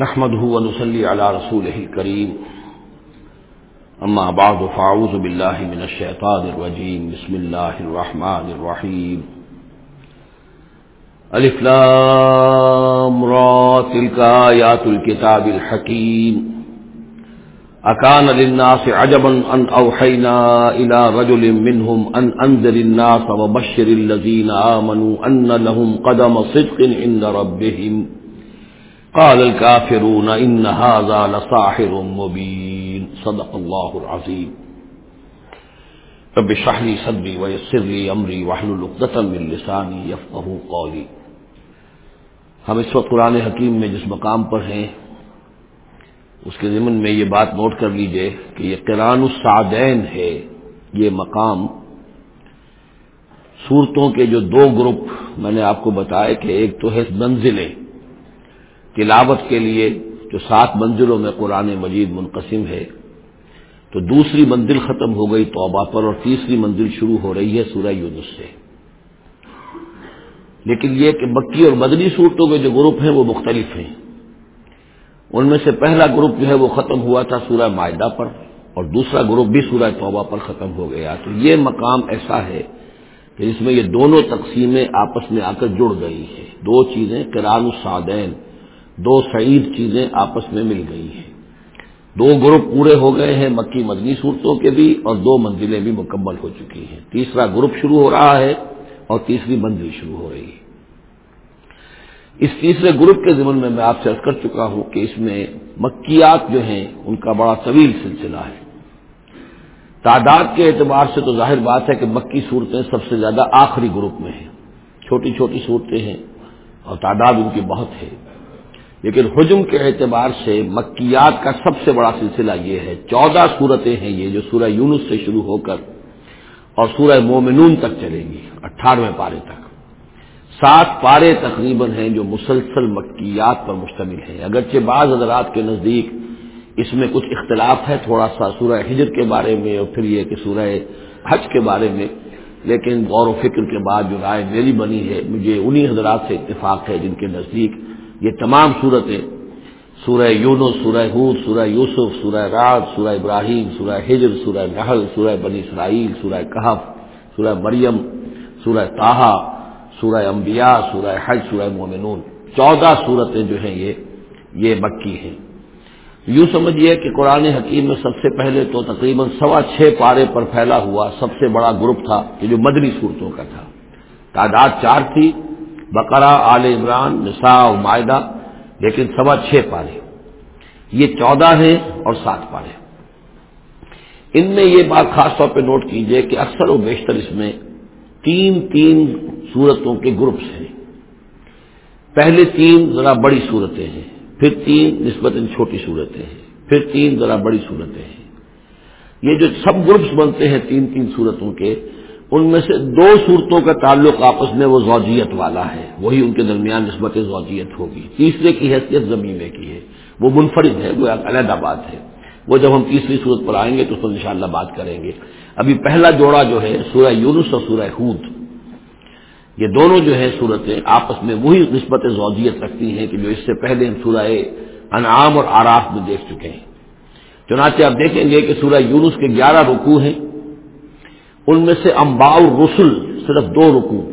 نحمده ونصلي على رسوله الكريم. أما بعد، فأعوذ بالله من الشيطان الرجيم. بسم الله الرحمن الرحيم. ألف لام را، تلك آيات الكتاب الحكيم. أكان للناس عجبا أن أوحينا إلى رجل منهم أن أنذر الناس وبشر الذين آمنوا أن لهم قدم صدق عند ربهم. قال الكافرون إن هذا لصاحر مبين. صدق الله العظيم. رب اشرح لي صدري ويسر لي أمري واحلل عقدة من لساني يفقهوا قولي. ہم اس وقت قرآن حکیم میں جس مقام پر ہیں، اس کے ضمن میں یہ بات نوٹ کر لیجیے کہ یہ قرآن السعدین ہے، یہ مقام صورتوں کے جو دو گروپ میں نے آپ کو بتایا کہ ایک تو ہے منزلیں تلاوت کے لیے جو سات منزلوں میں قرآن مجید منقسم ہے، تو دوسری منزل ختم ہو گئی توبہ پر اور تیسری منزل شروع ہو رہی ہے سورہ یونس سے۔ لیکن یہ کہ مکی اور مدنی صورتوں کے جو گروپ ہیں وہ مختلف ہیں۔ ان میں سے پہلا گروپ جو ہے وہ ختم ہوا تھا سورہ معاہدہ پر اور دوسرا گروپ بھی سورہ توبہ پر ختم ہو گیا۔ تو یہ مقام ایسا ہے کہ جس میں یہ دونوں تقسیمیں آپس میں آ کر جڑ گئی ہیں۔ دو چیزیں کران السعدین دو سعید چیزیں آپس میں مل گئی ہیں۔ دو گروپ پورے ہو گئے ہیں مکی مدنی صورتوں کے بھی اور دو منزلیں بھی مکمل ہو چکی ہیں۔ تیسرا گروپ شروع ہو رہا ہے اور تیسری منزل شروع ہو رہی ہے۔ اس تیسرے گروپ کے ضمن میں میں آپ سے کر چکا ہوں کہ اس میں مکیات جو ہیں، ان کا بڑا طویل سلسلہ ہے۔ تعداد کے اعتبار سے تو ظاہر بات ہے کہ مکی صورتیں سب سے زیادہ آخری گروپ میں ہیں۔ چھوٹی چھوٹی صورتیں ہیں اور تعداد ان کی بہت ہے۔ لیکن حجم کے اعتبار سے مکیات کا سب سے بڑا سلسلہ یہ ہے، چودہ صورتیں ہیں یہ جو سورہ یونس سے شروع ہو کر اور سورہ مومنون تک چلیں گی، اٹھارہویں پارے تک۔ سات پارے تقریباً ہیں جو مسلسل مکیات پر مشتمل ہیں۔ اگرچہ بعض حضرات کے نزدیک اس میں کچھ اختلاف ہے، تھوڑا سا سورہ ہجر کے بارے میں اور پھر یہ کہ سورہ حج کے بارے میں، لیکن غور و فکر کے بعد جو رائے میری بنی ہے، مجھے انہی حضرات سے اتفاق ہے جن کے نزدیک یہ تمام صورتیں، سورہ یونس، سورہ حود سورہ یوسف، سورہ راج سورہ ابراہیم، سورہ ہجر سورہ نحل، سورہ بنی اسرائیل، سورہ کہف، سورہ مریم، سورہ تاہا سورہ انبیاء، سورہ حج، سورہ مومنون۔ چودہ صورتیں جو ہیں یہ یہ مکی ہیں۔ یوں سمجھیے کہ قرآن حکیم میں سب سے پہلے تو تقریباً سوا چھ پارے پر پھیلا ہوا سب سے بڑا گروپ تھا کہ جو مدنی صورتوں کا تھا۔ تعداد چار تھی بقرہ، آل عمران، نساء و معاہدہ لیکن سوا چھ پارے یہ چودہ ہیں اور سات پارے ان میں یہ بات خاص طور پہ نوٹ کیجیے کہ اکثر و بیشتر اس میں تین تین صورتوں کے گروپس ہیں۔ پہلے تین ذرا بڑی صورتیں ہیں، پھر تین نسبت چھوٹی صورتیں ہیں، پھر تین ذرا بڑی صورتیں ہیں۔ یہ جو سب گروپس بنتے ہیں تین تین صورتوں کے ان میں سے دو صورتوں کا تعلق آپس میں وہ زوجیت والا ہے، وہی ان کے درمیان نسبت زوجیت ہوگی۔ تیسرے کی حیثیت زمینے کی ہے وہ منفرد ہے وہ علیحدہ بات ہے۔ وہ جب ہم تیسری صورت پر آئیں گے تو اس پر انشاءاللہ بات کریں گے۔ ابھی پہلا جوڑا جو ہے، سورہ یونس اور سورہ ہود۔ یہ دونوں جو ہے صورتیں آپس میں وہی نسبت زوجیت رکھتی ہیں کہ جو اس سے پہلے ہم سورہ انعام اور آراف میں دیکھ چکے ہیں۔ چنانچہ آپ دیکھیں گے کہ سورہ یونس کے گیارہ رکوع ہیں۔ ان میں سے امباء رسول صرف دو رکوع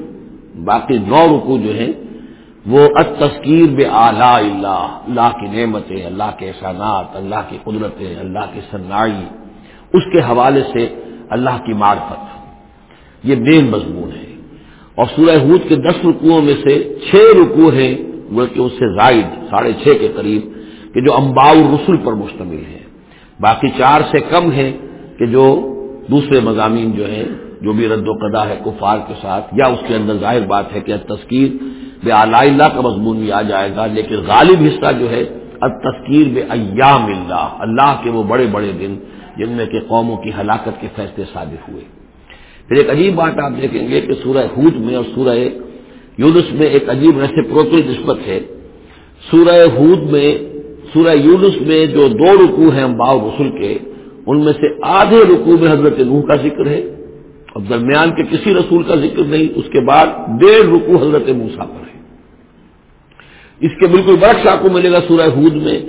باقی نو رکوع جو ہیں، وہ تذکیر بے آلہ اللہ اللہ کی نعمتیں، اللہ کے احسانات، اللہ کی قدرتیں، اللہ کی صنائی، اس کے حوالے سے اللہ کی معرفت۔ یہ مین مضمون ہے۔ اور سورہ ہود کے دس رکوعوں میں سے چھ رکوع ہیں، بلکہ اس سے زائد، ساڑھے چھ کے قریب، کہ جو امباء رسول پر مشتمل ہے باقی چار سے کم ہے کہ جو دوسرے مضامین جو ہیں، جو بھی رد و قدا ہے کفار کے ساتھ، یا اس کے اندر ظاہر بات ہے کہ تذکیر بے آلائی اللہ کا مضمون بھی آ جائے گا، لیکن غالب حصہ جو ہے تذکیر بے ایام اللہ اللہ کے وہ بڑے بڑے دن، جن میں کہ قوموں کی ہلاکت کے فیصلے ثابت ہوئے۔ پھر ایک عجیب بات آپ دیکھیں گے کہ سورہ ہود میں اور سورہ یونس میں ایک عجیب ریسیپروکل نسبت ہے۔ سورہ ہود میں، سورہ یونس میں جو دو رکوع ہیں باؤ رسول کے ان میں سے آدھے رکوع میں حضرت نوح کا ذکر ہے اور درمیان کے کسی رسول کا ذکر نہیں، اس کے بعد ڈیڑھ رکوع حضرت موسا پر ہے۔ اس کے بالکل برعکس آپ کو ملے گا سورہ ہود میں،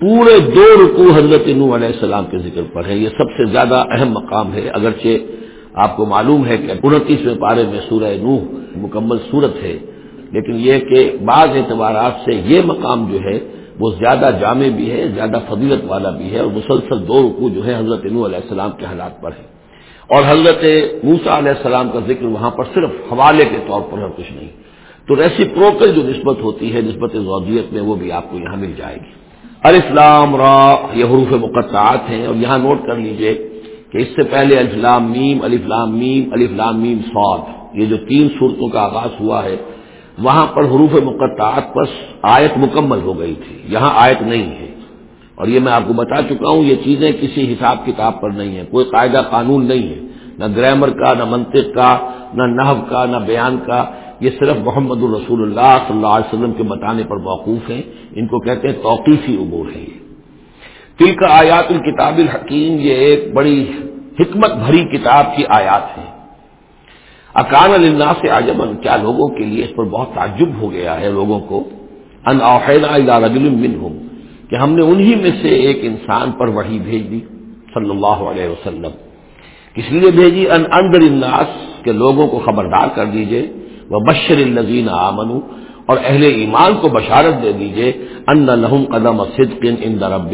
پورے دو رکو حضرت نو علیہ السلام کے ذکر پر ہے یہ سب سے زیادہ اہم مقام ہے۔ اگرچہ آپ کو معلوم ہے کہ انتیسویں پارے میں سورہ نو مکمل صورت ہے، لیکن یہ کہ بعض اعتبارات سے یہ مقام جو ہے وہ زیادہ جامع بھی ہے، زیادہ فضیلت والا بھی ہے اور مسلسل دو رکو جو ہے حضرت نو علیہ السلام کے حالات پر ہے اور حضرت موسا علیہ السلام کا ذکر وہاں پر صرف حوالے کے طور پر ہے کچھ نہیں۔ تو ریسی پروکل جو نسبت ہوتی ہے، نسبت زودیت میں وہ بھی آپ کو یہاں مل جائے گی۔ الاسلام را، یہ حروف مقطعات ہیں اور یہاں نوٹ کر لیجیے کہ اس سے پہلے الفلام میم الفلام میم الفلام میم سعود یہ جو تین صورتوں کا آغاز ہوا ہے وہاں پر حروف مقطعات پر آیت مکمل ہو گئی تھی، یہاں آیت نہیں ہے۔ اور یہ میں آپ کو بتا چکا ہوں، یہ چیزیں کسی حساب کتاب پر نہیں ہیں، کوئی قاعدہ قانون نہیں ہے۔ نہ گرامر کا، نہ منطق کا، نہ نحو کا، نہ بیان کا، یہ صرف محمد الرسول اللہ صلی اللہ علیہ وسلم کے بتانے پر موقوف ہیں۔ ان کو کہتے ہیں توقیفی امور ہے یہ۔ تل کا آیات الکتاب الحکیم، یہ ایک بڑی حکمت بھری کتاب کی آیات ہے اکان اللہ سے آجمن کیا لوگوں کے لیے اس پر بہت تعجب ہو گیا ہے لوگوں کو؟ ان اوحینا رجل منہم، کہ ہم نے انہی میں سے ایک انسان پر وہی بھیج دی، صلی اللہ علیہ وسلم۔ کس لیے بھیجی؟ ان اندر الناس کے لوگوں کو خبردار کر دیجیے۔ وہ بشر النزین آمن اور اہل ایمان کو بشارت دے دیجیے۔ ان لہم قدم صدق ان درب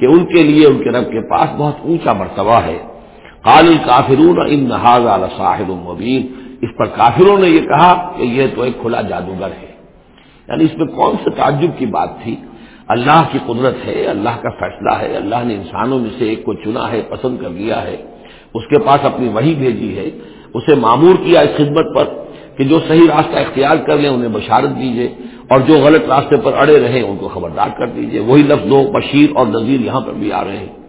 کہ ان کے لیے ان کے رب کے پاس بہت اونچا مرتبہ ہے۔ قال الکافرون ان نہاز صاحب المبین اس پر کافروں نے یہ کہا کہ یہ تو ایک کھلا جادوگر ہے. یعنی اس میں کون سے تعجب کی بات تھی؟ اللہ کی قدرت ہے، اللہ کا فیصلہ ہے، اللہ نے انسانوں میں سے ایک کو چنا ہے، پسند کر لیا ہے، اس کے پاس اپنی وہی بھیجی ہے، اسے معمور کیا اس خدمت پر کہ جو صحیح راستہ اختیار کر لیں، انہیں بشارت دیجیے اور جو غلط راستے پر اڑے رہے ان کو خبردار کر دیجیے وہی لفظ دو بشیر اور نذیر یہاں پر بھی آ رہے ہیں۔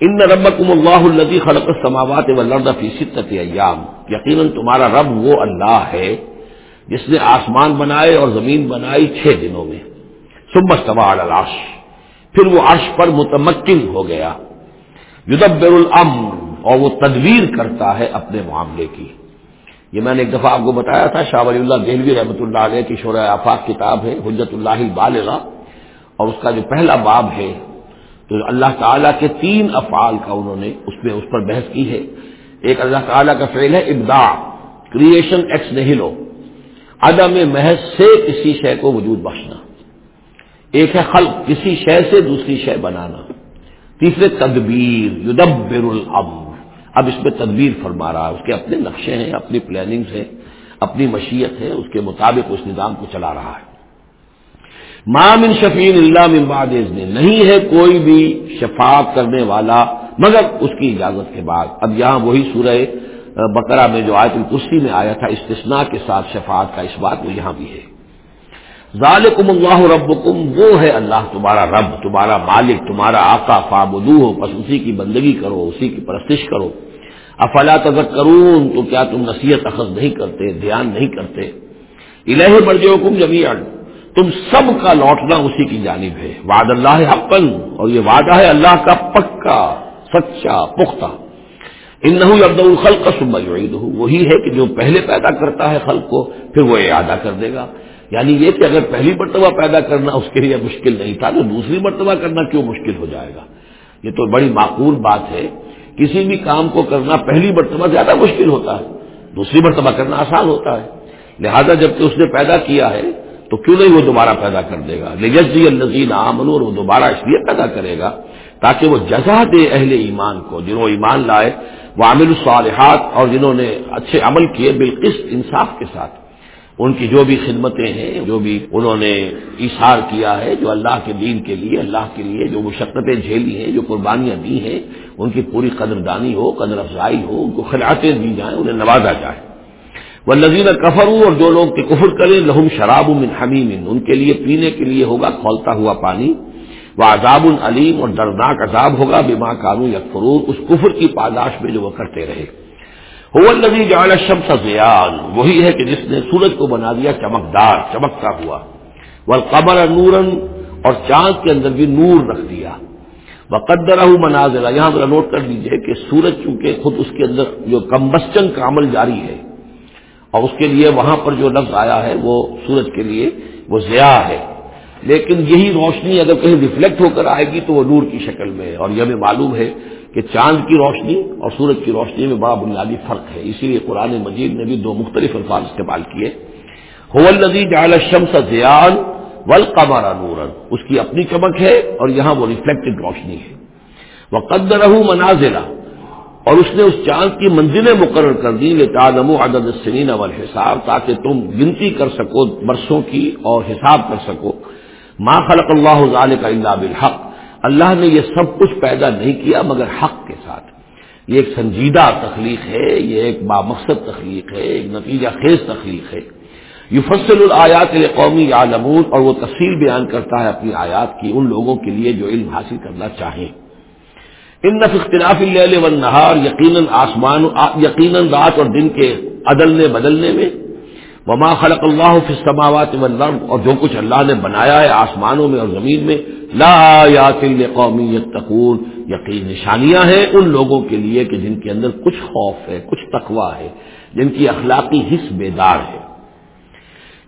ان ربکم اللہ الدی خلق سماوات و لرد فی ستت ایام یقیناً تمہارا رب وہ اللہ ہے جس نے آسمان بنائے اور زمین بنائی چھ دنوں میں۔ سوا العرش۔ پھر وہ عرش پر متمکن ہو گیا۔ یدبر الامر اور وہ تدبیر کرتا ہے اپنے معاملے کی۔ یہ میں نے ایک دفعہ آپ کو بتایا تھا، شاہ ولی اللہ دہلوی رحمۃ اللہ علیہ کی شورہ آفاق کتاب ہے حجت اللہ بالغ اور اس کا جو پہلا باب ہے تو اللہ تعالیٰ کے تین افعال کا انہوں نے اس میں اس پر بحث کی ہے۔ ایک اللہ تعالیٰ کا فعل ہے ابدا کریشن ایکس نہیں لو عدم محض سے کسی شے کو وجود بخشنا۔ ایک ہے خلق، کسی شے سے دوسری شے بنانا۔ تیسرے تدبیر، یدبر الامر۔ اب اس میں تدبیر فرما رہا ہے، اس کے اپنے نقشے ہیں، اپنی پلاننگ ہے اپنی مشیت ہے، اس کے مطابق اس نظام کو چلا رہا ہے۔ مام شفین اللہ من بعد نہیں ہے کوئی بھی شفاعت کرنے والا، مگر اس کی اجازت کے بعد۔ اب یہاں وہی سورہ بقرہ میں جو آیت الکرسی میں آیا تھا، استثناء کے ساتھ شفاعت کا اس بات وہ یہاں بھی ہے۔ ذالکم اللہ ربکم وہ ہے اللہ، تمہارا رب، تمہارا مالک، تمہارا آقا فابدو ہو بس اسی کی بندگی کرو، اسی کی پرستش کرو۔ افلا تذکرون، تو کیا تم نصیحت اخذ نہیں کرتے، دھیان نہیں کرتے؟ الہ مرجو کم تم سب کا لوٹنا اسی کی جانب ہے۔ وعد اللہ حقن اور یہ وعدہ ہے اللہ کا پکا، سچا، پختہ۔ ان عبد الخل کا سب وہی ہے کہ جو پہلے پیدا کرتا ہے خلق کو، پھر وہ ادا کر دے گا۔ یعنی یہ کہ اگر پہلی مرتبہ پیدا کرنا اس کے لیے مشکل نہیں تھا، تو دوسری مرتبہ کرنا کیوں مشکل ہو جائے گا؟ یہ تو بڑی معقول بات ہے۔ کسی بھی کام کو کرنا پہلی مرتبہ زیادہ مشکل ہوتا ہے، دوسری مرتبہ کرنا آسان ہوتا ہے۔ لہذا جبکہ اس نے پیدا کیا ہے تو کیوں نہیں وہ دوبارہ پیدا کر دے گا؟ لجزی النزین عامن اور وہ دوبارہ اس لیے پیدا کرے گا تاکہ وہ جزا دے اہل ایمان کو، جنہوں ایمان لائے وہ عامل الصالحات اور جنہوں نے اچھے عمل کیے بالقسط، انصاف کے ساتھ۔ ان کی جو بھی خدمتیں ہیں، جو بھی انہوں نے اشار کیا ہے، جو اللہ کے دین کے لیے، اللہ کے لیے جو مشقتیں جھیلی ہیں، جو قربانیاں دی ہیں، ان کی پوری قدردانی ہو، قدر افزائی ہو، ان کو خلاطیں دی جائیں، انہیں نوازا جائے۔ وہ نذیر کفر ہوں اور جو لوگ کے کفر کریں، لہم شراب من حمیم، ان کے لیے پینے کے لیے ہوگا کھولتا ہوا پانی وہ عذاب العلیم اور دردناک عذاب ہوگا بیما کانو یا اس کفر کی پاداش میں جو وہ کرتے رہے۔ الذي جعل الشمس ضياء وہی ہے کہ جس نے سورج کو بنا دیا، چمکدار، چمکتا ہوا۔ والقمر نورا، اور چاند کے اندر بھی نور رکھ دیا۔ وقدرہ منازل یہاں ذرا نوٹ کر لیجیے کہ سورج چونکہ خود اس کے اندر جو کمبسچن کا عمل جاری ہے اور اس کے لیے وہاں پر جو لفظ آیا ہے وہ سورج کے لیے وہ ضیاء ہے۔ لیکن یہی روشنی اگر کہیں ریفلیکٹ ہو کر آئے گی تو وہ نور کی شکل میں ہے۔ اور یہ ہمیں معلوم ہے کہ چاند کی روشنی اور سورج کی روشنی میں بڑا بنیادی فرق ہے۔ اسی لیے قرآن مجید نے بھی دو مختلف الفاظ استعمال کیے۔ ندی جال شمس ضیان ول قمارا نورن اس کی اپنی چمک ہے اور یہاں وہ ریفلیکٹڈ روشنی ہے۔ وہ قدر منازلہ۔ اور اس نے اس چاند کی منزلیں مقرر کر دی لے تعلم عدد سنین اول حساب تاکہ تم گنتی کر سکو برسوں کی اور حساب کر سکو۔ ما خلق اللہ ذالک الا بالحق۔ اللہ نے یہ سب کچھ پیدا نہیں کیا مگر حق کے ساتھ۔ یہ ایک سنجیدہ تخلیق ہے، یہ ایک بامقصد تخلیق ہے، ایک نتیجہ خیز تخلیق ہے۔ یو فصل الآیات قومی عالمون اور وہ تفصیل بیان کرتا ہے اپنی آیات کی، ان لوگوں کے لیے جو علم حاصل کرنا چاہیں۔ ان نف اختلاف و نہار یقیناً آسمان یقیناً رات اور دن کے عدلنے بدلنے میں. وما خلق اللہ فسماوات والارض، اور جو کچھ اللہ نے بنایا ہے آسمانوں میں اور زمین میں، لا یات قومی یتقون. یقین نشانیاں ہیں ان لوگوں کے لیے کہ جن کے اندر کچھ خوف ہے، کچھ تقوا ہے، جن کی اخلاقی حص بیدار ہے.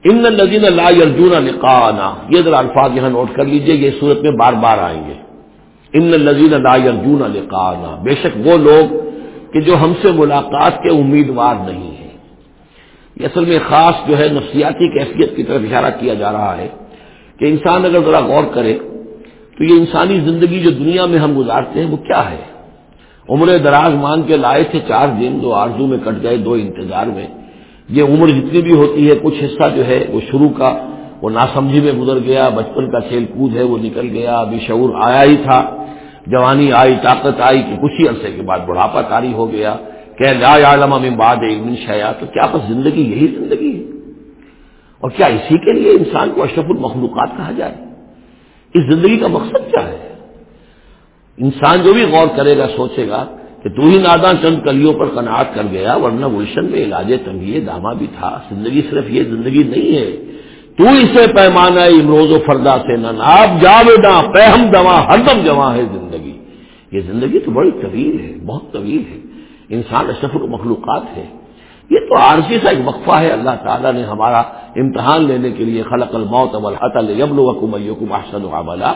ان الذين لا يرجون لقاءنا. یہ ذرا الفاظ یہاں نوٹ کر لیجیے، یہ صورت میں بار بار آئیں گے. ان الذين لا يرجون لقاءنا۔ بے شک وہ لوگ کہ جو ہم سے ملاقات کے امیدوار نہیں ہیں۔ یہ اصل میں خاص جو ہے نفسیاتی کیفیت کی طرف اشارہ کیا جا رہا ہے کہ انسان اگر ذرا غور کرے تو یہ انسانی زندگی جو دنیا میں ہم گزارتے ہیں وہ کیا ہے؟ عمر دراز مان کے لائے تھے چار دن، دو آرزو میں کٹ گئے، دو انتظار میں۔ یہ عمر جتنی بھی ہوتی ہے، کچھ حصہ جو ہے وہ شروع کا وہ ناسمجھی میں گزر گیا، بچپن کا کھیل کود ہے، وہ نکل گیا، ابھی شعور آیا ہی تھا۔ جوانی آئی، طاقت آئی کہ کچھ ہی عرصے کے بعد بڑھاپا کاری ہو گیا۔ کہ لا عالم میں باد علم شیا تو کیا بس زندگی یہی زندگی ہے؟ اور کیا اسی کے لیے انسان کو اشرف المخلوقات کہا جائے؟ اس زندگی کا مقصد کیا ہے؟ انسان جو بھی غور کرے گا، سوچے گا کہ تو ہی ناداں چند کلیوں پر قناعت کر گیا، ورنہ گلشن میں علاج تنگیے داما بھی تھا۔ زندگی صرف یہ زندگی نہیں ہے تو اسے پیمانہ امروز و فردا سے نن۔ آپ جاویداں پہم دوا ہر دم جمع ہے زندگی۔ یہ زندگی تو بڑی طویل ہے، بہت طویل ہے۔ انسان اشرف مخلوقات ہے۔ یہ تو عارضی سا ایک وقفہ ہے۔ اللہ تعالیٰ نے ہمارا امتحان لینے کے لیے خلق الموت یبل وکم احسن عملہ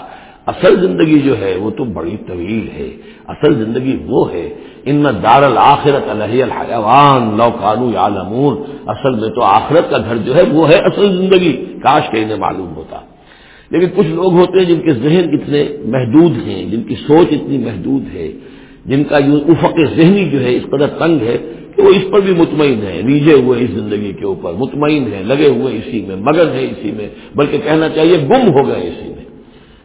اصل زندگی جو ہے وہ تو بڑی طویل ہے، اصل زندگی وہ ہے، ان میں دار الآخرت علیہ الحیوان، لو قانو عالمون اصل میں تو آخرت کا گھر جو ہے وہ ہے اصل زندگی، کاش کہ انہیں معلوم ہوتا۔ لیکن کچھ لوگ ہوتے ہیں جن کے ذہن اتنے محدود ہیں، جن کی سوچ اتنی محدود ہے، جن کا افق ذہنی جو ہے اس قدر تنگ ہے کہ وہ اس پر بھی مطمئن ہے نیجے ہوئے اس زندگی کے اوپر، مطمئن ہے لگے ہوئے اسی میں مگن ہے اسی میں، بلکہ کہنا چاہیے گم ہو گئے اسی میں۔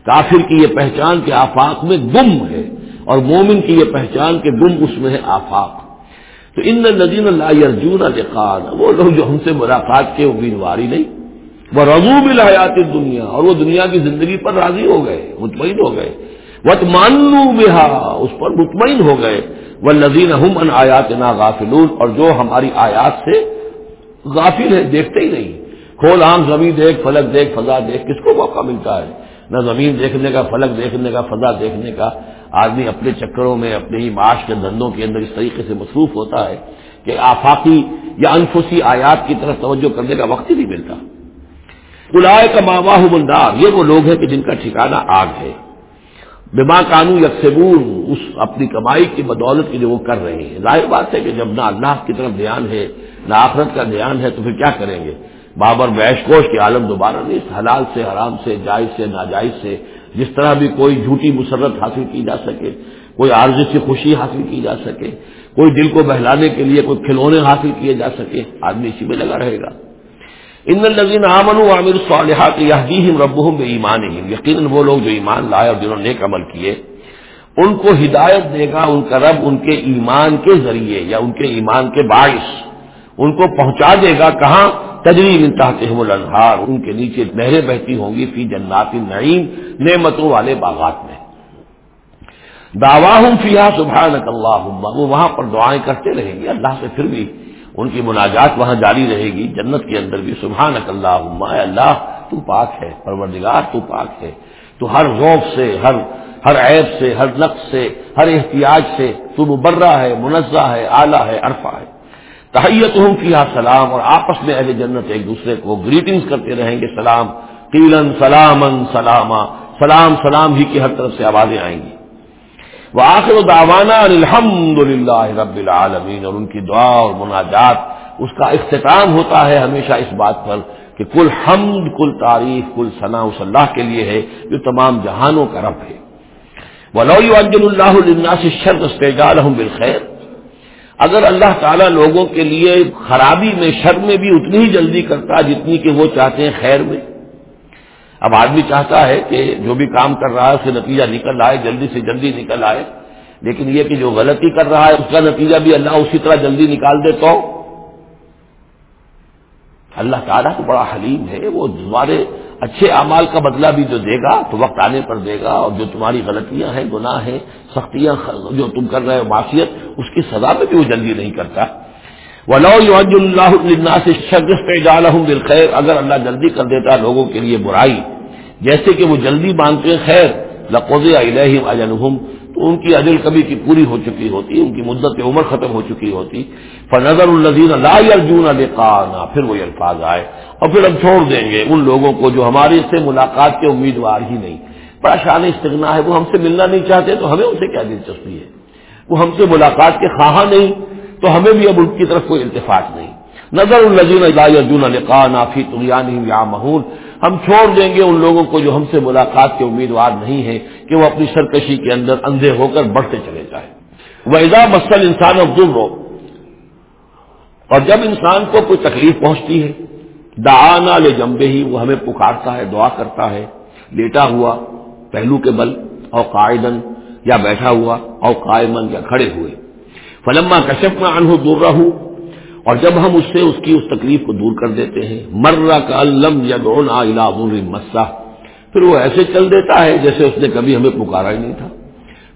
کافر کی یہ پہچان کے آفاق میں گم ہے اور مومن کی یہ پہچان کے گم اس میں ہے آفاق۔ تو ان ندین اللہ ارجون القان وہ لوگ جو ہم سے ملاقات کے امیدواری نہیں۔ وہ رضو بھی حیات دنیا اور وہ دنیا کی زندگی پر راضی ہو گئے، مطمئن ہو گئے۔ وط مانو بہا اس پر مطمئن ہو گئے۔ وہ لذین ہم ان آیات نا غافلون، اور جو ہماری آیات سے غافل ہے دیکھتے ہی نہیں۔ کھول عام زمین دیکھ، فلک دیکھ، فضا دیکھ، کس کو موقع ملتا ہے؟ نہ زمین دیکھنے کا، فلک دیکھنے کا، فضا دیکھنے کا۔ آدمی اپنے چکروں میں اپنے ہی معاش کے دھندوں کے اندر اس طریقے سے مصروف ہوتا ہے کہ آفاقی یا انفسی آیات کی طرف توجہ کرنے کا وقت ہی نہیں ملتا۔ بلائے کا ماواہ بندار یہ وہ لوگ ہیں کہ جن کا ٹھکانہ آگ ہے۔ بما قانو یکسبون، اس اپنی کمائی کی بدولت کی جو وہ کر رہے ہیں۔ ظاہر بات ہے کہ جب نہ اللہ کی طرف دھیان ہے، نہ آخرت کا دھیان ہے، تو پھر کیا کریں گے؟ بابر بیش کوش کے عالم دوبارہ نہیں، حلال سے، حرام سے، جائز سے، ناجائز سے، جس طرح بھی کوئی جھوٹی مسرت حاصل کی جا سکے، کوئی عارضی سے خوشی حاصل کی جا سکے، کوئی دل کو بہلانے کے لیے کوئی کھلونے حاصل کیے جا سکے، آدمی اسی میں لگا رہے گا۔ ان الزین امن و عامر صالحات یادیم رب بے ایمان یقیناً وہ لوگ جو ایمان لائے اور جنہوں نے نیک عمل کیے، ان کو ہدایت دے گا ان کا رب ان کے ایمان کے ذریعے یا ان کے ایمان کے باعث، ان کو پہنچا دے گا کہاں؟ تجریب انتہا کے الانہار، ان کے نیچے نہریں بہتی ہوں گی فی جنات النعیم، نعمتوں والے باغات میں۔ دعوا ہوں فیا سبحان اللہ وہ وہاں پر دعائیں کرتے رہیں گے، اللہ سے پھر بھی ان کی مناجات وہاں جاری رہے گی، جنت کے اندر بھی سبحان اللہ اللہ، تو پاک ہے، پروردگار، تو پاک ہے۔ تو ہر ذوق سے، ہر ہر عیب سے، ہر نقص سے، ہر احتیاج سے تو مبرہ ہے، منزہ ہے، اعلیٰ ہے، عرفہ ہے۔ تحیت ہوں کی سلام اور آپس میں اہل جنت ایک دوسرے کو گریٹنگز کرتے رہیں گے سلام قیلن سلامن سلاما، سلام سلام ہی کی ہر طرف سے آوازیں آئیں گی۔ وہ آخر و داوانا الحمد للہ رب العالمین اور ان کی دعا اور مناجات، اس کا اختتام ہوتا ہے ہمیشہ اس بات پر کہ کل حمد، کل تعریف، کل ثنا اس اللہ کے لیے ہے جو تمام جہانوں کا رب ہے۔ ولو اجن اللہ اللہ سے شرط استجال بالخیر اگر اللہ تعالیٰ لوگوں کے لیے خرابی میں، شر میں بھی اتنی ہی جلدی کرتا جتنی کہ وہ چاہتے ہیں خیر میں۔ اب آدمی چاہتا ہے کہ جو بھی کام کر رہا ہے، اس سے نتیجہ نکل آئے، جلدی سے جلدی نکل آئے۔ لیکن یہ کہ جو غلطی کر رہا ہے، اس کا نتیجہ بھی اللہ اسی طرح جلدی نکال دے تو۔ اللہ تعالیٰ تو بڑا حلیم ہے، وہ تمہارے اچھے اعمال کا بدلہ بھی جو دے گا تو وقت آنے پر دے گا اور جو تمہاری غلطیاں ہیں، گناہ ہیں، سختیاں جو تم کر رہے ہو معاشیت اس کی سزا میں بھی وہ جلدی نہیں کرتا۔ ولو اللہ سے بالخیر اگر اللہ جلدی کر دیتا لوگوں کے لیے برائی، جیسے کہ وہ جلدی مانگتے خیر لقوز الہم تو ان کی عدل کبھی کی پوری ہو چکی ہوتی، ان کی مدت عمر ختم ہو چکی ہوتی۔ پر نظر النزین لا ارجون لقانا پھر وہ الفاظ آئے۔ اور پھر ہم چھوڑ دیں گے ان لوگوں کو جو ہمارے سے ملاقات کے امیدوار ہی نہیں۔ بڑا شان استغنا ہے، وہ ہم سے ملنا نہیں چاہتے، تو ہمیں ان سے کیا دلچسپی ہے؟ وہ ہم سے ملاقات کے خواہاں نہیں، تو ہمیں بھی اب ان کی طرف کوئی التفاق نہیں۔ نظر النزین لا ارجون لقانا فی طغیانہم یا مہون ہم چھوڑ دیں گے ان لوگوں کو جو ہم سے ملاقات کے امیدوار نہیں ہیں۔ کہ وہ اپنی سرکشی کے اندر اندھے ہو کر بڑھتے چلے جائیں ویزا مسل انسان عبد اور جب انسان کو کوئی تکلیف پہنچتی ہے، دعانا لے جمبے ہی وہ ہمیں پکارتا ہے، دعا کرتا ہے۔ لیٹا ہوا، پہلو کے بل اور قائدن یا بیٹھا ہوا اور قائمن یا کھڑے ہوئے۔ فلما کشپ میں انہوں دور رہوں اور جب ہم اس سے اس کی، اس تکلیف کو دور کر دیتے ہیں مرہ کا الم یا مسا پھر وہ ایسے چل دیتا ہے جیسے اس نے کبھی ہمیں پکارا ہی نہیں تھا۔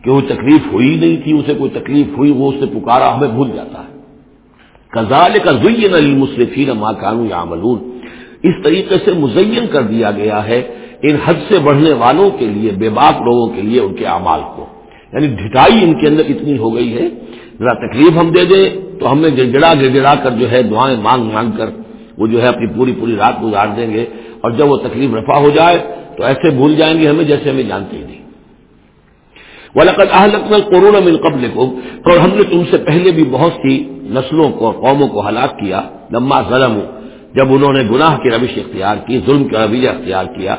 کہ وہ تکلیف ہوئی نہیں تھی، اسے کوئی تکلیف ہوئی، وہ اسے پکارا، ہمیں بھول جاتا ہے۔ کزال کا زئی نہ ماں کانو یا ملون اس طریقے سے مزین کر دیا گیا ہے ان حد سے بڑھنے والوں کے لیے، بے باک لوگوں کے لیے ان کے اعمال کو۔ یعنی ڈھٹائی ان کے اندر اتنی ہو گئی ہے، ذرا تکلیف ہم دے دیں تو ہم نے گڑگڑا گڑگڑا کر جو ہے دعائیں مانگ مانگ کر وہ جو ہے اپنی پوری پوری رات گزار دیں گے اور جب وہ تکلیف رفع ہو جائے تو ایسے بھول جائیں گے ہمیں جیسے ہمیں جانتے ہی نہیں۔ ولقت اہل قرون من قبل کو اور ہم نے تم سے پہلے بھی بہت سی نسلوں کو قوموں کو ہلاک کیا۔ لما ظلم جب انہوں نے گناہ کی روش اختیار کی، ظلم کا رویہ اختیار کیا۔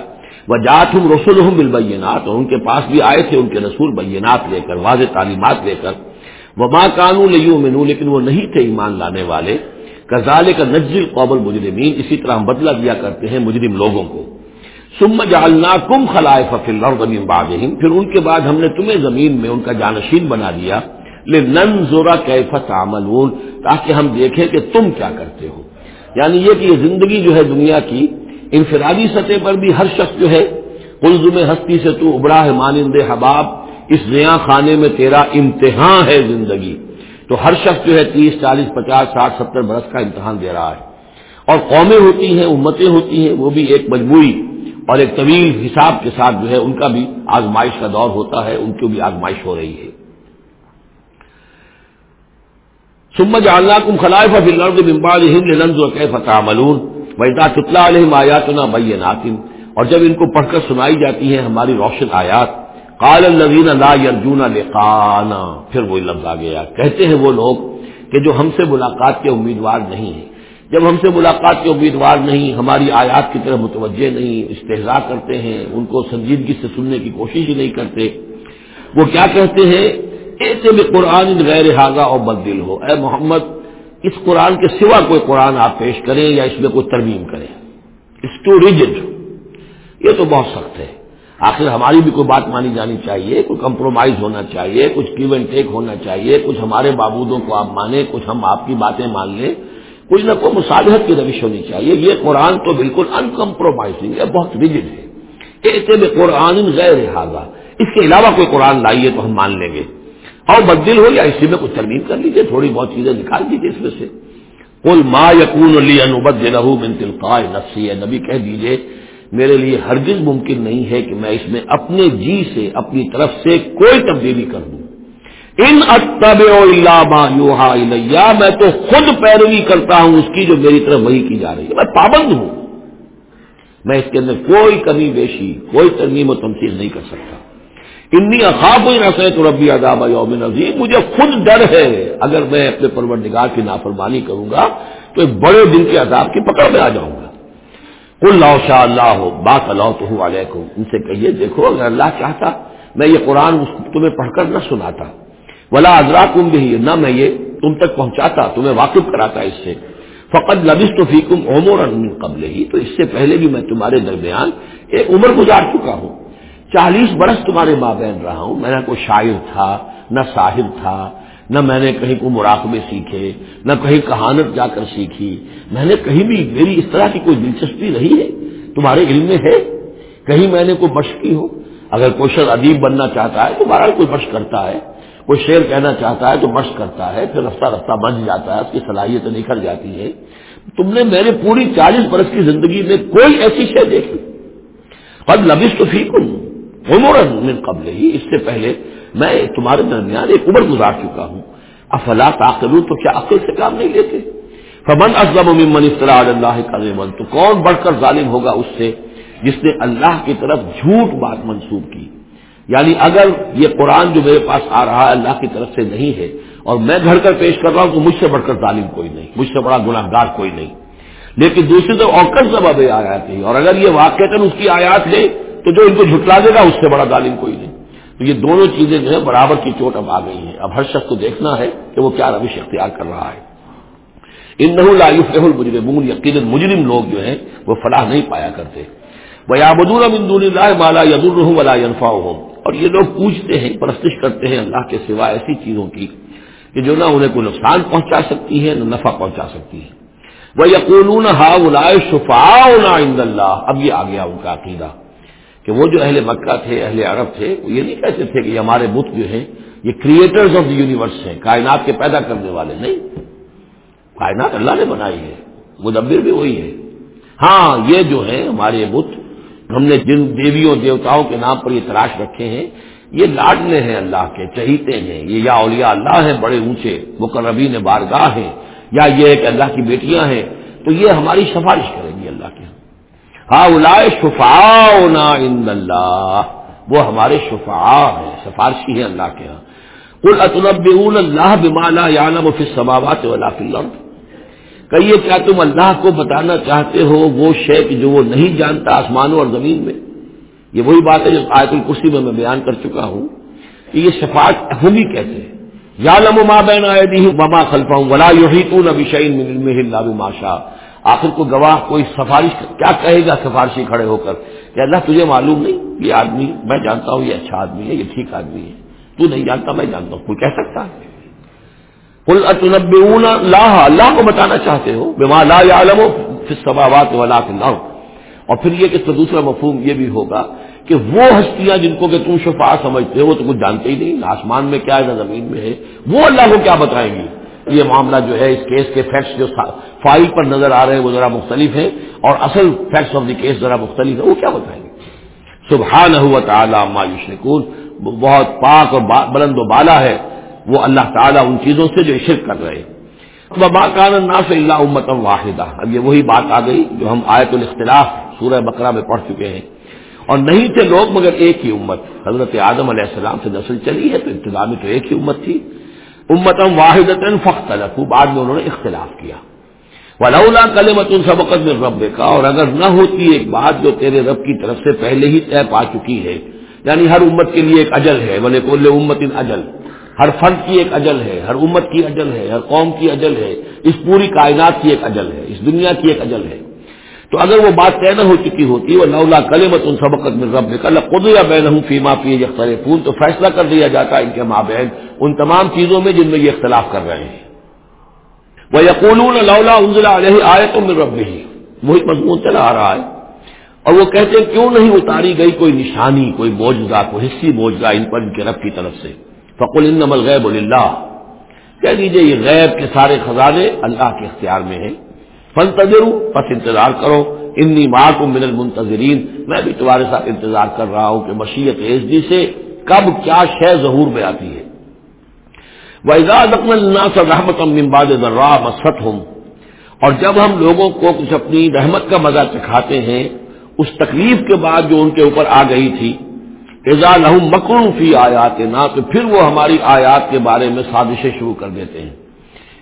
وہ جات ہوں رسول ہوں بالبینات اور ان کے پاس بھی آئے تھے ان کے رسول بینات لے کر، واضح تعلیمات لے کر۔ وہ ماں قانون مینو لیکن وہ نہیں تھے ایمان لانے والے۔ کزالے کا نجل قوبل مجرمین اسی طرح ہم بدلا دیا کرتے ہیں مجرم لوگوں کو۔ سم جالنا کم خلائے ففل اور زمین باد پھر ان کے بعد ہم نے تمہیں زمین میں ان کا جانشین بنا دیا۔ لے نن زورا عمل تاکہ ہم دیکھیں کہ تم کیا کرتے ہو۔ یعنی یہ کہ یہ زندگی جو ہے دنیا کی، انفرادی سطح پر بھی ہر شخص جو ہے قلزم ہستی سے تو ابڑا ہے مانند حباب، اس نیا خانے میں تیرا امتحان ہے زندگی۔ تو ہر شخص جو ہے تیس، چالیس، پچاس، ساٹھ، ستر برس کا امتحان دے رہا ہے۔ اور قومیں ہوتی ہیں، امتیں ہوتی ہیں، وہ بھی ایک مجموعی اور ایک طویل حساب کے ساتھ جو ہے ان کا بھی آزمائش کا دور ہوتا ہے، ان کی بھی آزمائش ہو رہی ہے۔ سمج اللہ کم خلائف بمبال ویدا تطلا علیہ آیات نا اور جب ان کو پڑھ کر سنائی جاتی ہیں ہماری روشن آیات، قال الذین لا یرجون لقانا پھر وہ لفظ آ گیا۔ کہتے ہیں وہ لوگ کہ جو ہم سے ملاقات کے امیدوار نہیں ہیں۔ جب ہم سے ملاقات کے امیدوار نہیں، ہماری آیات کی طرف متوجہ نہیں، استحضاء کرتے ہیں، ان کو سنجیدگی سے سننے کی کوشش ہی نہیں کرتے۔ وہ کیا کہتے ہیں؟ ایسے بھی قرآن غیر حاضہ اور بدل ہو۔ اے محمد، اس قرآن کے سوا کوئی قرآن آپ پیش کریں یا اس میں کوئی ترمیم کریں؟ اس ٹو ریجڈ یہ تو بہت سخت ہے۔ آخر ہماری بھی کوئی بات مانی جانی چاہیے، کوئی کمپرومائز ہونا چاہیے، کچھ گیو اینڈ ٹیک ہونا چاہیے، کچھ ہمارے بابودوں کو آپ مانیں، کچھ ہم آپ کی باتیں مان لیں۔ کوئی نہ کوئی مصالحت کی روش ہونی چاہیے۔ یہ قرآن تو بالکل ان کمپرومائزنگ ہے، بہت ریجڈ ہے۔ ایسے میں قرآن غیر حاضہ اس کے علاوہ کوئی قرآن لائیے تو ہم مان لیں گے۔ اور بدل ہو یا اسی میں کچھ ترمیم کر لیجیے تھوڑی بہت چیزیں نکال دیجیے اس میں سے۔ کل ما یقون علی انبد لہو من تلقاء نفسی ہے نبی کہہ دیجیے میرے لیے ہرگز ممکن نہیں ہے کہ میں اس میں اپنے جی سے، اپنی طرف سے کوئی تبدیلی کر دوں۔ ان اتب یوہا الیا میں تو خود پیروی کرتا ہوں اس کی جو میری طرف وہی کی جا رہی ہے۔ میں پابند ہوں۔ میں اس کے اندر کوئی کمی بیشی، کوئی ترمیم و تمثیل نہیں کر سکتا۔ انی اخاب نسے تو ربی اداب یوم نظیم مجھے خود ڈر ہے۔ اگر میں اپنے پرور نگار کی نافرمانی کروں گا، تو ایک بڑے دن کے عذاب کی پکڑ میں آ جاؤں گا۔ کل لا شاء اللہ ہو بات اللہ تو ہوں علیکم، ان سے کہیے، دیکھو، اگر اللہ چاہتا، میں یہ قرآن تمہیں پڑھ کر نہ سناتا۔ ولا ادرا کم بھی نہ میں یہ تم تک پہنچاتا، تمہیں واقف کراتا اس سے۔ فقط لبس تو فیکم عمر قبل ہی تو اس سے پہلے بھی میں تمہارے درمیان ایک عمر گزار چکا ہوں۔ چالیس برس تمہارے ماں بہن رہا ہوں۔ میں نہ کوئی شاعر تھا، نہ صاحب تھا، نہ میں نے کہیں کو مراقبے سیکھے، نہ کہیں کہانت جا کر سیکھی۔ میں نے کہیں بھی میری اس طرح کی کوئی دلچسپی رہی ہے۔ تمہارے علم میں ہے۔ کہیں میں نے کوئی مشق کی ہو۔ اگر کوئی ادیب بننا چاہتا ہے تو بہرحال کوئی مشق کرتا ہے۔ کوئی شعر کہنا چاہتا ہے تو مشق کرتا ہے، پھر رفتہ رفتہ بن جاتا ہے، اس کی صلاحیت نکھر جاتی ہے۔ تم نے میرے پوری چالیس برس کی زندگی میں کوئی ایسی شے دیکھی؟ قد لبس تو فیک عمر من قبل ہی۔ اس سے پہلے میں تمہارے درمیان ایک عمر گزار چکا ہوں۔ افلا تاخلو تو کیا عقل سے کام نہیں لیتے؟ فمن ازم ممن افترا اللہ کا تو کون بڑھ کر ظالم ہوگا اس سے جس نے اللہ کی طرف جھوٹ بات منسوخ کی؟ یعنی اگر یہ قرآن جو میرے پاس آ رہا ہے اللہ کی طرف سے نہیں ہے اور میں گھر کر پیش کر رہا ہوں تو مجھ سے بڑھ کر ظالم کوئی نہیں، مجھ سے بڑا گناہ گار کوئی نہیں۔ لیکن دوسری طرف اوکر سبب آیات ہے اور اگر یہ واقع اس کی آیات ہے تو جو ان کو جھٹلا دے گا اس سے بڑا ظالم کوئی نہیں۔ تو یہ دونوں چیزیں جو ہے برابر کی چوٹ اب آ گئی ہیں۔ اب ہر شخص کو دیکھنا ہے کہ وہ کیا روش اختیار کر رہا ہے۔ ان نہ المجرمون یقین مجرم لوگ جو ہیں وہ فلاح نہیں پایا کرتے۔ وہ یابدور اللہ مالا ید ولا ینفا اور یہ لوگ پوچھتے ہیں، پرستش کرتے ہیں اللہ کے سوا ایسی چیزوں کی کہ جو نہ انہیں کوئی نقصان پہنچا سکتی ہے، نہ نفع پہنچا سکتی ہے۔ وہ یقون ہا شفا اللہ اب یہ آ گیا ان کا عقیدہ کہ وہ جو اہل مکہ تھے، اہل عرب تھے، وہ یہ نہیں کہتے تھے کہ یہ ہمارے بت جو ہیں، یہ کریٹرز آف دا یونیورس ہیں، کائنات کے پیدا کرنے والے۔ نہیں۔ کائنات اللہ نے بنائی ہے، مدبر بھی وہی ہے۔ ہاں یہ جو ہے ہمارے بت ہم نے جن دیویوں دیوتاؤں کے نام پر یہ تلاش رکھے ہیں، یہ لاڈلے ہیں اللہ کے، چہیتے ہیں۔ یہ یا اولیاء اللہ ہیں، بڑے اونچے، مقربین بارگاہ ہیں، یا یہ کہ اللہ کی بیٹیاں ہیں، تو یہ ہماری سفارش کریں گی اللہ کے۔ ہاں شفا نا ان اللہ۔ وہ ہمارے شفا ہیں، سفارشی ہیں اللہ کے یہاں۔ کل اطنب اللہ بمالا یا سماوات ولا فی الارض۔ کہیے، کیا تم اللہ کو بتانا چاہتے ہو؟ وہ شے جو وہ نہیں جانتا آسمانوں اور زمین میں۔ یہ وہی بات ہے جو آیت الکرسی میں میں بیان کر چکا ہوں کہ یہ شفاعت ہم ہی کہتے ہیں۔ یا لم ما بین آئے وما خلفا ہوں ولا یوہی تو نبی شعین اللہ ماشا آخر کو گواہ کوئی سفارش کیا کہے گا سفارشی کھڑے ہو کر؟ کہ اللہ تجھے معلوم نہیں، یہ آدمی میں جانتا ہوں یہ اچھا آدمی ہے، یہ ٹھیک آدمی ہے۔ تو نہیں جانتا، میں جانتا ہوں، کوئی کہہ سکتا ہے؟ کل اطنب اللہ اللہ کو بتانا چاہتے ہو؟ بما لا عالم ہو پھر سباوات والا اور پھر یہ کہ اس کا دوسرا مفہوم یہ بھی ہوگا کہ وہ ہستیاں جن کو کہ تم شفا سمجھتے ہو وہ تو کچھ جانتے ہی نہیں آسمان میں کیا ہے، نہ زمین میں ہے۔ وہ اللہ کو کیا بتائیں گی یہ معاملہ جو ہے، اس کیس کے فیکٹس جو فائل پر نظر آ رہے ہیں، وہ ذرا مختلف ہیں۔ اور اصل فیکٹس آف دی کیس ذرا مختلف ہے وہ کیا بتائیں گے؟ سبحان ہوا تعالیٰ مایوش بہت پاک اور بلند و بالا ہے۔ وہ اللہ تعالیٰ ان چیزوں سے جو شرک کر رہے نا سے اللہ امتم واحدہ اب یہ وہی بات آ گئی جو ہم آیت الاختلاف سورہ بقرہ میں پڑھ چکے ہیں۔ اور نہیں تھے لوگ مگر ایک ہی امت۔ حضرت آدم علیہ السلام سے نسل چلی ہے تو ابتدا میں تو ایک ہی امت تھی۔ امتم واحد فخت بعد میں انہوں نے اختلاف کیا۔ ولولا کل مت ان سبقت میں رب کا اور اگر نہ ہوتی ایک بات جو تیرے رب کی طرف سے پہلے ہی طے پا چکی ہے۔ یعنی ہر امت کے لیے ایک اجل ہے۔ بولے کو امت ان اجل۔ ہر فرد کی ایک اجل ہے، ہر امت کی اجل ہے، ہر قوم کی اجل ہے، اس پوری کائنات کی ایک اجل ہے، اس دنیا کی ایک اجل ہے۔ تو اگر وہ بات طے نہ ہو چکی ہوتی وہ نولا کلمت ان سبقت میں رب کل خود یا بین ہوں فیما پی اختر پھول تو فیصلہ کر دیا جاتا ہے ان کے ماں بہن ان تمام چیزوں میں جن میں یہ اختلاف کر رہے ہیں۔ وہ یقول لولا انزلہ علیہ آئے تو میں رب ہی وہی مضمون چلا آ رہا ہے۔ اور وہ کہتے ہیں، کیوں نہیں اتاری گئی کوئی نشانی، کوئی موجودہ کوئی حصی موجودہ ان پر ان کے رب کی طرف سے؟ فقل ان نمل غیب اللہ کہہ دیجیے یہ غیب کے سارے خزانے اللہ کے اختیار میں ہیں۔ فن تجرو بس انتظار کرو۔ انی ماں کو من المنتظرین۔ میں بھی تمہارے ساتھ انتظار کر رہا ہوں کہ مشیت ایس سے کب کیا شے ظہور میں آتی ہے۔ ویزاد رحمت امباد ذرا مسفت ہوں اور جب ہم لوگوں کو کچھ اپنی رحمت کا مزہ چکھاتے ہیں، اس تکلیف کے بعد جو ان کے اوپر آ گئی تھی ایزا لہم مکرو فی آیات نہ تو پھر وہ ہماری آیات کے بارے میں سازشیں شروع کر دیتے ہیں۔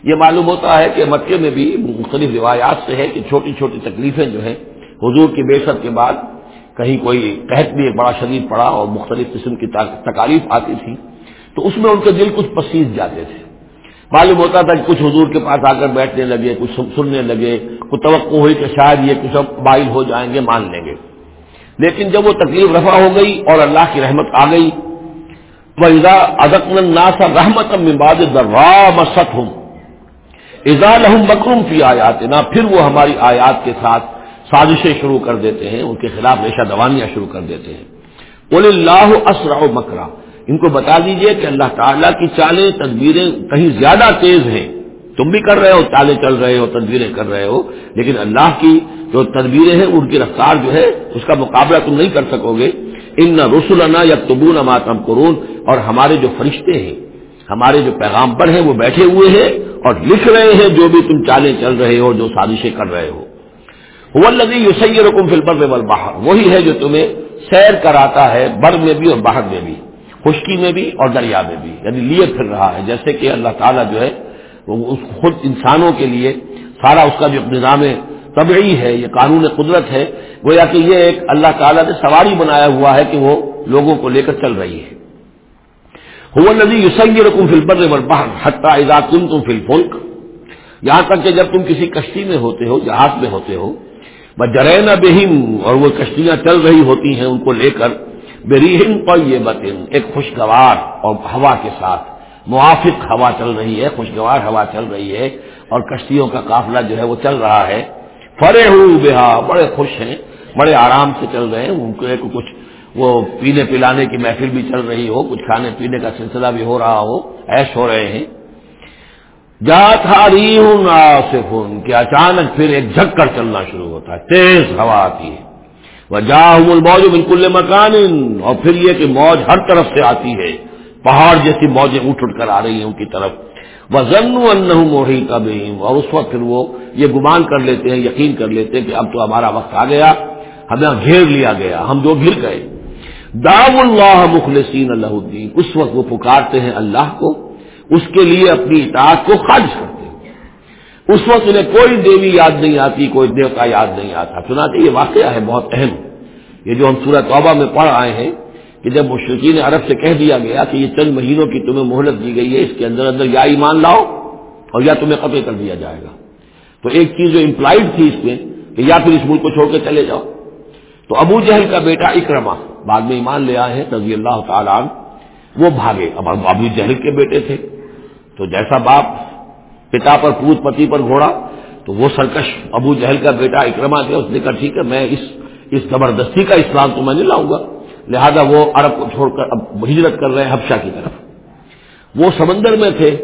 یہ معلوم ہوتا ہے کہ مکے میں بھی مختلف روایات سے ہے کہ چھوٹی چھوٹی تکلیفیں جو ہیں، حضور کی بے کے بعد کہیں کوئی قحط بھی ایک بڑا شدید پڑا اور مختلف قسم کی تکالیف آتی تھی، تو اس میں ان کے دل کچھ پسیز جاتے تھے۔ معلوم ہوتا تھا کہ کچھ حضور کے پاس آ کر بیٹھنے لگے، کچھ سننے لگے، کچھ توقع ہوئی کہ شاید یہ کچھ بائل ہو جائیں گے، مان لیں گے۔ لیکن جب وہ تکلیف رفع ہو گئی اور اللہ کی رحمت آ گئی وہ ادک ناسا رحمت مباد درام ست ہوں اضا لہم مکروم کی آیات نہ پھر وہ ہماری آیات کے ساتھ سازشیں شروع کر دیتے ہیں، ان کے خلاف ریشہ دوانیاں شروع کر دیتے ہیں۔ بول اللہ اسرا مکرا ان کو بتا دیجیے کہ اللہ تعالیٰ کی چالیں، تدبیریں کہیں زیادہ تیز ہیں۔ تم بھی کر رہے ہو چالیں چل رہے ہو، تدبیریں کر رہے ہو، لیکن اللہ کی جو تدبیریں ہیں، ان کی رفتار جو ہے، اس کا مقابلہ تم نہیں کر سکو گے۔ ان نہ رسول یا تبون ماتم قرون اور ہمارے جو فرشتے ہیں، ہمارے جو پیغام پر ہیں، وہ بیٹھے ہوئے ہیں اور لکھ رہے ہیں جو بھی تم چالیں چل رہے ہو، جو سازشیں کر رہے ہو۔ وہ لگی یو رقم فلپر میں باہر وہی ہے جو تمہیں سیر کراتا ہے بر میں بھی اور باہر میں بھی، خشکی میں بھی اور دریا میں بھی۔ یعنی لیے پھر رہا ہے، جیسے کہ اللہ تعالیٰ جو ہے اس خود انسانوں کے لیے سارا اس کا جو نظام طبعی ہے، یہ قانون قدرت ہے وہ یا کہ یہ ایک اللہ تعالیٰ نے سواری بنایا ہوا ہے کہ وہ لوگوں کو لے کر چل رہی ہے۔ ندی یوسنگ رقم فلبر بہر حتہ تم تم فل فلک یہاں تک کہ جب تم کسی کشتی میں ہوتے ہو، جہاز میں ہوتے ہو جرین بہم، اور وہ کشتیاں چل رہی ہوتی ہیں ان کو لے کر بریہم پر یہ ایک خوشگوار اور ہوا کے ساتھ۔ موافق ہوا چل رہی ہے، خوشگوار ہوا چل رہی ہے اور کشتیوں کا قافلہ جو ہے وہ چل رہا ہے۔ فرے ہو بہا، بڑے خوش ہیں، بڑے آرام سے چل رہے ہیں۔ ان کو ایک کچھ وہ پینے پلانے کی محفل بھی چل رہی ہو، کچھ کھانے پینے کا سلسلہ بھی ہو رہا ہو ایش ہو رہے ہیں۔ جا تھا ہوں کہ اچانک پھر ایک جھک کر چلنا شروع ہوتا ہے، تیز ہوا آتی ہے۔ وہ جا ہوں موج بالکل مکان، اور پھر یہ کہ موج ہر طرف سے آتی ہے۔ پہاڑ جیسی موجیں اٹھ اٹھ کر آ رہی ہیں ان کی طرف۔ وہ ضن موہی کا اور اس وقت پھر وہ یہ گمان کر لیتے ہیں، یقین کر لیتے ہیں کہ اب تو ہمارا وقت آ گیا، ہمیں گھیر لیا گیا، ہم جو گر گئے۔ دام اللہ مخلصین اللہ الدین اس وقت وہ پکارتے ہیں اللہ کو، اس کے لیے اپنی اطاعت کو خرچ کرتے ہیں۔ اس وقت انہیں کوئی دیوی یاد نہیں آتی، کوئی دیوتا یاد نہیں آتا۔ سناتے یہ واقعہ ہے بہت اہم۔ یہ جو ہم سورہ توبہ میں پڑھ آئے ہیں کہ جب مشرقین عرب سے کہہ دیا گیا کہ یہ چند مہینوں کی تمہیں مہلت دی گئی ہے، اس کے اندر اندر یا ایمان لاؤ اور یا تمہیں قتل کر دیا جائے گا۔ تو ایک چیز جو امپلائڈ تھی اس میں کہ یا پھر اس ملک کو چھوڑ کے چلے جاؤ۔ تو ابو جہل کا بیٹا اکرما بعد میں ایمان لے آئے رضی اللہ تعالیٰ وہ بھاگے۔ اب ابو جہل کے بیٹے تھے۔ تو جیسا باپ پتا پر پوت پتی پر گھوڑا، تو وہ سرکش ابو جہل کا بیٹا اکرما تھا اس نے کہا، ٹھیک ہے، میں اس اس زبردستی کا اسلام تو میں نہیں لاؤں گا۔ لہذا وہ عرب کو چھوڑ کر اب ہجرت کر رہے ہیں حبشہ کی طرف۔ وہ سمندر میں تھے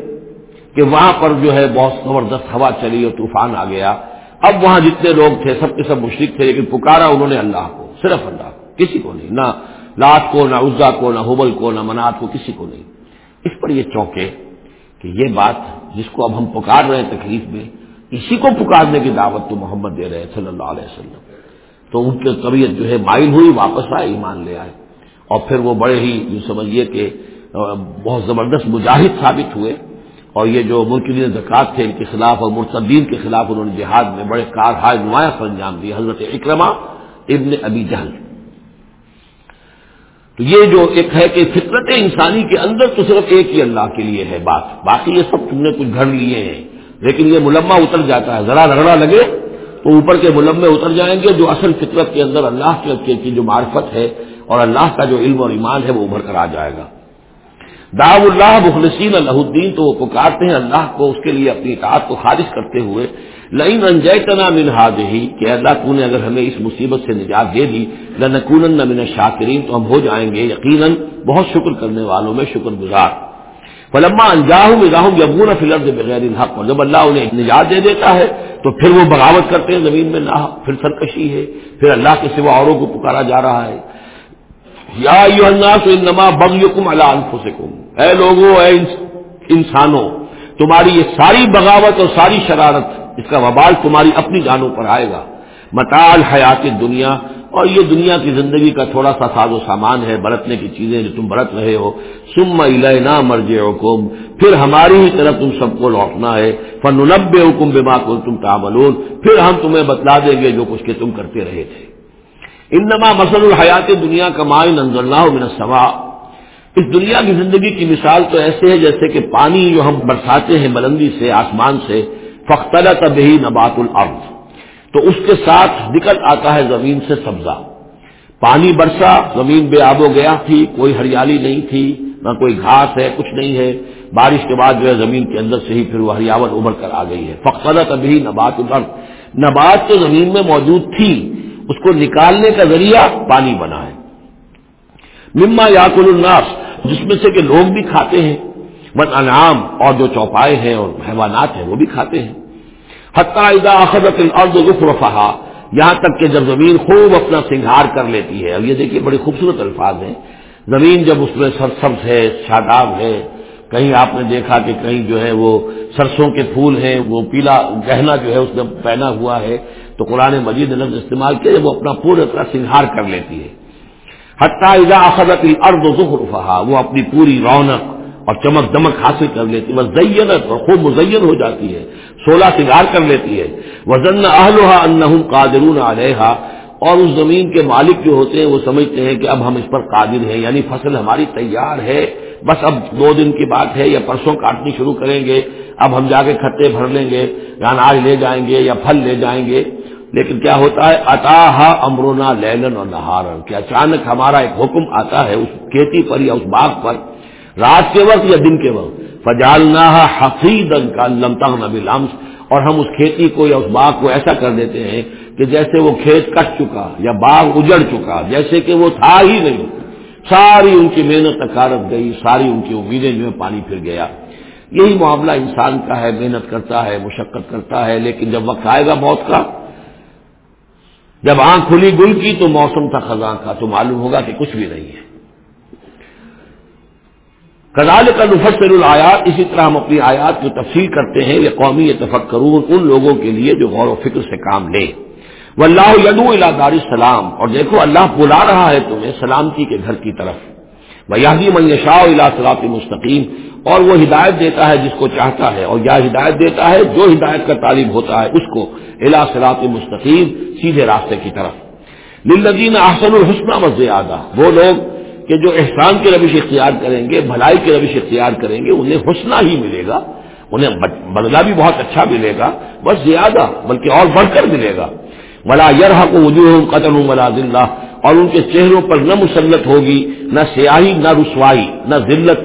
کہ وہاں پر جو ہے بہت زبردست ہوا چلی اور طوفان آ گیا۔ اب وہاں جتنے لوگ تھے سب کے سب مشرق تھے، لیکن پکارا انہوں نے اللہ کو، صرف اللہ کو، کسی کو نہیں، نہ لات کو، نہ عزا کو، نہ حبل کو، نہ منات کو، کسی کو نہیں۔ اس پر یہ چونکے کہ یہ بات جس کو اب ہم پکار رہے ہیں تکلیف میں، اسی کو پکارنے کی دعوت تو محمد دے رہے ہیں صلی اللہ علیہ وسلم۔ تو ان کی طبیعت جو ہے مائل ہوئی، واپس آئے، ایمان لے آئے۔ اور پھر وہ بڑے ہی یوں سمجھیے کہ بہت زبردست مجاہد ثابت ہوئے۔ اور یہ جو ملک زکات تھے، ان کے خلاف اور مرتدین کے خلاف انہوں نے جہاد میں بڑے کارہائے نمایاں انجام دیے۔ حضرت اکرما ابن ابی جہل۔ تو یہ جو ایک ہے کہ فطرت انسانی کے اندر تو صرف ایک ہی اللہ کے لیے ہے بات۔ باقی یہ سب تم نے کچھ گھر لیے ہیں، لیکن یہ ملما اتر جاتا ہے، ذرا رگڑا لگے تو اوپر کے ملمے اتر جائیں گے جو اصل فطرت کے اندر اللہ کی جو معرفت ہے اور اللہ کا جو علم اور ایمان ہے وہ ابھر کر آ جائے گا۔ داو اللہ مخلصین اللہ الدین تو وہ پکارتے ہیں اللہ کو، اس کے لیے اپنی اطاعت کو خارج کرتے ہوئے۔ لئی رنجے تنا من ہی کہ اللہ تو نے اگر ہمیں اس مصیبت سے نجات دے دی لنکون من شاکرین تو ہم ہو جائیں گے۔ یقیناً بہت شکر کرنے والوں میں شکر گزار۔ فلما انجاہوں راہوں یبون فلر بغیر الحق، اور جب اللہ انہیں نجات دے دیتا ہے تو پھر وہ بغاوت کرتے ہیں، زمین میں نہ پھر سرکشی ہے، پھر اللہ کے سوا اوروں کو پکارا جا رہا ہے۔ یا انما بغیکم علی انفسکم۔ اے لوگوں اے انسانوں، تمہاری یہ ساری بغاوت اور ساری شرارت، اس کا وبال تمہاری اپنی جانوں پر آئے گا۔ متال حیات دنیا اور یہ دنیا کی زندگی کا تھوڑا سا ساز و سامان ہے، برتنے کی چیزیں جو تم برت رہے ہو۔ سم نہ مرجے حکم پھر ہماری ہی طرف تم سب کو لوٹنا ہے۔ فن نبے حکم بے کو تم تعملون۔ پھر ہم تمہیں بتلا دیں گے جو کچھ کہ تم کرتے رہے تھے۔ انما مسل الحیات دنیا کا مائن اللہ من سوا اس دنیا کی زندگی کی مثال تو ایسے ہے جیسے کہ پانی جو ہم برساتے ہیں بلندی سے، آسمان سے فختلا تب ہی نبات الارض۔ تو اس کے ساتھ نکل آتا ہے زمین سے سبزہ۔ پانی برسا، زمین بے آب و گیا تھی، کوئی ہریالی نہیں تھی، نہ کوئی گھاس ہے، کچھ نہیں ہے۔ بارش کے بعد جو ہے زمین کے اندر سے ہی پھر وہ ہریاون ابھر کر آ گئی ہے۔ فخرت ابھی نبات ابھر نبات تو زمین میں موجود تھی، اس کو نکالنے کا ذریعہ پانی بنا ہے۔ مما یاقل الناس۔ جس میں سے کہ لوگ بھی کھاتے ہیں۔ ون انعام اور جو چوپائے ہیں اور حیوانات ہیں، وہ بھی کھاتے ہیں۔ حتیٰ اخذت الارض رفحا یہاں تک کہ جب زمین خوب اپنا سنگھار کر لیتی ہے، اب یہ دیکھیے بڑے خوبصورت الفاظ ہیں۔ زمین جب اس میں سرسبز ہے، شاداب ہے، کہیں آپ نے دیکھا کہ کہیں جو ہے وہ سرسوں کے پھول ہیں، وہ پیلا گہنا جو ہے اس میں پہنا ہوا ہے، تو قرآن مجید لفظ استعمال کیا، جب وہ اپنا پورا طرح سنگھار کر لیتی ہے۔ حتیٰ اذا اخذت الارض زخرفہا، وہ اپنی پوری رونق اور چمک دمک حاصل کر لیتی ہے زینت اور خوب مزین ہو جاتی ہے۔ سولہ سگار کر لیتی ہے۔ وزن اہلحا ان قادرون علیہ اور اس زمین کے مالک جو ہوتے ہیں وہ سمجھتے ہیں کہ اب ہم اس پر قادر ہیں یعنی فصل ہماری تیار ہے۔ بس اب دو دن کی بات ہے، یا پرسوں کاٹنی شروع کریں گے، اب ہم جا کے کھٹے بھر لیں گے، یا اناج لے جائیں گے، یا پھل لے جائیں گے۔ لیکن کیا ہوتا ہے؟ اطاحا امرونا لینن اور نہارن کہ اچانک ہمارا ایک حکم آتا ہے، اس کھیتی پر یا اس باغ پر، رات کے وقت یا دن کے وقت۔ فجالنا حفیظ کا لمتا نبی لمس اور ہم اس کھیتی کو یا اس باغ کو ایسا کر دیتے ہیں کہ جیسے وہ کھیت کٹ چکا یا باغ اجڑ چکا، جیسے کہ وہ تھا ہی نہیں۔ ساری ان کی محنت اکارت گئی، ساری ان کی امیدیں جو پانی پھر گیا۔ یہی معاملہ انسان کا ہے، محنت کرتا ہے، مشقت کرتا ہے، لیکن جب وقت آئے گا موت کا، جب آنکھ کھلی گل کی تو موسم تھا خزاں کا، تو معلوم ہوگا کہ کچھ بھی نہیں ہے۔ کزال کا نفسر الآیات، اسی طرح ہم اپنی آیات کی تفصیل کرتے ہیں یہ قومی تفکرون ان لوگوں کے لیے جو غور و فکر سے کام لے۔ وہ اللہ یدو اللہ دار السلام، اور دیکھو اللہ بلا رہا ہے تمہیں سلامتی کے گھر کی طرف۔ وہ یادی اللہ مستقیم، اور وہ ہدایت دیتا ہے جس کو چاہتا ہے، اور یا ہدایت دیتا ہے، جو ہدایت کا طالب ہوتا ہے، اس کو الا صلاف مستقیم، سیدھے راستے کی طرف۔ للدین احسن الحسنہ و زیادہ وہ لوگ کہ جو احسان کی روش اختیار کریں گے، بھلائی کی روش اختیار کریں گے، انہیں حسنہ ہی ملے گا، انہیں بدلا بھی بہت اچھا ملے گا، بس زیادہ، بلکہ اور بڑھ کر ملے گا۔ ملا یرح کو وجوہ قتل ملا ذلہ اور ان کے چہروں پر نہ مسلط ہوگی، نہ سیاہی، نہ رسوائی، نہ ذلت۔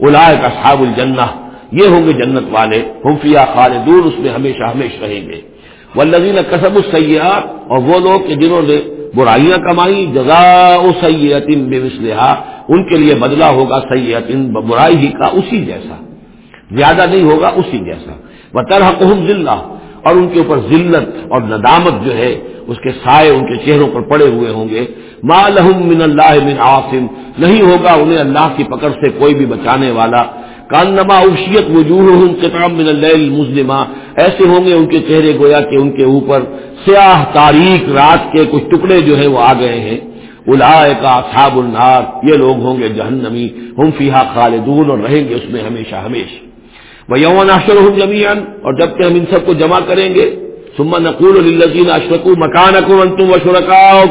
الائے کا الجنہ۔ یہ ہوں گے جنت والے۔ حفیہ خالدور اس میں ہمیشہ ہمیشہ رہیں گے۔ والذین کسب السیئات۔ اور وہ لوگ کہ جنہوں نے برائیاں کمائی جزا سید بے مسلحا ان کے لیے بدلا ہوگا سید برائی ہی کا اسی جیسا۔ زیادہ نہیں ہوگا اسی جیسا۔ وہ طرح ذلہ اور ان کے اوپر ذلت اور ندامت جو ہے، اس کے سائے، ان کے چہروں پر پڑے ہوئے ہوں گے۔ ما لہم من اللہ من عاصم، نہیں ہوگا انہیں اللہ کی پکڑ سے کوئی بھی بچانے والا۔ کانما اوشیت وجوہ کتاب من اللہ مسلمہ ایسے ہوں گے ان کے چہرے گویا کہ ان کے اوپر سیاہ تاریخ رات کے کچھ ٹکڑے جو ہیں وہ آ گئے ہیں۔ الائے کا صاب النار، یہ لوگ ہوں گے جہنمی، ہم فیحا خالدون اور رہیں گے اس میں ہمیشہ ہمیشہ۔ وہ یوم اشر ہوں جمیان اور جبکہ ہم ان سب کو جمع کریں گے سما نقول الزین اشرکو مکان اکم انتم و شرکا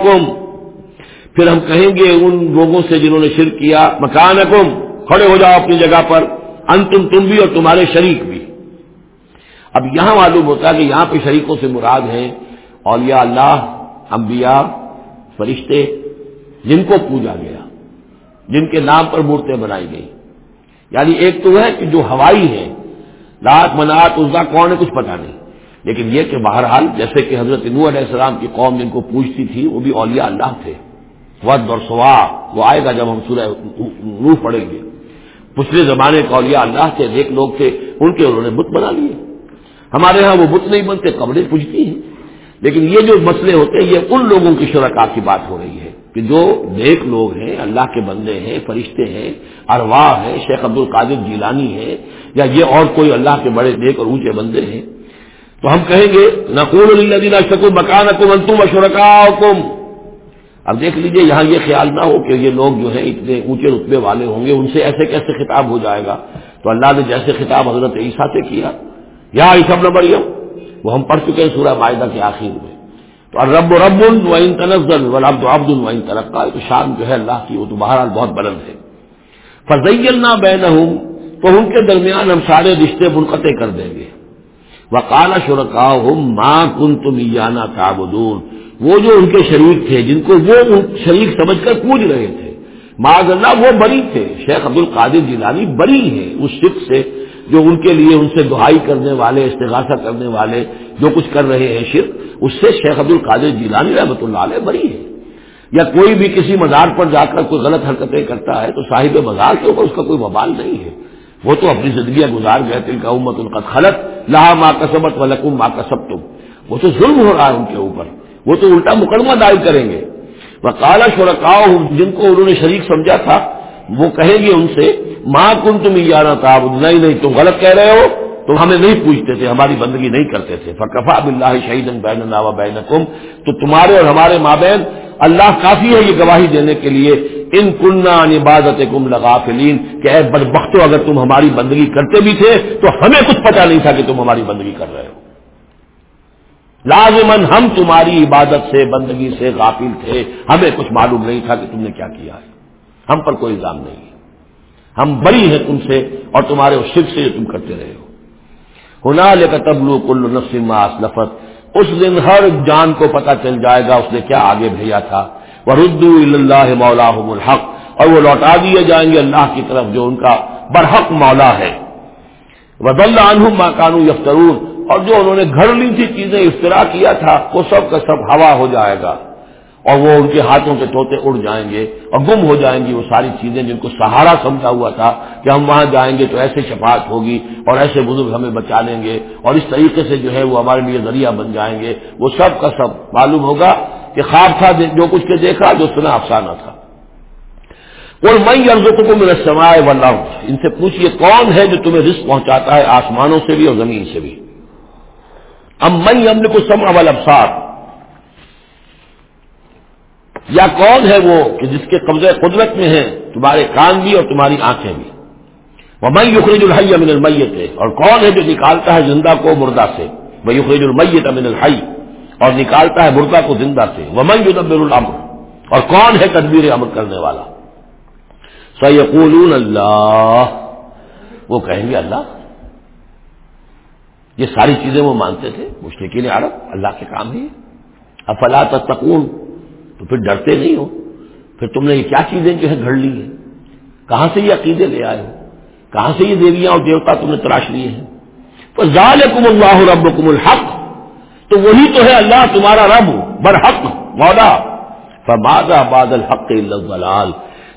پھر ہم کہیں گے ان لوگوں سے جنہوں نے شرک کیا مکان اکم کھڑے ہو جاؤ اپنی جگہ پر، انتم تم بھی اور تمہارے شریک بھی۔ اب یہاں معلوم ہوتا ہے کہ یہاں پہ شریکوں سے مراد ہیں اولیاء اللہ، انبیاء، فرشتے، جن کو پوجا گیا، جن کے نام پر مورتیں بنائی گئی یعنی ایک تو ہے کہ جو ہوائی ہے رات منات اسدا کون ہے کچھ پتا نہیں۔ لیکن یہ کہ بہرحال جیسے کہ حضرت نو علیہ السلام کی قوم جن کو پوچھتی تھی، وہ بھی اولیاء اللہ تھے۔ ود اور سوا وہ آئے گا جب ہم سورہ روح پڑیں گے۔ پچھلے زمانے کا اولیاء اللہ تھے ایک لوگ تھے، ان کے انہوں نے بت بنا لیے۔ ہمارے ہاں وہ بت نہیں بنتے، قبریں پوجتی ہیں۔ لیکن یہ جو مسئلے ہوتے ہیں، یہ ان لوگوں کی شرکا کی بات ہو رہی ہے کہ جو نیک لوگ ہیں، اللہ کے بندے ہیں، فرشتے ہیں، ارواح ہیں، شیخ عبد القادر جیلانی ہے یا یہ اور کوئی اللہ کے بڑے نیک اور اونچے بندے ہیں، تو ہم کہیں گے، نقول اللہ شکو مکان کو منتم و شرکا اب دیکھ لیجیے، یہاں یہ خیال نہ ہو کہ یہ لوگ جو ہیں اتنے اونچے رتبے والے ہوں گے، ان سے ایسے کیسے خطاب ہو جائے گا؟ تو اللہ نے جیسے خطاب حضرت عیسیٰ سے کیا، یا عیسب نہ مریم؟ وہ ہم پڑھ چکے ہیں سورہ معاہدہ کے آخر میں۔ تو رب و رب الوعین تنزل و رب عبد الوعین ترقا تو شان جو ہے اللہ کی، وہ تو بہرحال بہت بلند ہے۔ فضی اللہ بین تو ان کے درمیان ہم سارے رشتے منقطع کر دیں گے۔ وہ کالا شرکا ماں کن تم ایانا تعبدون۔ وہ جو ان کے شریک تھے، جن کو وہ شریک سمجھ کر پوج رہے تھے۔ معذ اللہ، وہ بری تھے۔ شیخ عبد القادر جیلانی بری ہے اس شک سے جو ان کے لیے ان سے دہائی کرنے والے، استغاثہ کرنے والے جو کچھ کر رہے ہیں شرک، اس سے شیخ عبد القادر جیلانی رحمۃ اللہ علیہ بری ہے یا کوئی بھی کسی مزار پر جا کر کوئی غلط حرکتیں کرتا ہے تو صاحب مزار کے اوپر اس کا کوئی ببال نہیں ہے۔ وہ تو اپنی زندگیاں گزار گئے تل کا امت ان کا خلط لاہ ماں کسبت و لکم ماں کسب تم وہ تو ظلم ہو رہا ہے ان کے اوپر۔ وہ تو الٹا مقدمہ دائر کریں گے۔ وہ کالا شرکاؤ جن کو انہوں نے شریک سمجھا تھا وہ کہیں گے ان سے ماں کن تم جانا تھا نہیں نہیں، تم غلط کہہ رہے ہو، تم ہمیں نہیں پوچھتے تھے، ہماری بندگی نہیں کرتے تھے۔ فکفا بلّہ شہید بین بین تو تمہارے اور ہمارے مابین اللہ کافی ہے یہ گواہی دینے کے لیے، ان کنہ عبادت کم لگا فلین کہ اے بد بختو اگر تم ہماری بندگی کرتے بھی تھے، تو ہمیں کچھ پتا نہیں تھا کہ تم ہماری بندگی کر رہے ہو۔ لازمن ہم تمہاری عبادت سے، بندگی سے غافل تھے، ہمیں کچھ معلوم نہیں تھا کہ تم نے کیا کیا ہے۔ ہم پر کوئی الزام نہیں ہے۔ ہم بری ہیں تم سے اور تمہارے اس شرک سے تم کرتے رہے ہو۔ ہونا لے کر تبلو کل نسم لفت اس دن ہر جان کو پتا چل جائے گا اس نے کیا آگے بھیجا تھا۔ وہ ردو اللہ مولا الحق۔ اور وہ لوٹا دیے جائیں گے اللہ کی طرف جو ان کا برحق مولا ہے۔ ود اللہ ماکانو یفترون اور جو انہوں نے گھر لی تھی چیزیں افطرا کیا تھا، وہ سب کا سب ہوا ہو جائے گا۔ اور وہ ان کے ہاتھوں کے طوطے اڑ جائیں گے اور گم ہو جائیں گی وہ ساری چیزیں جن کو سہارا سمجھا ہوا تھا کہ ہم وہاں جائیں گے تو ایسے شفاعت ہوگی اور ایسے بزرگ ہمیں بچا لیں گے اور اس طریقے سے جو ہے وہ ہمارے لیے ذریعہ بن جائیں گے وہ سب کا سب معلوم ہوگا کہ خواب تھا جو کچھ کے دیکھا جو سنا افسانہ تھا۔ اور میں ارزوں کو میرا سمائے ورنہ ان سے پوچھئے کون ہے جو تمہیں رسک پہنچاتا ہے آسمانوں سے بھی اور زمین سے بھی۔ اب میں ہم نے کچھ سما والا یا کون ہے وہ کہ جس کے قبضے قدرت میں ہیں، تمہارے کان بھی اور تمہاری آنکھیں بھی۔ وہ میں یخرج الحی امن المیت ہے اور کون ہے جو نکالتا ہے زندہ کو مردہ سے؟ وہ یخرج المیت امن الحی اور نکالتا ہے مردہ کو زندہ سے۔ وہ میں یدبر الامر اور کون ہے تدبیر امر کرنے والا؟ سیقولون اللہ وہ کہیں گے اللہ؟ یہ ساری چیزیں وہ مانتے تھے، مشرقین عرب، اللہ کے کام ہی۔ افلا تتقون؟ تو پھر ڈرتے نہیں ہو۔ پھر تم نے یہ کیا چیزیں جو ہے گھڑ لی ہیں؟ کہاں سے یہ عقیدے لے آئے ہو؟ کہاں سے یہ دیویاں اور دیوتا تم نے تراش لیے ہیں؟ تو ظال اللہ رب کم الحق۔ تو وہی تو ہے اللہ، تمہارا رب، برحق، مولا۔ فباد باد الحق اللہ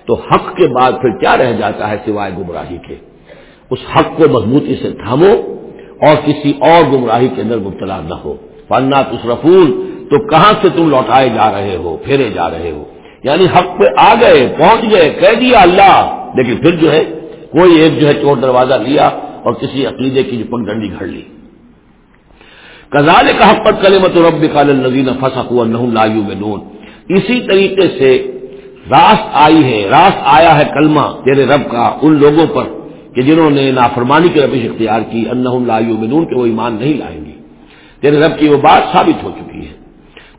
تو حق کے بعد پھر کیا رہ جاتا ہے سوائے گمراہی کے؟ اس حق کو مضبوطی سے تھامو اور کسی اور گمراہی کے اندر مبتلا نہ ہو۔ فنا تصرفون۔ تو کہاں سے تم لوٹائے جا رہے ہو، پھیرے جا رہے ہو؟ یعنی حق پہ آ گئے، پہنچ گئے، کہہ دیا اللہ۔ لیکن پھر جو ہے، کوئی ایک جو ہے چور دروازہ لیا اور کسی عقیدے کی جو ڈنڈی گھڑ لی۔ کزال کا حق پر کلے مت رب کال نظین فسق لایو نون اسی طریقے سے راست آئی ہے، راست آیا ہے کلمہ تیرے رب کا ان لوگوں پر کہ جنہوں نے نافرمانی کی ربش اختیار کی، انہم لا یؤمنون کہ وہ ایمان نہیں لائیں گے۔ تیرے رب کی وہ بات ثابت ہو چکی ہے۔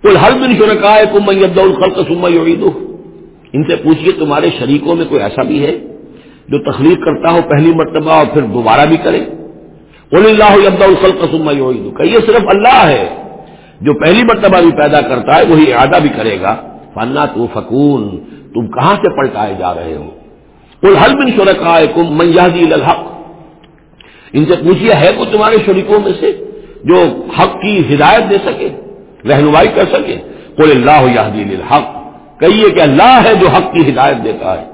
کل ہر دن شرکائے کم میب الخلق سما یعیدو ان سے پوچھیے تمہارے شریکوں میں کوئی ایسا بھی ہے جو تخلیق کرتا ہو پہلی مرتبہ اور پھر دوبارہ بھی کرے؟ قل اللہ ابدا الخلق سما یعیدو کہ یہ صرف اللہ ہے جو پہلی مرتبہ بھی پیدا کرتا ہے، وہی اعادہ بھی کرے گا۔ فنا تو فکون تم کہاں سے پلٹائے جا رہے ہو؟ حل بن شرکا کم میادی الحق؟ ان سے پوچھیے ہے کو تمہارے شریکوں میں سے جو حق کی ہدایت دے سکے؟ رہنمائی کر سکے۔ قل اللہ یادی الحق کہیے کہ اللہ ہے جو حق کی ہدایت دیتا ہے۔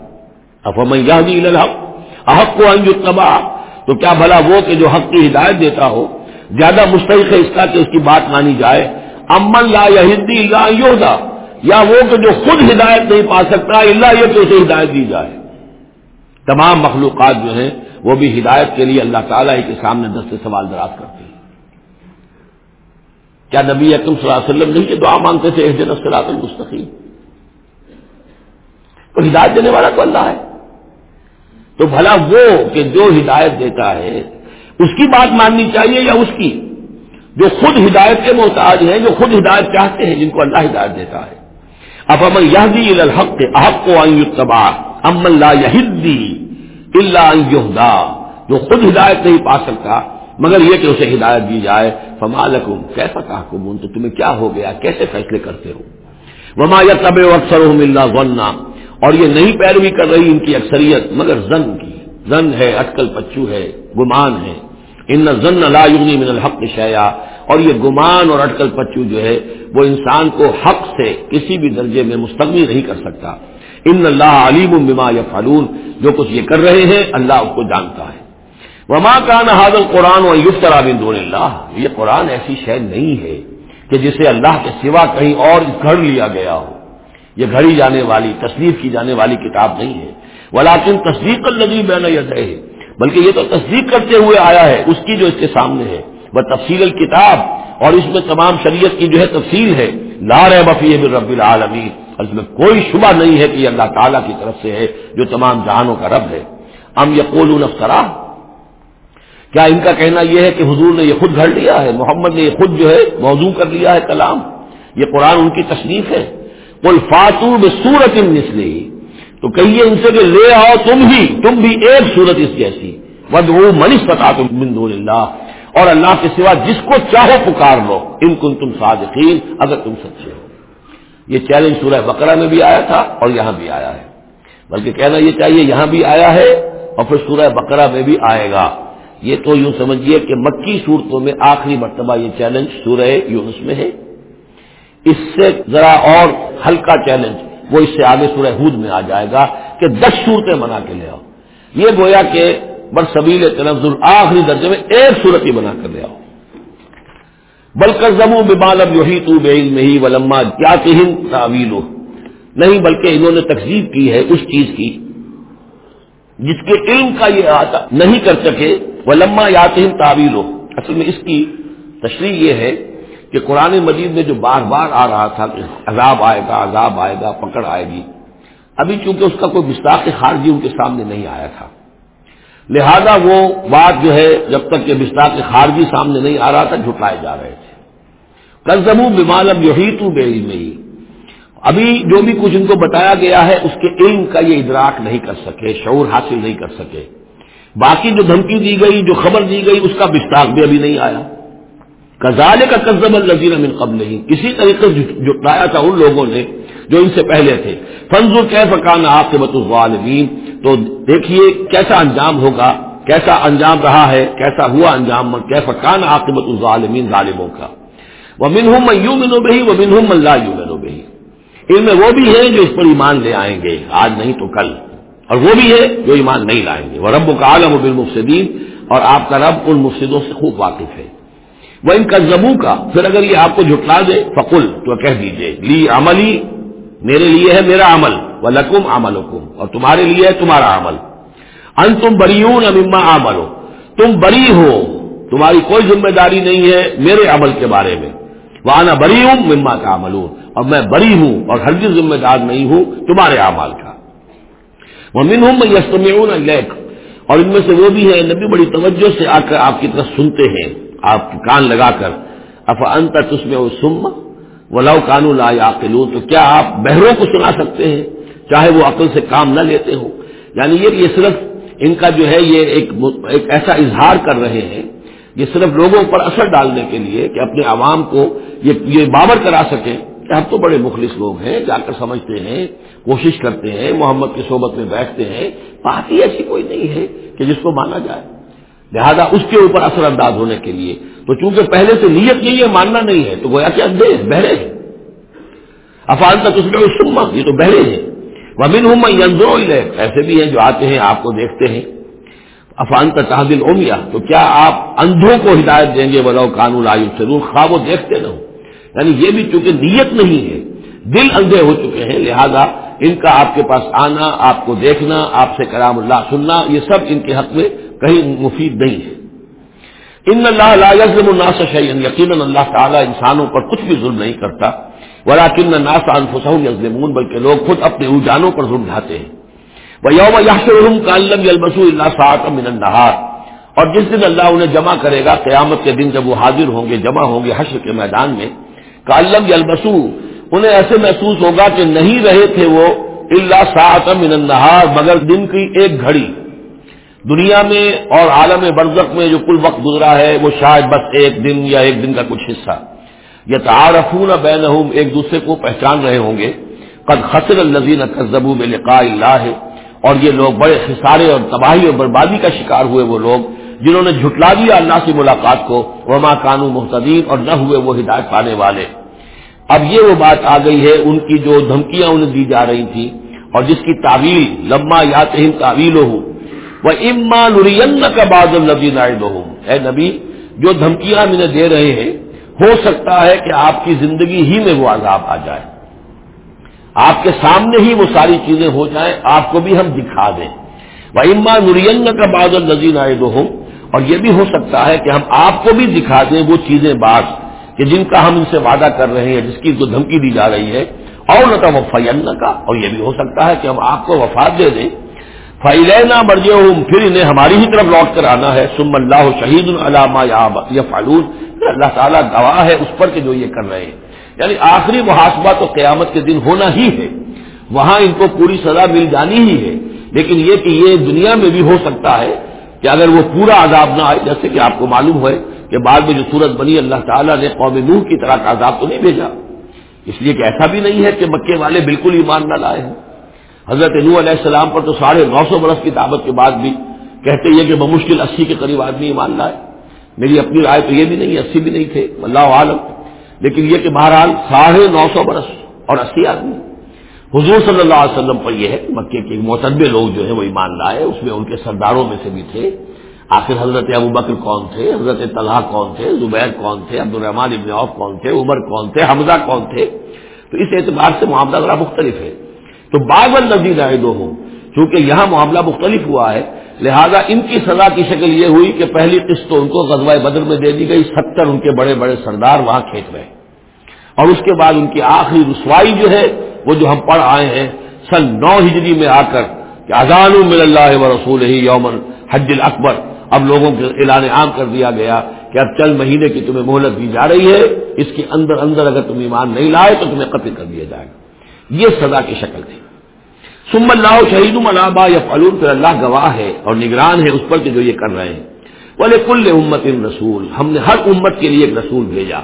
افم یادی الحق؟ احق کو انجتبا تو کیا بھلا وہ کہ جو حق کی ہدایت دیتا ہو، زیادہ مستحق ہے اس کا کہ اس کی بات مانی جائے۔ امن لا یا ہندی یودا یا وہ کہ جو خود ہدایت نہیں پا سکتا، اللہ یہ کہ اسے ہدایت دی جائے۔ تمام مخلوقات جو ہیں، وہ بھی ہدایت کے لیے اللہ تعالیٰ ہی کے سامنے دس سے سوال دراز کرتے ہیں۔ کیا نبی اکم صلی اللہ علیہ وسلم نہیں کہ دعا مانگتے تھے احجن اصلاط المستقیم۔ تو ہدایت دینے والا تو اللہ ہے۔ تو بھلا وہ کہ جو ہدایت دیتا ہے، اس کی بات ماننی چاہیے یا اس کی؟ جو خود ہدایت کے محتاج ہیں، جو خود ہدایت چاہتے ہیں، جن کو اللہ ہدایت دیتا ہے۔ اب امن یہ الحق، احق کو تباہ امن لا یہدی اللہ جو خود ہدایت نہیں پا سکتا مگر یہ کہ اسے ہدایت دی جائے، فما لکم، کیسا تحکمون تو تمہیں کیا ہو گیا؟ کیسے فیصلے کرتے ہو؟ وما یا طب اکثر غنہ اور یہ نہیں پیروی کر رہی ان کی اکثریت، مگر زن کی۔ زن ہے، اٹکل پچو ہے، گمان ہے۔ ان زن لا یغنی من الحق شیا اور یہ گمان اور اٹکل پچو جو ہے، وہ انسان کو حق سے کسی بھی درجے میں مستقبل نہیں کر سکتا۔ ان اللہ علیم بما یا جو کچھ یہ کر رہے ہیں، اللہ اس کو جانتا ہے۔ وما کا حاضل قرآن و یفترا بن دون اللہ یہ قرآن ایسی شے نہیں ہے کہ جسے اللہ کے سوا کہیں اور گھڑ لیا گیا ہو. یہ گھڑی جانے والی، تصدیق کی جانے والی کتاب نہیں ہے. ولاکن تصدیق النبی بین ہے بلکہ یہ تو تصدیق کرتے ہوئے آیا ہے، اس کی جو اس کے سامنے ہے. وہ تفصیل الکتاب، اور اس میں تمام شریعت کی جو ہے تفصیل ہے. لار بفی رب العالمین. اور اس میں کوئی شبہ نہیں ہے کہ یہ اللہ تعالیٰ کی طرف سے ہے، جو تمام جہانوں کا رب ہے. ام یقول افسرا کیا ان کا کہنا یہ ہے کہ حضور نے یہ خود گھڑ لیا ہے؟ محمد نے یہ خود جو ہے موضوع کر لیا ہے کلام؟ یہ قرآن ان کی تصنیف ہے۔ کل فاتو میں سورت نسلی تو کہیے ان سے کہ لے آؤ تم بھی تم بھی ایک صورت اس جیسی۔ ود وہ منش پتا تم بندو اللہ اور اللہ کے سوا جس کو چاہو پکار لو۔ ان کن تم صادقین، اگر تم سچے ہو۔ یہ چیلنج سورہ بقرہ میں بھی آیا تھا اور یہاں بھی آیا ہے۔ بلکہ کہنا یہ چاہیے، یہاں بھی آیا ہے اور پھر سورہ بقرہ میں بھی آئے گا۔ یہ تو یوں سمجھیے کہ مکی صورتوں میں آخری مرتبہ یہ چیلنج سورہ یونس میں ہے۔ اس سے ذرا اور ہلکا چیلنج، وہ اس سے آگے سورہ ہود میں آ جائے گا کہ دس صورتیں بنا کے لے آؤ۔ یہ گویا کہ برسبیل تنزل آخری درجے میں ایک صورت ہی بنا کر لے آؤ۔ بلکہ زمو بال یوہی تو بے علم ہی ولما کیا کہ تعویل نہیں، بلکہ انہوں نے تقسیب کی ہے اس چیز کی۔ جس کے علم کا یہ آتا نہیں کر سکے وہ لما یاتین تعویل ہو اصل میں اس کی تشریح یہ ہے کہ قرآن مجید میں جو بار بار آ رہا تھا کہ عذاب آئے گا، عذاب آئے گا، پکڑ آئے گی، ابھی چونکہ اس کا کوئی مستاق خارجی ان کے سامنے نہیں آیا تھا۔ لہذا وہ بات جو ہے، جب تک کہ مستاق خارجی سامنے نہیں آ رہا تھا، جھٹلائے جا رہے تھے۔ کلزم بمالم یوہی تو بے میں ہی ابھی جو بھی کچھ ان کو بتایا گیا ہے، اس کے علم کا یہ ادراک نہیں کر سکے، شعور حاصل نہیں کر سکے۔ باقی جو دھمکی دی گئی، جو خبر دی گئی، اس کا بستاق بھی ابھی نہیں آیا۔ کزالے کا قزم الزیر من قبل نہیں اسی طریقے سے جٹایا تھا ان لوگوں نے، جو ان سے پہلے تھے۔ فنزو کی فکان آپ کے بت العالمین تو دیکھیے کیسا انجام ہوگا، کیسا انجام رہا ہے، کیسا ہوا انجام کی فکان آپ کے بت العالمین ظالموں کا۔ وہ منہم یوں منو بہی وہ منہم اللہ یوں منو بہی۔ ان میں وہ بھی ہیں جو اس پر ایمان لے آئیں گے۔ آج نہیں تو کل۔ اور وہ بھی ہے جو ایمان نہیں لائیں گے۔ وہ رب کا عالم و اور آپ کا رب ان مفصدوں سے خوب واقف ہے۔ وہ ان کا زبو کا پھر اگر یہ آپ کو جھٹلا دے، فقل تو کہہ دیجیے لی عملی میرے لیے ہے میرا عمل وہ لکم عمل اور تمہارے لیے ہے تمہارا عمل۔ ان تم بریون اما عمل ہو تم بری ہو، تمہاری کوئی ذمہ داری نہیں ہے میرے عمل کے بارے میں۔ وہ آنا بری ہوں مما کا عمل اور میں بری ہوں اور ہر ذمہ دار نہیں ہوں، تمہارے اعمال کا۔ وہ من ہوں میں یس اور ان میں سے وہ بھی ہے نبی بڑی توجہ سے آ کر آپ کی طرف سنتے ہیں۔ آپ کان لگا کر اف انت تسم و سم و لو کانو لا یا تو کیا آپ بہروں کو سنا سکتے ہیں؟ چاہے وہ عقل سے کام نہ لیتے ہوں۔ یعنی یہ یہ صرف ان کا جو ہے، یہ ایک ایک ایسا اظہار کر رہے ہیں یہ صرف لوگوں پر اثر ڈالنے کے لیے کہ اپنے عوام کو یہ بابر کرا سکیں کہ ہم تو بڑے مخلص لوگ ہیں، جا کر سمجھتے ہیں، کوشش کرتے ہیں، محمد کی صحبت میں بیٹھتے ہیں بات ہی ایسی کوئی نہیں ہے کہ جس کو مانا جائے۔ لہذا اس کے اوپر اثر انداز ہونے کے لیے تو چونکہ پہلے سے نیت نہیں ہے ماننا نہیں ہے، تو گویا کہ اندھے بہرے ہیں۔ افان تک اس میں سما یہ تو بہرے ہیں۔ وہ بن ہوں میں ایسے بھی ہیں جو آتے ہیں، آپ کو دیکھتے ہیں۔ افان کا تحدل اومیا تو کیا آپ اندھوں کو ہدایت دیں گے بلاؤ قانون آیو ضرور خواب وہ دیکھتے نہ یعنی یہ بھی چونکہ نیت نہیں ہے، دل اندھے ہو چکے ہیں، لہذا ان کا آپ کے پاس آنا، آپ کو دیکھنا، آپ سے کرام اللہ سننا، یہ سب ان کے حق میں کہیں مفید نہیں ہے۔ ان اللہ یزم الناس شعین یقیناً اللہ تعالیٰ انسانوں پر کچھ بھی ظلم نہیں کرتا۔ ولاکن ناسان فسون یزمون بلکہ لوگ خود اپنے اجانوں پر ظلم ڈھاتے ہیں۔ وہ یوم یاشرحم کالم یلبسو اللہ ساعت من النہار اور جس دن اللہ انہیں جمع کرے گا، قیامت کے دن جب وہ حاضر ہوں گے، جمع ہوں گے حشر کے میدان میں کالم یلبسو انہیں ایسے محسوس ہوگا کہ نہیں رہے تھے وہ اللہ ساعت من النہار مگر دن کی ایک گھڑی۔ دنیا میں اور عالم برزق میں جو کل وقت گزرا ہے، وہ شاید بس ایک دن یا ایک دن کا کچھ حصہ۔ یا تعارفون بینہم ایک دوسرے کو پہچان رہے ہوں گے۔ قد خسر الزین قزبو بلقاء اللہ اور یہ لوگ بڑے خسارے اور تباہی اور بربادی کا شکار ہوئے وہ لوگ جنہوں نے جھٹلا دیا اللہ سے ملاقات کو، وما کانو محتدین اور نہ ہوئے وہ ہدایت پانے والے۔ اب یہ وہ بات آ گئی ہے ان کی جو دھمکیاں انہیں دی جا رہی تھی اور جس کی تعویل، لما یا تہم تعویل ہو وہ اما نرین کا بعض النبی نائب اے نبی، جو دھمکیاں انہیں دے رہے ہیں، ہو سکتا ہے کہ آپ کی زندگی ہی میں وہ عذاب آ جائے۔ آپ کے سامنے ہی وہ ساری چیزیں ہو جائیں، آپ کو بھی ہم دکھا دیں۔ وہ اما نرین کا بعض النظین آئے اور یہ بھی ہو سکتا ہے کہ ہم آپ کو بھی دکھا دیں وہ چیزیں بعض، کہ جن کا ہم ان سے وعدہ کر رہے ہیں، جس کی تو دھمکی دی جا رہی ہے۔ اور نہ تو وفین کا اور یہ بھی ہو سکتا ہے کہ ہم آپ کو وفات دے دیں۔ فیلنا مرجے پھر انہیں ہماری ہی طرف لوٹ کر آنا ہے۔ سم اللہ شہید العلامہ یا فالون اللہ تعالیٰ گواہ ہے اس پر کہ جو یہ کر رہے ہیں۔ یعنی آخری محاسبہ تو قیامت کے دن ہونا ہی ہے۔ وہاں ان کو پوری سزا مل جانی ہی ہے۔ لیکن یہ کہ یہ دنیا میں بھی ہو سکتا ہے کہ اگر وہ پورا عذاب نہ آئے، جیسے کہ آپ کو معلوم ہوئے کہ بعد میں جو صورت بنی، اللہ تعالیٰ نے قوم نوح کی طرح کا عذاب تو نہیں بھیجا۔ اس لیے کہ ایسا بھی نہیں ہے کہ مکے والے بالکل ایمان نہ لائے ہیں حضرت نوح علیہ السلام پر تو ساڑھے نو سو برس کی دعوت کے بعد بھی کہتے ہیں کہ بمشکل اسی کے قریب آدمی ایمان لائے۔ میری اپنی رائے تو یہ بھی نہیں، اسی بھی نہیں تھے۔ اللہ عالم۔ لیکن یہ کہ بہرحال ساڑھے نو سو برس اور اسی آدمی۔ حضور صلی اللہ علیہ وسلم پر یہ ہے کہ مکے کے متدبے لوگ جو ہیں وہ ایمان لائے، اس میں ان کے سرداروں میں سے بھی تھے۔ آخر حضرت ابو بکر کون تھے؟ حضرت طلحہ کون تھے؟ زبیر کون تھے؟ عبد الرحمان ابن عوف کون تھے؟ عمر کون تھے؟ حمزہ کون تھے؟ تو اس اعتبار سے معاملہ ذرا مختلف ہے۔ تو بابل نزید آئے دو ہوں چونکہ یہاں معاملہ مختلف ہوا ہے۔ لہذا ان کی سزا کی شکل یہ ہوئی کہ پہلی قسط ان کو غزوہ بدر میں دے دی گئی، ستر ان کے بڑے بڑے سردار وہاں کھینچ رہے اور اس کے بعد ان کی آخری رسوائی جو ہے وہ جو ہم پڑھ آئے ہیں، سن نو ہجری میں آ کر کہ اذان مل اللہ و رسول ہی یومن حج اکبر اب لوگوں کے اعلان عام کر دیا گیا کہ اب چند مہینے کی تمہیں مہلت دی جا رہی ہے، اس کے اندر اندر اگر تم ایمان نہیں لائے تو تمہیں قتل کر دیا جائے گا۔ یہ سزا کی شکل تھی۔ سم اللہ شہید البا یا فلون پھر اللہ گواہ ہے اور نگران ہے اس پر کہ جو یہ کر رہے ہیں۔ بولے کل امت رسول، ہم نے ہر امت کے لیے ایک رسول بھیجا۔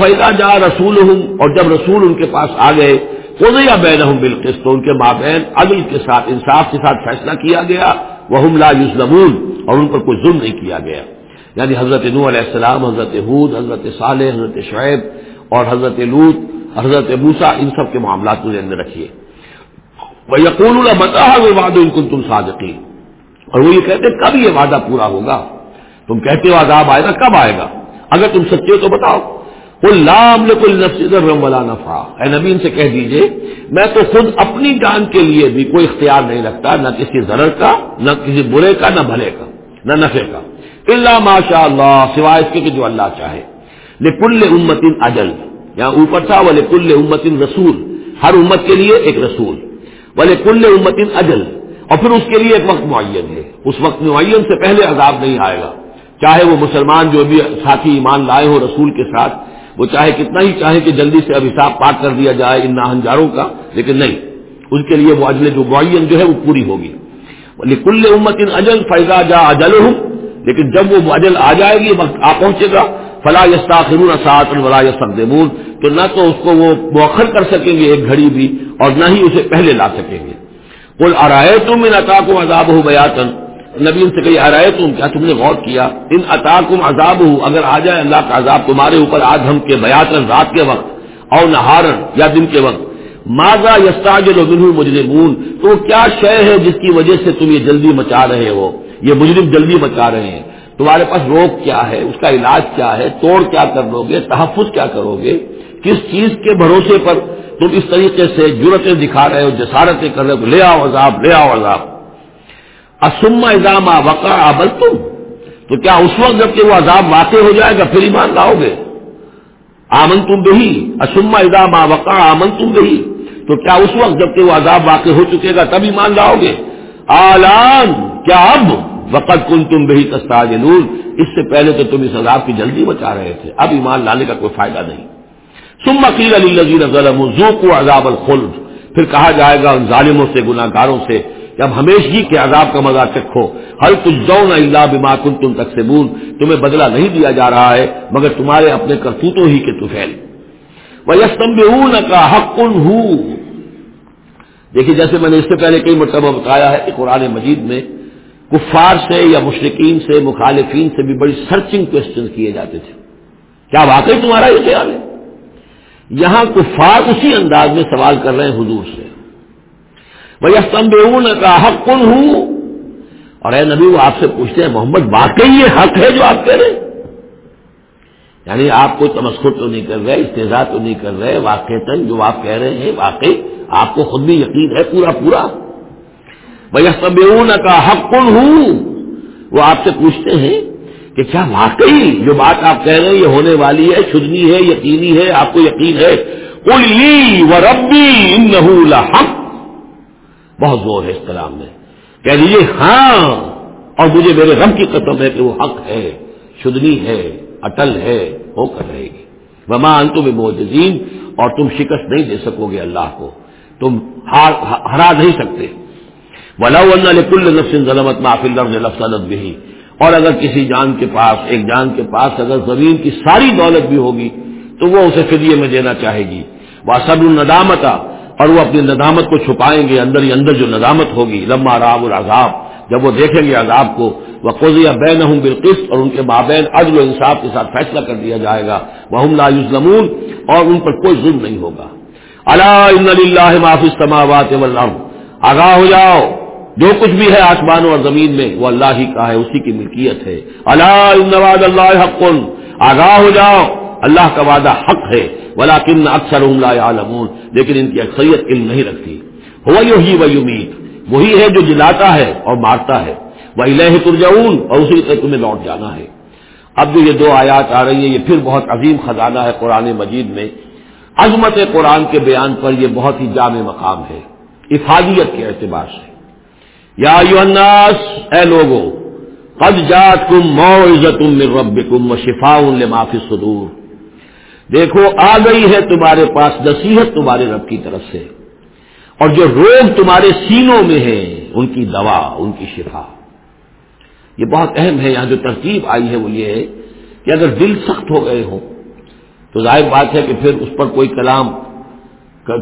فیضا جا رسول ہوں اور جب رسول ان کے پاس آ گئے یا بین ہوں بالکش تو ان کے مابین عدل کے ساتھ، انصاف کے ساتھ فیصلہ کیا گیا وہ لا یوزمون اور ان پر کوئی ظلم نہیں کیا گیا۔ یعنی حضرت نو علیہ السلام، حضرت حود حضرت صالح، حضرت شعیب اور حضرت لوت حضرت موسا ان سب کے معاملات کو ذہن میں رکھیے۔ وہ یقون بتا وعدہ ان کو تم صادقین اور وہ یہ کہتے کب یہ وعدہ پورا ہوگا؟ تم کہتے ہو عذاب آئے گا، کب آئے گا؟ اگر تم سچے ہو تو بتاؤ۔ لام ولا نفا اے نبی، ان سے کہہ دیجیے، میں تو خود اپنی جان کے لیے بھی کوئی اختیار نہیں رکھتا، نہ کسی ضرر کا، نہ کسی برے کا، نہ بھلے کا، نہ نفے کا۔ اللہ ماشاء اللہ، سوائے اس کے کہ جو اللہ چاہے۔ لکل امتن اجل۔ یہاں اوپر تھا وہ لکل امتن رسول۔ ہر امت کے لیے ایک رسول۔ بولے کل امتن اجل۔ اور پھر اس کے لیے ایک وقت معین ہے۔ اس وقت معین سے پہلے عذاب نہیں آئے گا۔ چاہے وہ مسلمان جو بھی ساتھی ایمان لائے ہو رسول کے ساتھ وہ چاہے کتنا ہی چاہے کہ جلدی سے اب حساب پاک کر دیا جائے ان ناہنجاروں کا، لیکن نہیں۔ اس کے لیے وہ اجل جو معین جو ہے وہ پوری ہوگی۔ کل امت ان اجل فیضا جا اجل ہوں لیکن جب وہ اجل آ جائے گی، وقت آ پہنچے گا فلاح یستاخرون سات الولا یستقدمون تو نہ تو اس کو وہ مؤخر کر سکیں گے ایک گھڑی بھی، اور نہ ہی اسے پہلے لا سکیں گے۔ بول ارائے تم ان کو عذاب ہو بیاتن نبی ان سے کہی ارائے تم، کیا تم نے غور کیا؟ ان کم عذاب ہو اگر آ جائے اللہ کا عذاب تمہارے اوپر آج ہم کے بیاتن رات کے وقت اور نہارن یا دن کے وقت ماضا یستاج مجرمون؟ تو کیا شے ہے جس کی وجہ سے تم یہ جلدی مچا رہے ہو؟ یہ مجرم جلدی مچا رہے ہیں۔ تمہارے پاس روک کیا ہے؟ اس کا علاج کیا ہے؟ توڑ کیا کر لو گے؟ تحفظ کیا کرو گے؟ کس چیز کے بھروسے پر تم اس طریقے سے جرتیں دکھا رہے ہو، جسارتیں کر رہے ہو لے آؤ عذاب، لے آؤ عذاب؟ اسما اضام وقع ابل تم تو کیا اس وقت جبکہ وہ عذاب واقع ہو جائے گا، پھر ایمان لاؤ گے؟ آمن تم بہی اسما ادا ما وقع آمن تم بہی۔ تو کیا اس وقت جبکہ وہ عذاب واقع ہو چکے گا، تب ایمان لاؤ گے؟ آلان، کیا اب؟ وقت کن تم بہی تستاج اس سے پہلے تو تم اس عذاب کی جلدی بچا رہے تھے، اب ایمان لانے کا کوئی فائدہ نہیں۔ سم مقیل علی ظلم کو عذاب الخلد۔ پھر کہا جائے گا ان ظالموں سے گناہ گاروں سے کہ اب ہمیشہ کے عذاب کا مزہ چکھو۔ ہر کچھ اللہ بما کن تم تک سے تمہیں بدلہ نہیں دیا جا رہا ہے، مگر تمہارے اپنے کرتوتوں ہی کے توفیل وہ یستمب کا حق ہوں دیکھیے، جیسے میں نے اس سے پہلے کئی مرتبہ بتایا ہے کہ قرآن مجید میں کفار سے یا مشرقین سے، مخالفین سے بھی بڑی سرچنگ کوشچن کیے جاتے تھے۔ کیا واقعی تمہارا یہ خیال ہے؟ یہاں کفار اسی انداز میں سوال کر رہے ہیں حضور سے۔ کا حق کن ہوں اور اے نبی وہ آپ سے پوچھتے ہیں، محمد، واقعی یہ حق ہے جو آپ کہہ رہے یعنی آپ کوئی تمسخر تو نہیں کر رہے استضاء تو نہیں کر رہے واقع جو آپ کہہ رہے ہیں، واقعی آپ کو خود بھی یقین ہے، پورا پورا۔ بھائی استمبے کا حق کن ہوں وہ آپ سے پوچھتے ہیں کہ کیا واقعی جو بات آپ کہہ رہے ہیں، یہ ہونے والی ہے چھجنی ہے، یقینی ہے، آپ کو یقین ہے؟ و ربی حق بہت زور ہے اس کلام میں۔ کہہ دیجیے ہاں اور مجھے میرے رب کی قسم ہے کہ وہ حق ہے، شدنی ہے، اٹل ہے ہو کر رہے گی۔ وما انتم موجزین اور تم شکست نہیں دے سکو گے اللہ کو۔ تم ہرا نہیں سکتے۔ ولا کل نفس ظلمت معافی لفظ لفظ بھی اور اگر کسی جان کے پاس، ایک جان کے پاس اگر زمین کی ساری دولت بھی ہوگی، تو وہ اسے فدیے میں دینا چاہے گی۔ وہ سب الندامت اور وہ اپنی ندامت کو چھپائیں گے اندر ہی اندر جو ندامت ہوگی. لمبا راب العذاب. جب وہ دیکھیں گے عذاب کو وہ قوضیہ بین ہوں بالقسط اور ان کے مابین عدل و انصاف کے ساتھ فیصلہ کر دیا جائے گا. وہ لا یوزلمون اور ان پر کوئی ظلم نہیں ہوگا. اللہ معافی سماوات آگاہ ہو جاؤ. جو کچھ بھی ہے آسمانوں اور زمین میں، وہ اللہ ہی کا ہے، اسی کی ملکیت ہے. اللہ اللہ حق. آگاہ ہو جاؤ. اللہ کا وعدہ حق ہے ولا کن اکثر عالمون لیکن ان کی اکثریت علم نہیں رکھتی۔ ہو ہی وہی وہی ہے جو جلاتا ہے اور مارتا ہے۔ وہ الہ ترجعون، اور اسی طرح تمہیں لوٹ جانا ہے۔ اب جو یہ دو آیات آ رہی ہیں، یہ پھر بہت عظیم خزانہ ہے قرآن مجید میں۔ عظمت قرآن کے بیان پر یہ بہت ہی جامع مقام ہے۔ افادیت کے اعتبار سے۔ یا الناس، اے لوگو، قد جات کم مو عزت رب کم و شفا معافی صدور دیکھو، آ گئی ہے تمہارے پاس نصیحت تمہارے رب کی طرف سے۔ اور جو روگ تمہارے سینوں میں ہے ان کی دوا، ان کی شفا۔ یہ بہت اہم ہے، یہاں جو ترتیب آئی ہے وہ یہ ہے کہ اگر دل سخت ہو گئے ہوں، تو ظاہر بات ہے کہ پھر اس پر کوئی کلام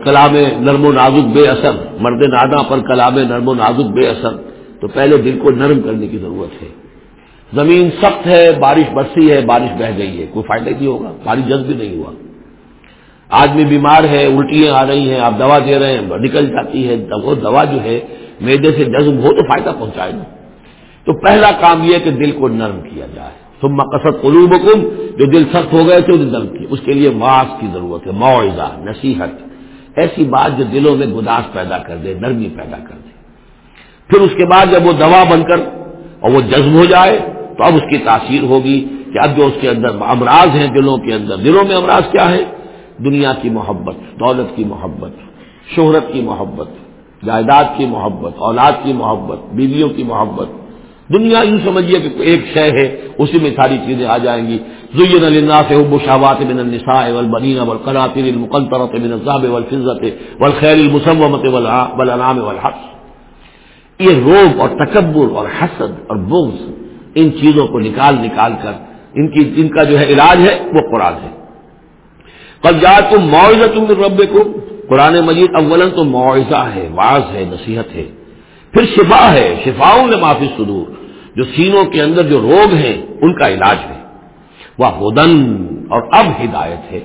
کلام نرم و نازک بے اثر، مرد نادا پر کلام نرم و نازک بے اثر، تو پہلے دل کو نرم کرنے کی ضرورت ہے۔ زمین سخت ہے، بارش برسی ہے، بارش بہ گئی ہے۔ کوئی فائدہ نہیں ہوگا، بارش جذب بھی نہیں ہوا۔ آدمی بیمار ہے، الٹیاں آ رہی ہیں، آپ دوا دے رہے ہیں نکل جاتی ہے، وہ دوا جو ہے، میدے سے جذب ہو تو فائدہ پہنچائے۔ گا تو پہلا کام یہ کہ دل کو نرم کیا جائے۔ تم مقصد قلوب جو دل سخت ہو گئے تھے، انہیں نرم کیا۔ اس کے لیے ماس کی ضرورت ہے، معاوضہ، نصیحت۔ ایسی بات جو دلوں میں گداس پیدا کر دے، نرمی پیدا کر دے۔ پھر اس کے بعد جب وہ دوا بن کر اور وہ جذب ہو جائے تو اب اس کی تاثیر ہوگی کہ اب جو اس کے اندر امراض ہیں دلوں کے اندر، دلوں میں امراض کیا ہے؟ دنیا کی محبت، دولت کی محبت، شہرت کی محبت، جائیداد کی محبت، اولاد کی محبت، بیویوں کی محبت۔ دنیا یوں سمجھیے کہ ایک شے ہے، اسی میں ساری چیزیں آ جائیں گی۔ زین للناس حب الشهوات من النساء والبنين والقناطير المقنطرة من الذهب والفضة والخيل المسومة والانعام والحرث۔ یہ روب اور تکبر اور حسد اور بغض ان چیزوں کو نکال نکال کر ان کی ان کا جو ہے علاج ہے وہ قرآن ہے۔ کل جا تم معاوضہ تم رب کو قرآن مجید اولن تو معاوضہ ہے واض ہے، نصیحت ہے۔ پھر شفا ہے، شفاؤں نے معافی صدور جو سینوں کے اندر جو روگ ہیں، ان کا علاج ہے۔ وہ ہدن اور اب ہدایت ہے۔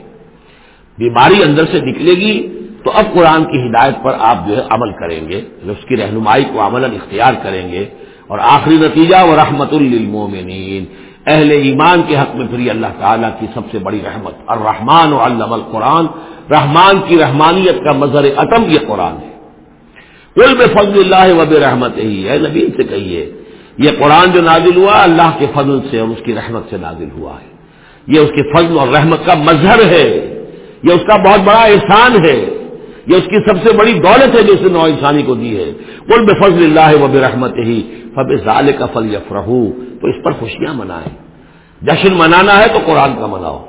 بیماری اندر سے نکلے گی تو اب قرآن کی ہدایت پر آپ جو ہے عمل کریں گے۔ اس کی رہنمائی کو عمل اختیار کریں گے۔ اور آخری نتیجہ وہ رحمت للمومنین اہل ایمان کے حق میں پھر اللہ تعالیٰ کی سب سے بڑی رحمت اور رحمان و علم القرآن۔ رحمان کی رحمانیت کا مظہر عتم یہ قرآن ہے۔ کل بے فضل اللہ وب رحمت ہی ہے نبی سے کہیے، یہ قرآن جو نازل ہوا اللہ کے فضل سے اور اس کی رحمت سے نازل ہوا ہے۔ یہ اس کے فضل اور رحمت کا مظہر ہے۔ یہ اس کا بہت بڑا احسان ہے۔ یہ اس کی سب سے بڑی دولت ہے جو اس نے نو انسانی کو دی ہے۔ بول بے فضل اللہ و بے رحمت ہی فب ظال کا فل یفرح تو اس پر خوشیاں منائیں۔ جشن منانا ہے تو قرآن کا مناؤ۔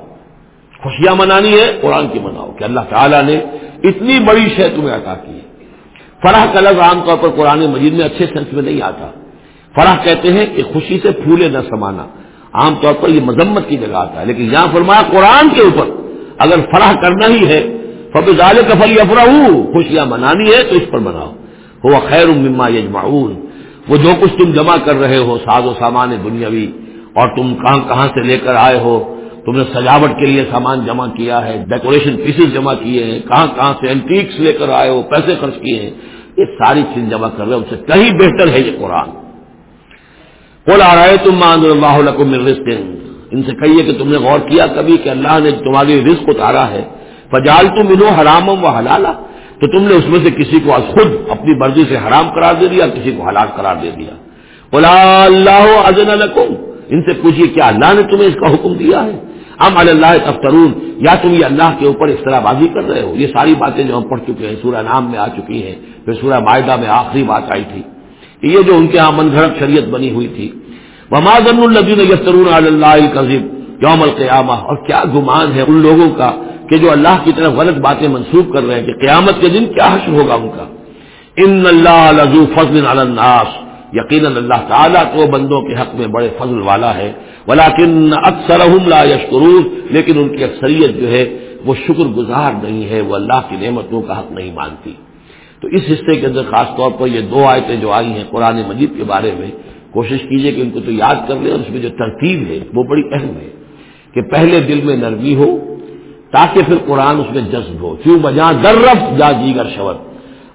خوشیاں منانی ہے، قرآن کی مناؤ۔ کہ اللہ تعالیٰ نے اتنی بڑی شے تمہیں عطا کی ہے۔ فرح کا لفظ عام طور پر قرآن مجید میں اچھے سینس میں نہیں آتا۔ فرح کہتے ہیں کہ خوشی سے پھولے نہ سمانا۔ عام طور پر یہ مذمت کی جگہ آتا ہے۔ لیکن یہاں فرمایا قرآن کے اوپر اگر فرح کرنا ہی ہے فب ظال کفل افرا خوشیاں منانی ہے تو اس پر مناؤ. ہوا خیر مما یجمعون. وہ جو کچھ تم جمع کر رہے ہو ساز و سامان دنیاوی اور تم کہاں کہاں سے لے کر آئے ہو، تم نے سجاوٹ کے لیے سامان جمع کیا ہے ڈیکوریشن پیسز جمع کیے ہیں، کہاں کہاں سے اینٹیکس لے کر آئے ہو، پیسے خرچ کیے ہیں، یہ ساری چیز جمع کر رہے ان سے کہیں بہتر ہے یہ قرآن. بول آ رہا ہے تم مان اللہ رزق. ان سے کہیے کہ تم نے غور کیا کبھی کہ اللہ نے تمہاری رزق اتارا ہے فجال تم انو حرام و حلالا، تو تم نے اس میں سے کسی کو خود اپنی مرضی سے حرام قرار دے دیا، کسی کو حلال قرار دے دیا۔ بولا اللہ لکم ان سے پوچھیے کیا اللہ نے تمہیں اس کا حکم دیا ہے؟ ام اللہ تفترون، یا تم یہ اللہ کے اوپر اس طرح بازی کر رہے ہو؟ یہ ساری باتیں جو ہم پڑھ چکے ہیں، سورہ نام میں آ چکی ہیں، پھر سورہ معاہدہ میں آخری بات آئی تھی۔ یہ جو ان کے یہاں من گھڑت شریعت بنی ہوئی تھی۔ ومادن الدین یفترون اللہ قزیب یوم القیامہ، اور کیا گمان ہے ان لوگوں کا؟ کہ جو اللہ کی طرف غلط باتیں منسوخ کر رہے ہیں کہ قیامت کے دن کیا حشر ہوگا ان کا؟ ان اللہ لذو فضل الناس، یقیناً اللہ تعالیٰ تو بندوں کے حق میں بڑے فضل والا ہے ولاکن اکثر لا یشکرون، لیکن ان کی اکثریت جو ہے وہ شکر گزار نہیں ہے، وہ اللہ کی نعمتوں کا حق نہیں مانتی۔ تو اس حصے کے اندر خاص طور پر یہ دو آیتیں جو آئی ہیں قرآن مجید کے بارے میں، کوشش کیجیے کہ ان کو تو یاد کر لیں اور اس میں جو ترتیب ہے وہ بڑی اہم ہے کہ پہلے دل میں نرمی ہو تاکہ پھر قرآن اس میں جذب ہو۔ کیوں؟ بجا درف جا جیگر شبت۔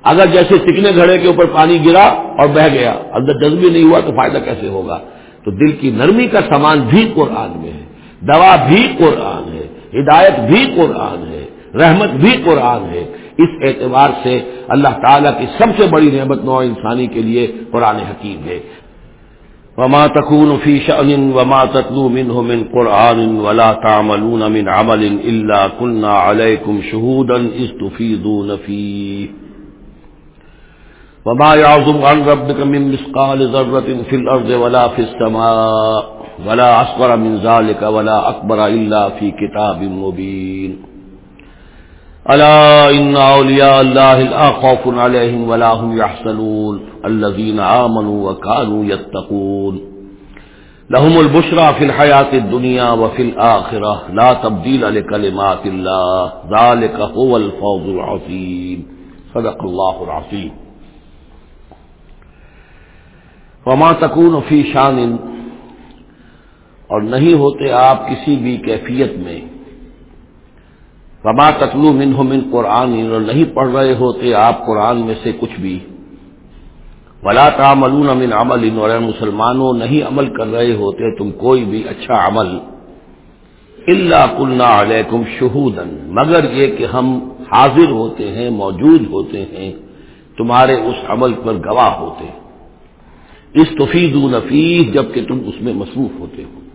اگر جیسے چکنے گھڑے کے اوپر پانی گرا اور بہ گیا، اندر جذب نہیں ہوا تو فائدہ کیسے ہوگا؟ تو دل کی نرمی کا سامان بھی قرآن میں ہے۔ دوا بھی قرآن ہے۔ ہدایت بھی قرآن ہے۔ رحمت بھی قرآن ہے۔ اس اعتبار سے اللہ تعالیٰ کی سب سے بڑی نعمت نو انسانی کے لیے قرآن حکیم ہے۔ وما تكون في شأن وما تتلو منه من قرآن ولا تعملون من عمل إلا كنا عليكم شهودا إذ تفيدون فيه. وما يعظم عن ربك من مسقال ذرة في الأرض ولا في السماء ولا أصغر من ذلك ولا أكبر إلا في كتاب مبين. ألا إن أولياء الله لا خوف عليهم ولا هم يحسنون الذين آمنوا وكانوا يتقون لهم البشرى في الحياة الدنيا وفي الآخرة لا تبديل لكلمات الله ذلك هو الفوز العظيم صدق الله العظيم وما تکون فی شان اور نہیں ہوتے آپ کسی بھی کیفیت میں وما تکلو من ہو من قرآن اور نہیں پڑھ رہے ہوتے آپ قرآن میں سے کچھ بھی۔ ولا تعملون من عمل اور مسلمانوں، نہیں عمل کر رہے ہوتے تم کوئی بھی اچھا عمل۔ اللہ کلنا علیکم شہودن مگر یہ کہ ہم حاضر ہوتے ہیں، موجود ہوتے ہیں، تمہارے اس عمل پر گواہ ہوتے۔ ہیں اس توفید نفیس جبکہ تم اس میں مصروف ہوتے ہو۔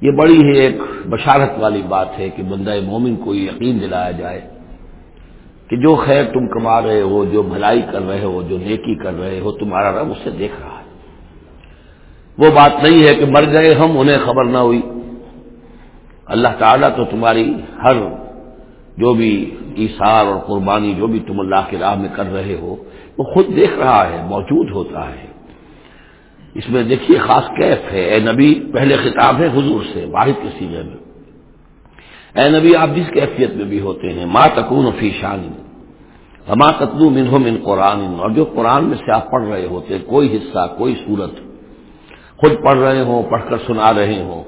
یہ بڑی ہی ایک بشارت والی بات ہے کہ بندہ مومن کو یقین دلایا جائے کہ جو خیر تم کما رہے ہو، جو بھلائی کر رہے ہو، جو نیکی کر رہے ہو، تمہارا رب اسے دیکھ رہا ہے۔ وہ بات نہیں ہے کہ مر گئے ہم، انہیں خبر نہ ہوئی۔ اللہ تعالیٰ تو تمہاری ہر جو بھی ایسار اور قربانی جو بھی تم اللہ کے راہ میں کر رہے ہو، وہ خود دیکھ رہا ہے، موجود ہوتا ہے۔ اس میں دیکھیے خاص کیف ہے۔ اے نبی، پہلے خطاب ہے حضور سے، واحد کے سینے میں۔ اے نبی، آپ جس کیفیت میں بھی ہوتے ہیں ماں تکون فی شان ہما تتلو منہ من قرآن۔ اور جو قرآن میں سے آپ پڑھ رہے ہوتے کوئی حصہ، کوئی صورت، خود پڑھ رہے ہوں، پڑھ کر سنا رہے ہوں۔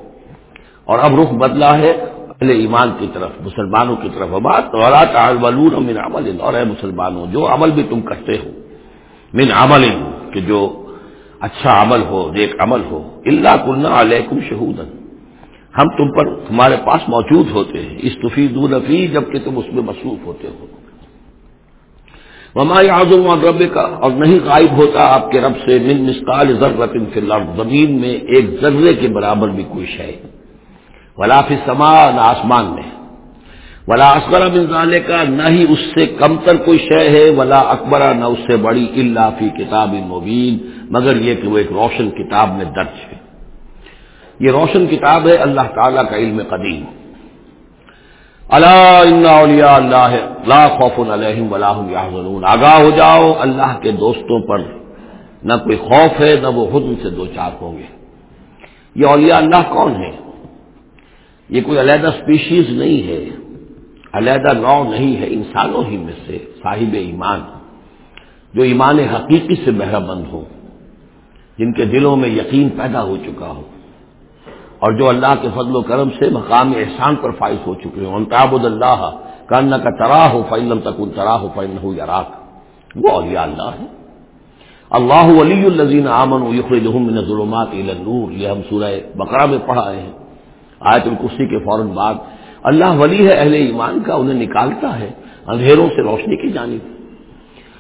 اور اب رخ بدلا ہے اہل ایمان کی طرف، مسلمانوں کی طرف۔ بات من عمل۔ اور اے مسلمانوں، جو عمل بھی تم کرتے ہو، من عمل، کہ جو اچھا عمل ہو، نیک عمل ہو۔ اللہ کلنا علیکم شہودن ہم تم پر تمہارے پاس موجود ہوتے ہیں۔ استفی دفی جبکہ تم اس میں مصروف ہوتے ہو۔ ہمارے آزم رب کا اور نہیں غائب ہوتا آپ کے رب سے۔ من مسکال ضرورت فی الارض زمین میں ایک ذرے کے برابر بھی کوئی شے۔ ولاف سما نہ آسمان میں۔ ولا اصغر بن کا نہ ہی اس سے کمتر کوئی شے ہے، ولا اکبر، نہ اس سے بڑی اللہ فی کتاب مبین، مگر یہ کہ وہ ایک روشن کتاب میں درج ہے۔ یہ روشن کتاب ہے، اللہ تعالی کا علم قدیم۔ اللہ اللہ لا خوف علیہم ولا هم آگاہ ہو جاؤ، اللہ کے دوستوں پر نہ کوئی خوف ہے، نہ وہ خود سے دو چار ہوں گے۔ یہ اولیاء اللہ کون ہے یہ کوئی علیحدہ اسپیشیز نہیں ہے۔ علیحدہ نو نہیں ہے، انسانوں ہی میں سے صاحب ایمان جو ایمان حقیقی سے بہرہ بند ہو جن کے دلوں میں یقین پیدا ہو چکا ہو، اور جو اللہ کے فضل و کرم سے مقام احسان پر فائز ہو چکے ہوں۔ انتابد اللہ کاننا کا ترا ہو فعلم تک ان ترا ہو فعل ہو یا راک وہ اولیاء اللہ ہے اللہ ولی الزین امن من ظلمات النور۔ یہ ہم سورہ بقرہ میں پڑھا رہے ہیں۔ آیت الکرسی کے فوراً بعد اللہ ولی ہے، اہل ایمان کا انہیں نکالتا ہے، اندھیروں سے روشنی کی جانب۔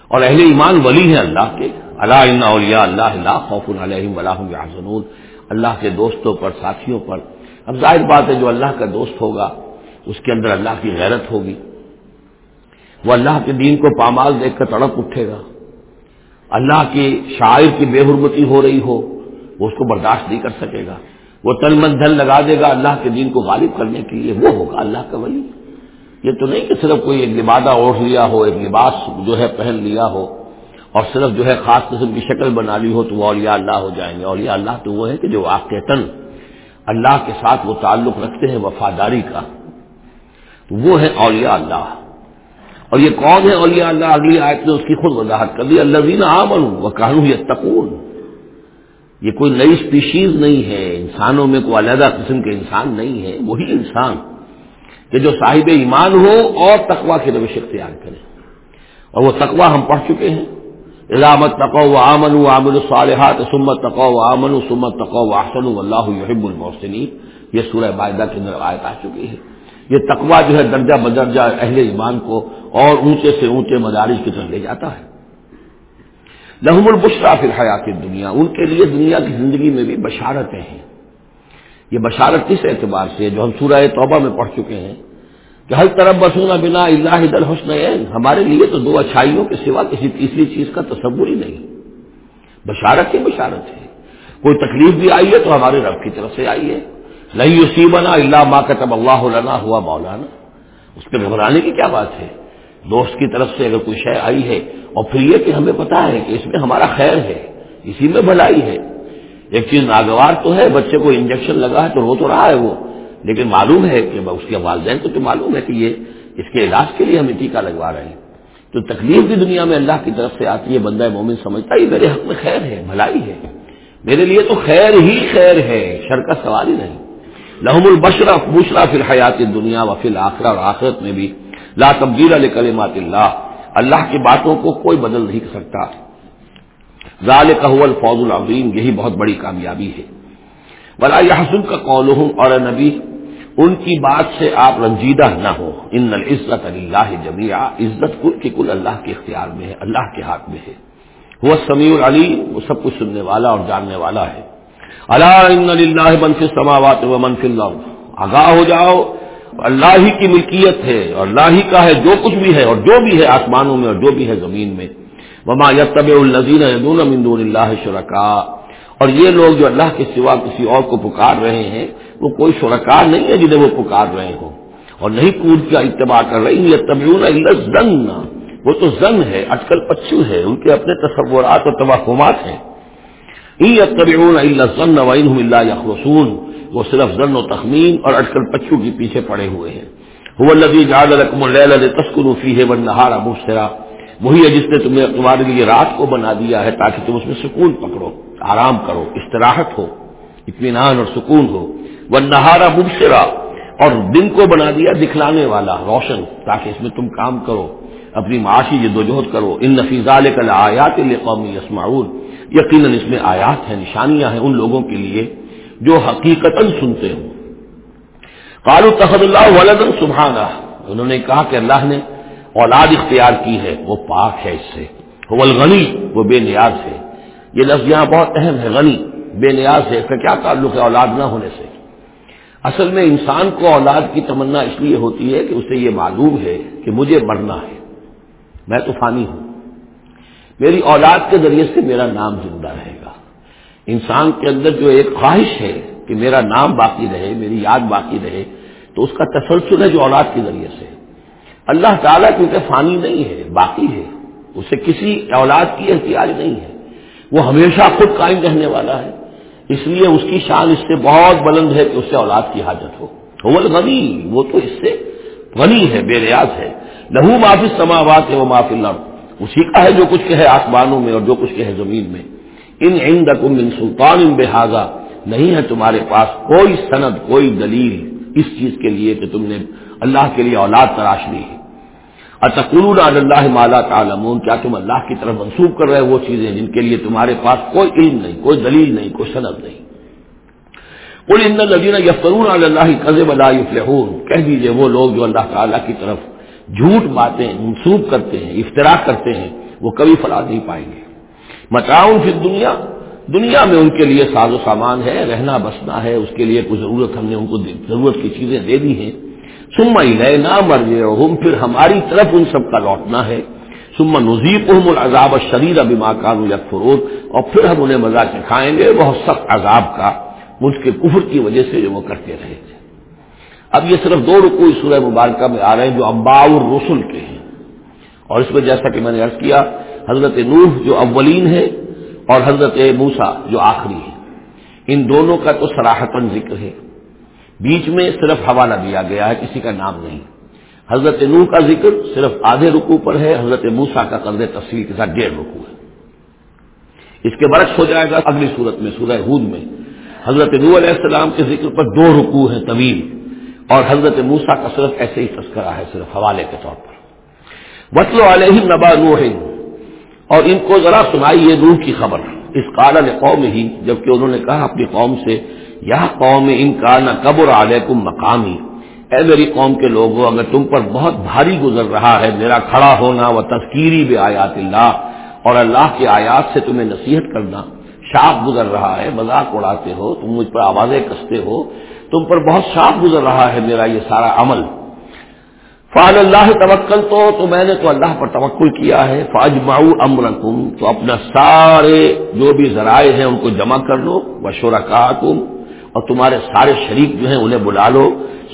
اور اہل ایمان ولی ہے اللہ کے۔ اللہ اولیاء اللہ اللہ خوف علیہم ولاحم یحزنون۔ اللہ کے دوستوں پر، ساتھیوں پر۔ اب ظاہر بات ہے، جو اللہ کا دوست ہوگا، اس کے اندر اللہ کی غیرت ہوگی۔ وہ اللہ کے دین کو پامال دیکھ کر تڑپ اٹھے گا۔ اللہ کی شاعر کی بے حرمتی ہو رہی ہو، وہ اس کو برداشت نہیں کر سکے گا۔ وہ تن من دھن لگا دے گا اللہ کے دین کو غالب کرنے کے لیے، وہ ہوگا اللہ کا ولی۔ یہ تو نہیں کہ صرف کوئی ایک لبادہ اوڑھ لیا ہو، ایک لباس جو ہے پہن لیا ہو اور صرف جو ہے خاص قسم کی شکل بنا لی ہو تو وہ اولیاء اللہ ہو جائیں گے۔ اولیاء اللہ تو وہ ہے کہ جو آپ تن اللہ کے ساتھ وہ تعلق رکھتے ہیں وفاداری کا۔ تو وہ ہے اولیاء اللہ۔ اور یہ کون ہے اولیاء اللہ؟ اگلی آیت نے اس کی خود وضاحت کر دی اللہ عامن وہ کہوں یہ تکون یہ کوئی نئی اسپیشیز نہیں ہے۔ انسانوں میں کوئی علیحدہ قسم کے انسان نہیں ہے وہی انسان کہ جو صاحب ایمان ہو اور تقوا کی روش اختیار کرے۔ اور وہ تقوا ہم پڑھ چکے ہیں۔ علامت تقو و آمن و عامل الصالحات سمت تقو و آمن و سمت تقو و احسن اللہ یحب المحسنین۔ یہ سورہ معاہدہ کے اندر آیت آ چکی ہے۔ یہ تقوا جو ہے درجہ بدرجہ اہل ایمان کو اور اونچے سے اونچے مدارج کی طرف لے جاتا ہے۔ لحم البشرا فی الحیات دنیا ان کے لیے دنیا کی زندگی میں بھی بشارتیں ہیں۔ یہ بشارت کس اعتبار سے جو ہم سورہ توبہ میں پڑھ چکے ہیں؟ کہ ہر طرف بسونا بنا اللہ دل حسن ہمارے لیے تو دو اچھائیوں کے سوا کسی تیسری چیز کا تصور ہی نہیں۔ بشارت ہی بشارت ہے۔ کوئی تکلیف بھی آئی ہے تو ہمارے رب کی طرف سے آئی ہے۔ نہیں اسی بنا اللہ ماں کا تب اللہ لنا، ہوا مولانا۔ اس پہ گھبرانے کی کیا بات ہے؟ دوست کی طرف سے اگر کوئی شے آئی ہے، اور پھر یہ کہ ہمیں پتا ہے کہ اس میں ہمارا خیر ہے، اسی میں بھلائی ہے۔ ایک چیز ناگوار تو ہے، بچے کو انجیکشن لگا ہے تو رو تو رہا ہے وہ، لیکن معلوم ہے کہ اس کے والدین کو تو معلوم ہے کہ یہ اس کے علاج کے لیے ہمیں ٹیکا لگوا رہے ہیں۔ تو تکلیف بھی دنیا میں اللہ کی طرف سے آتی ہے، بندہ مومن سمجھتا ہے میرے حق میں خیر ہے، بھلائی ہے۔ میرے لیے تو خیر ہی خیر ہے، شر کا سوال ہی نہیں۔ لحم البشرف بشرا فی الحیات دنیا و فی الآخرہ اور آخرت میں بھی۔ لا تبدیل علیہ کلمات اللہ۔ اللہ کی باتوں کو کوئی بدل نہیں کر سکتا۔ ظال قحول فوج العظیم، یہی بہت بڑی کامیابی ہے۔ بلا یہ کا قول اور نبی، ان کی بات سے آپ رنجیدہ نہ ہو۔ ان عزت اللہ جمیا عزت کل کی کل اللہ کے اختیار میں ہے، اللہ کے ہاتھ میں ہے۔ وہ سمیع علی وہ سب کچھ سننے والا اور جاننے والا ہے۔ اللہ ان اللہ منفی سماوات و منفی اللہ آگاہ ہو جاؤ اللہ ہی کی ملکیت ہے اور اللہ ہی کا ہے جو کچھ بھی ہے اور جو بھی ہے آسمانوں میں اور جو بھی ہے زمین میں۔ وما یتب الزین مندون اللہ شرکا اور یہ لوگ جو اللہ کے سوا کسی اور کو پکار رہے ہیں، وہ کوئی شرکار نہیں ہے جنہیں وہ پکار رہے ہوں۔ اور نہیں کود کا اتباع کر رہے یہ طبیون زن وہ تو زن ہے، اٹکل پچو ہے، ان کے اپنے تصورات اور توقعات ہیں۔ طبیون اللہ یخرسون وہ صرف زن و تخمین اور اٹکل پچو کے پیچھے پڑے ہوئے ہیں۔ وہ لبی جاد رقم اللیل تسکن فی ہے ون نہارا مبصرا۔ وہی ہے جس نے تمہیں تمہارے لیے رات کو بنا دیا ہے تاکہ تم اس میں سکون پکڑو، آرام کرو، استراحت ہو، اطمینان اور سکون ہو۔ وہ نہارا مبصرا۔ اور دن کو بنا دیا دکھلانے والا، روشن، تاکہ اس میں تم کام کرو۔ اپنی معاشی جدوجہد کرو۔ ان نفیزہ کل آیات قومی یسمعون۔ یقیناً اس میں آیات ہیں، نشانیاں ہیں ان لوگوں کے لیے۔ جو حقیقت سنتے ہوں۔ قالو تحد اللہ ولدن سبحانہ انہوں نے کہا کہ اللہ نے اولاد اختیار کی ہے، وہ پاک ہے اس سے۔ وہ الغنی، وہ بے نیاز ہے۔ یہ لفظ یہاں بہت اہم ہے، غنی، بے نیاز ہے۔ اس کا کیا تعلق ہے اولاد نہ ہونے سے؟ اصل میں انسان کو اولاد کی تمنا اس لیے ہوتی ہے کہ اسے یہ معلوم ہے کہ مجھے مرنا ہے۔ میں تو فانی ہوں۔ میری اولاد کے ذریعے سے میرا نام زندہ رہے۔ گا انسان کے اندر جو ایک خواہش ہے کہ میرا نام باقی رہے، میری یاد باقی رہے، تو اس کا تسلسل ہے جو اولاد کے ذریعے سے۔ اللہ تعالیٰ کیونکہ فانی نہیں ہے، باقی ہے۔ اسے کسی اولاد کی احتیاط نہیں ہے۔ وہ ہمیشہ خود قائم رہنے والا ہے۔ اس لیے اس کی شان اس سے بہت بلند ہے کہ اس سے اولاد کی حاجت ہو۔ غنی وہ تو اس سے غنی ہے، بے ریاض ہے۔ لہو معافی سماوات ہے وہ معافی اللہ اسی کا ہے جو کچھ کہ ہے آسمانوں میں اور جو کچھ کہ ہے زمین میں۔ ان ان سلطان ان بحاظہ نہیں ہے تمہارے پاس کوئی سند، کوئی دلیل اس چیز کے لیے کہ تم نے اللہ کے لیے اولاد تراش لی ہے۔ اتقول اللہ مالا تعالمون کیا تم اللہ کی طرف منسوخ کر رہے وہ چیزیں جن کے لیے تمہارے پاس کوئی علم نہیں، کوئی دلیل نہیں، کوئی سند نہیں۔ کل ان لدین یفترون اللہ قزب اللہ یفلحون کہہ دیجیے وہ لوگ جو اللہ تعالیٰ کی طرف جھوٹ باتیں منسوخ کرتے ہیں افطرا کرتے ہیں، وہ کبھی فلاح نہیں پائیں گے۔ مچاؤں پھر دنیا دنیا میں ان کے لیے ساز و سامان ہے، رہنا بسنا ہے، اس کے لیے کچھ ضرورت ہم نے ان کو ضرورت کی چیزیں دے دی ہیں۔ سما لیے نہ مر پھر ہماری طرف ان سب کا لوٹنا ہے۔ سما نزیب العذاب شریر ابھی ماں کانو یا اور پھر ہم انہیں مزہ چکھائیں گے، بہت سخت عذاب کا۔ مجھ کے کفر کی وجہ سے جو وہ کرتے رہے تھے۔ اب یہ صرف دو رکو سورہ مبارکہ میں آ رہے ہیں جو امبا رسول کے ہیں۔ اور اس میں جیسا کہ میں نے عرض کیا حضرت نوح جو اولین ہے اور حضرت موسا جو آخری ہے۔ ان دونوں کا تو سراہتن ذکر ہے۔ بیچ میں صرف حوالہ دیا گیا ہے، کسی کا نام نہیں۔ حضرت نوح کا ذکر صرف آدھے رکو پر ہے، حضرت موسا کا قرض تفصیل کے ساتھ ڈیڑھ رکو ہے۔ اس کے برعکس ہو جائے گا اگلی صورت میں، سورہ ہود میں۔ حضرت نو علیہ السلام کے ذکر پر دو رکو ہیں طویل، اور حضرت موسا کا صرف ایسے ہی تذکرہ ہے، صرف حوالے کے طور پر۔ وطل علیہ نبا نوح۔ اور ان کو ذرا سنائی یہ روح کی خبر۔ اس قال قوم ہی جبکہ انہوں نے کہا اپنی قوم سے یا قوم ان کا نہ قبر علیکم مقامی۔ اے میری قوم کے لوگوں، اگر تم پر بہت بھاری گزر رہا ہے، میرا کھڑا ہونا و تذکیری بے آیات اللہ، اور اللہ کے آیات سے تمہیں نصیحت کرنا شاپ گزر رہا ہے، مذاق اڑاتے ہو، تم مجھ پر آوازیں کستے ہو، تم پر بہت شاپ گزر رہا ہے میرا یہ سارا عمل۔ فاض اللہ توکل تو تو میں نے تو اللہ پر توکل کیا ہے۔ فاج ماؤ امرکم، تو اپنا سارے جو بھی ذرائع ہیں ان کو جمع کر لو بشورہ اور تمہارے سارے شریک جو ہیں انہیں بلا لو۔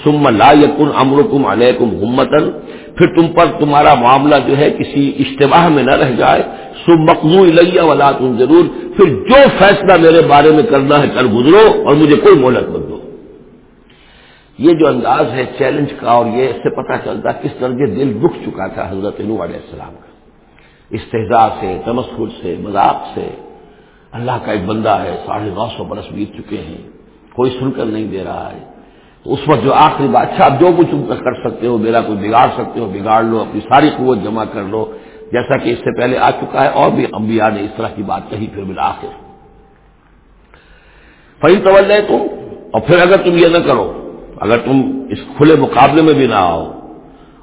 سم لا یقن امرکم علیکم گمتن پھر تم پر تمہارا معاملہ جو ہے کسی اشتباہ میں نہ رہ جائے۔ سم مقنوع الیہ ولا تم ضرور پھر جو فیصلہ میرے بارے میں کرنا ہے کر گزرو، اور مجھے کوئی مہلت مت یہ جو انداز ہے چیلنج کا اور یہ اس سے پتا چلتا کس درجے دل دکھ چکا تھا حضرت نو علیہ السلام کا۔ استحزا سے، تمسخر سے، مذاق سے۔ اللہ کا ایک بندہ ہے، ساڑھے نو سو برس بیت چکے ہیں۔ کوئی سن کر نہیں دے رہا ہے۔ تو اس وقت جو آخری بات اچھا جو کچھ تم کر سکتے ہو، میرا کوئی بگاڑ سکتے ہو، بگاڑ لو، اپنی ساری قوت جمع کر لو۔ جیسا کہ اس سے پہلے آ چکا ہے، اور بھی انبیاء نے اس طرح کی بات کہی، پھر بلا آخر فری طول تم اور پھر اگر تم یہ نہ کرو اگر تم اس کھلے مقابلے میں بھی نہ آؤ،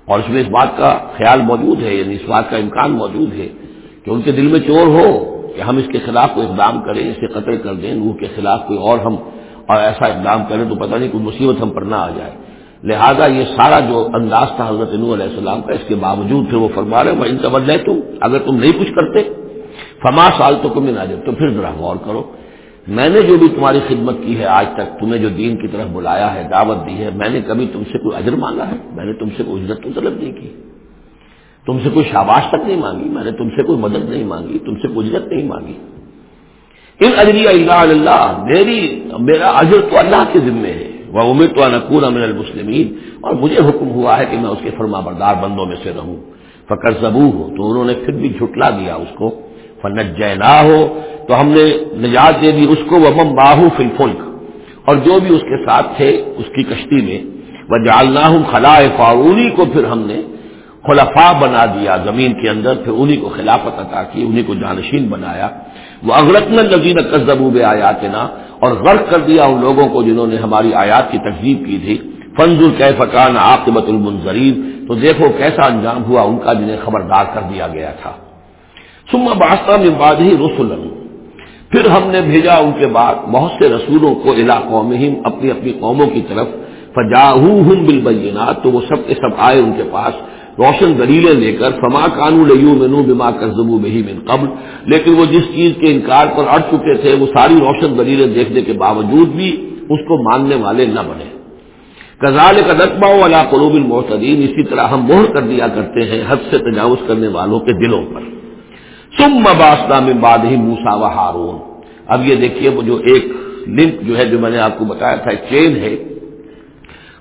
اور اس میں اس بات کا خیال موجود ہے یعنی اس بات کا امکان موجود ہے کہ ان کے دل میں چور ہو کہ ہم اس کے خلاف کوئی اقدام کریں اسے قتل کر دیں، روح کے خلاف کوئی اور ہم اور ایسا اقدام کریں تو پتہ نہیں کوئی مصیبت ہم پر نہ آ جائے۔ لہذا یہ سارا جو انداز تھا حضرت نو علیہ السلام کا، اس کے باوجود پھر وہ فرما رہے میں ان تم اگر تم نہیں کچھ کرتے، فما سال تو کم نہ تو پھر ذرا غور کرو۔ میں نے جو بھی تمہاری خدمت کی ہے آج تک، تمہیں جو دین کی طرف بلایا ہے، دعوت دی ہے، میں نے کبھی تم سے کوئی اجر مانگا ہے؟ میں نے تم سے کوئی اجرت تو طلب نہیں کی۔ تم سے کوئی شاباش تک نہیں مانگی، میں نے تم سے کوئی مدد نہیں مانگی، تم سے کوئی اجرت نہیں مانگی۔ ان اجری اللہ اللہ، میری، میرا اجر تو اللہ کے ذمے ہے۔ وہ امید تو نقور امن المسلمین، اور مجھے حکم ہوا ہے کہ میں اس کے فرما بردار بندوں میں سے رہوں۔ فکر زبو ہو تو انہوں نے پھر بھی جھٹلا دیا اس کو۔ فنت جے نہ ہو تو ہم نے نجات دے دی اس کو وہ مم باہو فلفلک اور جو بھی اس کے ساتھ تھے، اس کی کشتی میں۔ وہ جالنا ہوں خلا فارونی کو پھر ہم نے خلفا بنا دیا زمین کے اندر۔ پھر انہیں کو خلافت عطا کی انہیں کو جانشین بنایا۔ وہ اغرتن نظیر قزبوب آیات نا اور غرق کر دیا ان لوگوں کو جنہوں نے ہماری آیات کی تقزیب کی تھی۔ فنز القفقان عاقبت المنظرین تو دیکھو کیسا انجام ہوا، ان کا جنہیں خبردار کر دیا گیا تھا۔ سما باستا میں بعد ہی رسول پھر ہم نے بھیجا ان کے بعد بہت سے رسولوں کو علاقوں میں اپنی اپنی قوموں کی طرف فجاہ بالبینات تو وہ سب کے سب آئے ان کے پاس، روشن دلیلیں لے کر، فما کانو لیو مینو بما کرزبو بہی من قبل، لیکن وہ جس چیز کے انکار پر اڑ چکے تھے، وہ ساری روشن دلیلیں دیکھنے کے باوجود بھی اس کو ماننے والے نہ بنے۔ کزال کا رقبہ والا قلوب المعتدین اسی طرح ہم مہر کر دیا کرتے ہیں حد سے تجاوز کرنے والوں کے دلوں پر۔ سم مباستا میں باد ہی موسا و ہارون اب یہ دیکھیے وہ جو ایک لنک جو ہے جو میں نے آپ کو بتایا تھا چین ہے۔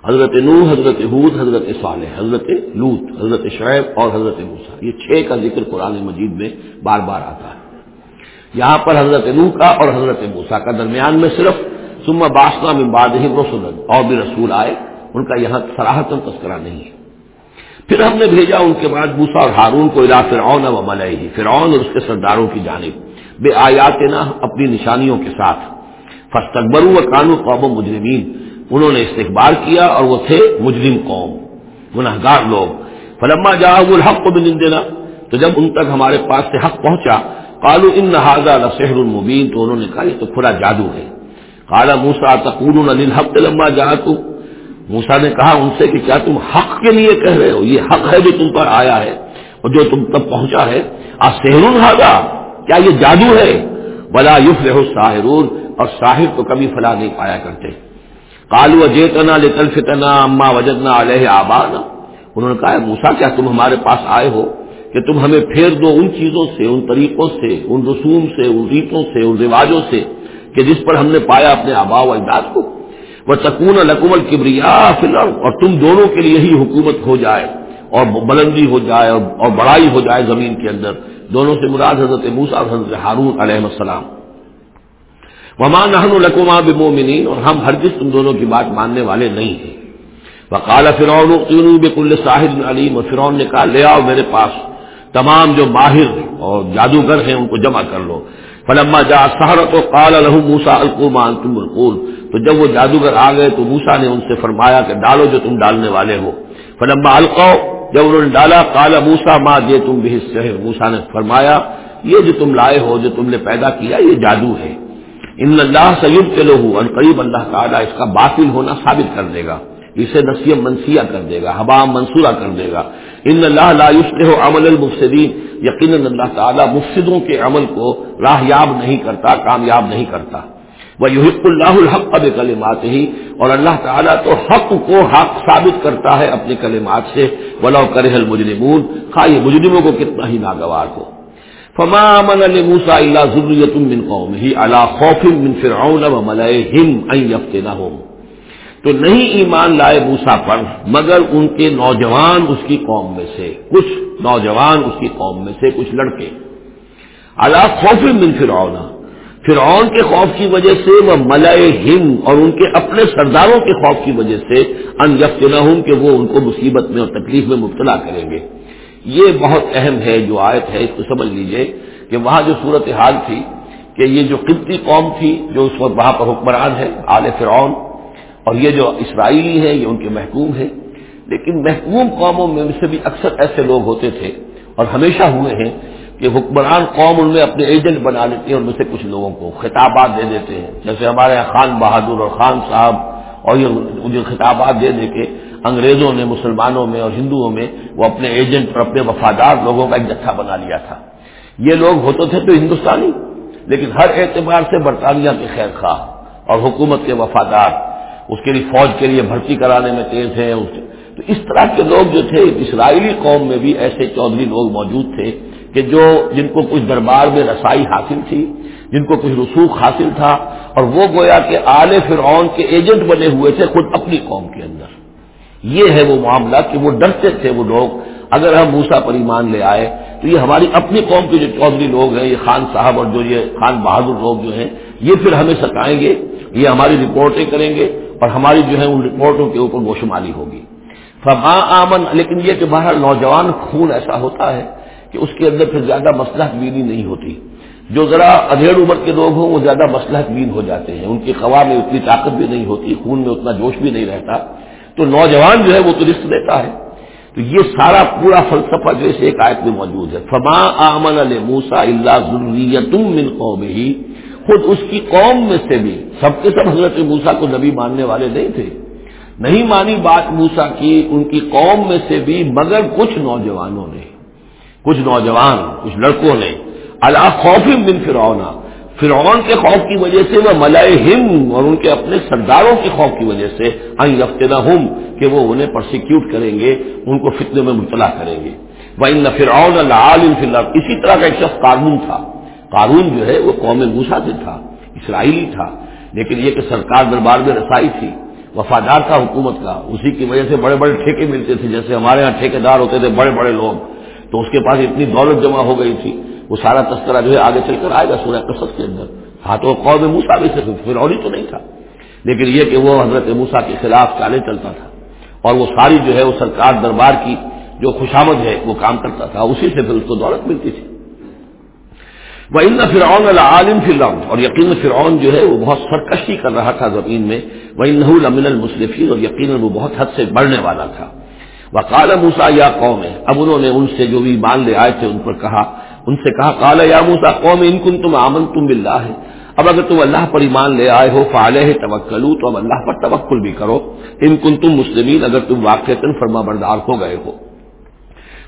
حضرت نو حضرت حود حضرت صالح، حضرت لوت حضرت شعیب اور حضرت موسا یہ چھ کا ذکر قرآن مجید میں بار بار آتا ہے۔ یہاں پر حضرت نو کا اور حضرت موسا کا درمیان میں صرف سما باسنا میں باد ہی رسول اور بھی رسول آئے، ان کا یہاں سراہتم تذکرہ نہیں ہے۔ پھر ہم نے بھیجا ان کے بعد موسا اور ہارون کو الا فرعون و ملئی فرعون اور اس کے سرداروں کی جانب بے آیات نہ اپنی نشانیوں کے ساتھ۔ فستقبرو و قانو قوم مجرمین۔ انہوں نے استقبال کیا اور وہ تھے مجرم قوم گناہ گار لوگ۔ فلما جا الحق کو بھی دینا تو جب ان تک ہمارے پاس سے حق پہنچا کالو ان نہذا سحر المبین تو انہوں نے کہا، یہ تو کھلا جادو ہے۔ کالا موسا تقول الحق لمبا جا تو موسا نے کہا ان سے کہ کیا تم حق کے لیے کہہ رہے ہو؟ یہ حق ہے جو تم پر آیا ہے اور جو تم تب پہنچا ہے۔ آ سہر کیا یہ جادو ہے؟ بلا یوف رہو ساحرون اور ساحر تو کبھی فلاح نہیں پایا کرتے۔ کالو اجیتنا لطلفتنا اما وجدنا علیہ آباد انہوں نے کہا موسا کیا تم ہمارے پاس آئے ہو کہ تم ہمیں پھیر دو ان چیزوں سے، ان طریقوں سے، ان رسوم سے، ان ریتوں سے، ان رواجوں سے کہ جس پر ہم نے پایا اپنے آبا و اجداد کو؟ وہ سکون لکم الکبریا فلر اور تم دونوں کے لیے ہی حکومت ہو جائے اور بلندی ہو جائے اور بڑائی ہو جائے زمین کے اندر۔ دونوں سے مراد حضرت موسا اور حضرت ہارون علیہ السلام۔ ومان نہن القما بمومنین اور ہم ہر تم دونوں کی بات ماننے والے نہیں ہیں۔ وقال فرعون بکل صاحب علیم اور فرعون نے کہا، لے آؤ میرے پاس تمام جو ماہر اور جادوگر ہیں ان کو جمع کر لو۔ فلما جا سہرت و قال الح موسا القمان تم القول تو جب وہ جادوگر آ گئے تو موسا نے ان سے فرمایا کہ ڈالو جو تم ڈالنے والے ہو۔ فلما القو جب انہوں نے ڈالا کالا موسا ماں دے تم بھی موسا نے فرمایا، یہ جو تم لائے ہو، جو تم نے پیدا کیا، یہ جادو ہے۔ ان اللہ سیب چلو ہوں قریب اللہ تعالیٰ اس کا باطل ہونا ثابت کر دے گا۔ اسے نسیم منسیہ کر دے گا حبام منصورہ کر دے گا۔ ان اللہ لا ہو عمل المفسدین۔ یقیناً اللہ تعالیٰ مفسدوں کے عمل کو راہ یاب نہیں کرتا، کامیاب نہیں کرتا۔ وہ یحق اللہ الحق اب کلمات ہی اور اللہ تعالیٰ تو حق کو حق ثابت کرتا ہے اپنے کلمات سے۔ ولا کرے المجرمون۔ خواہ یہ مجرموں کو کتنا ہی ناگوار ہو۔ فما من موسا اللہ ضروریت من قوم ہی اللہ خوف من فرعون و ملئہم ان یفتنہم تو نہیں ایمان لائے موسا پر، مگر ان کے نوجوان اس کی قوم میں سے۔ کچھ نوجوان اس کی قوم میں سے، کچھ لڑکے۔ اللہ خوف من فرعون۔ فرعون کے خوف کی وجہ سے وہ ملئے ہند اور ان کے اپنے سرداروں کے خوف کی وجہ سے، ان یفتنہم کہ وہ ان کو مصیبت میں اور تکلیف میں مبتلا کریں گے۔ یہ بہت اہم ہے جو آیت ہے، اس کو سمجھ لیجیے کہ وہاں جو صورت حال تھی کہ یہ جو قبطی قوم تھی، جو اس وقت وہاں پر حکمران ہے آل فرعون، اور یہ جو اسرائیلی ہیں، یہ ان کے محکوم ہیں۔ لیکن محکوم قوموں میں سے بھی اکثر ایسے لوگ ہوتے تھے اور ہمیشہ ہوئے ہیں کہ حکمران قوم ان میں اپنے ایجنٹ بنا لیتے ہیں، ان میں سے کچھ لوگوں کو خطابات دے دیتے ہیں۔ جیسے ہمارے یہاں خان بہادر اور خان صاحب اور یہ خطابات دے دے کے انگریزوں نے، مسلمانوں میں اور ہندوؤں میں وہ اپنے ایجنٹ اور اپنے وفادار لوگوں کا ایک جتھا بنا لیا تھا۔ یہ لوگ ہوتے تھے تو ہندوستانی، لیکن ہر اعتبار سے برطانیہ کے خیر خواہ اور حکومت کے وفادار، اس کے لیے فوج کے لیے بھرتی کرانے میں تیز ہیں۔ تو اس طرح کے لوگ جو تھے، اسرائیلی قوم میں بھی ایسے چودھری لوگ موجود تھے۔ کہ جو جن کو کچھ دربار میں رسائی حاصل تھی، جن کو کچھ رسوخ حاصل تھا، اور وہ گویا کہ آل فرعون کے ایجنٹ بنے ہوئے تھے خود اپنی قوم کے اندر۔ یہ ہے وہ معاملہ کہ وہ ڈرتے تھے وہ لوگ۔ اگر ہم موسا پر ایمان لے آئے، تو یہ ہماری اپنی قوم کے جو چودھری لوگ ہیں، یہ خان صاحب اور جو یہ خان بہادر لوگ جو ہیں، یہ پھر ہمیں ستائیں گے، یہ ہماری رپورٹیں کریں گے، اور ہماری جو ہے ان رپورٹوں کے اوپر گوشمالی ہوگی۔ فما آمن، لیکن یہ کہ باہر نوجوان خون ایسا ہوتا ہے کہ اس کے اندر پھر زیادہ مسلح بینی نہیں ہوتی۔ جو ذرا ادھیڑ عمر کے لوگ ہوں، وہ زیادہ مسلح بین ہو جاتے ہیں۔ ان کی خواہ میں اتنی طاقت بھی نہیں ہوتی، خون میں اتنا جوش بھی نہیں رہتا۔ تو نوجوان جو ہے وہ تو رسک لیتا ہے۔ تو یہ سارا پورا فلسفہ جو ایک آیت میں موجود ہے۔ فما آمن موسا اللہ ضروریت من قوم ہی خود اس کی قوم میں سے بھی سب کے سب حضرت موسا کو نبی ماننے والے نہیں تھے۔ نہیں مانی بات موسا کی، ان کی قوم میں سے بھی، مگر کچھ نوجوانوں نے۔ کچھ نوجوان، کچھ لڑکوں نے۔ اللہ خوف بن فرعون۔ فرعون کے خوف کی وجہ سے وہ ملائے ہند اور ان کے اپنے سرداروں کے خوف کی وجہ سے نہ ہوں کہ وہ انہیں پرسیکیوٹ کریں گے، ان کو فتنے میں مبتلا کریں گے۔ وہ ان فرعون عالم فی اسی طرح کا ایک شخص قانون تھا۔ قانون جو ہے وہ قوم موسا سے تھا، اسرائیلی تھا۔ لیکن یہ کہ سرکار دربار میں رسائی تھی، وفادار تھا حکومت کا۔ اسی کی وجہ سے بڑے بڑے ٹھیکے ملتے تھے، جیسے ہمارے یہاں ٹھیکے دار ہوتے تھے، بڑے بڑے لوگ۔ تو اس کے پاس اتنی دولت جمع ہو گئی تھی، وہ سارا تذکرہ جو ہے آگے چل کر آئے گا سورہ قصص کے اندر۔ ہاں تو قوم موسا بھی سے پھر اور تو نہیں تھا، لیکن یہ کہ وہ حضرت موسا کے خلاف چالے چلتا تھا۔ اور وہ ساری جو ہے وہ سرکار دربار کی جو خوشامد ہے، وہ کام کرتا تھا، اسی سے پھر اس کو دولت ملتی تھی۔ وہ ان فرعون العالم فرعون اور یقین فرعون جو ہے وہ بہت سرکشی کر رہا تھا زمین میں۔ وہ انحول امن المصرفین اور یقیناً وہ بہت حد سے بڑھنے والا تھا۔ وہ کالا موسا یا قوم ہے اب انہوں نے ان سے جو بھی مان لے آئے تھے ان پر کہا ان سے کہا کالا یا موسا قوم ان کن تم آمن تم بلّہ ہے اب اگر تم اللہ پر ایمان لے آئے ہو فالح توکلو تو اب اللہ پر توکل بھی کرو ان کن تم مسلمین اگر تم واقع فرما بردار ہو گئے ہو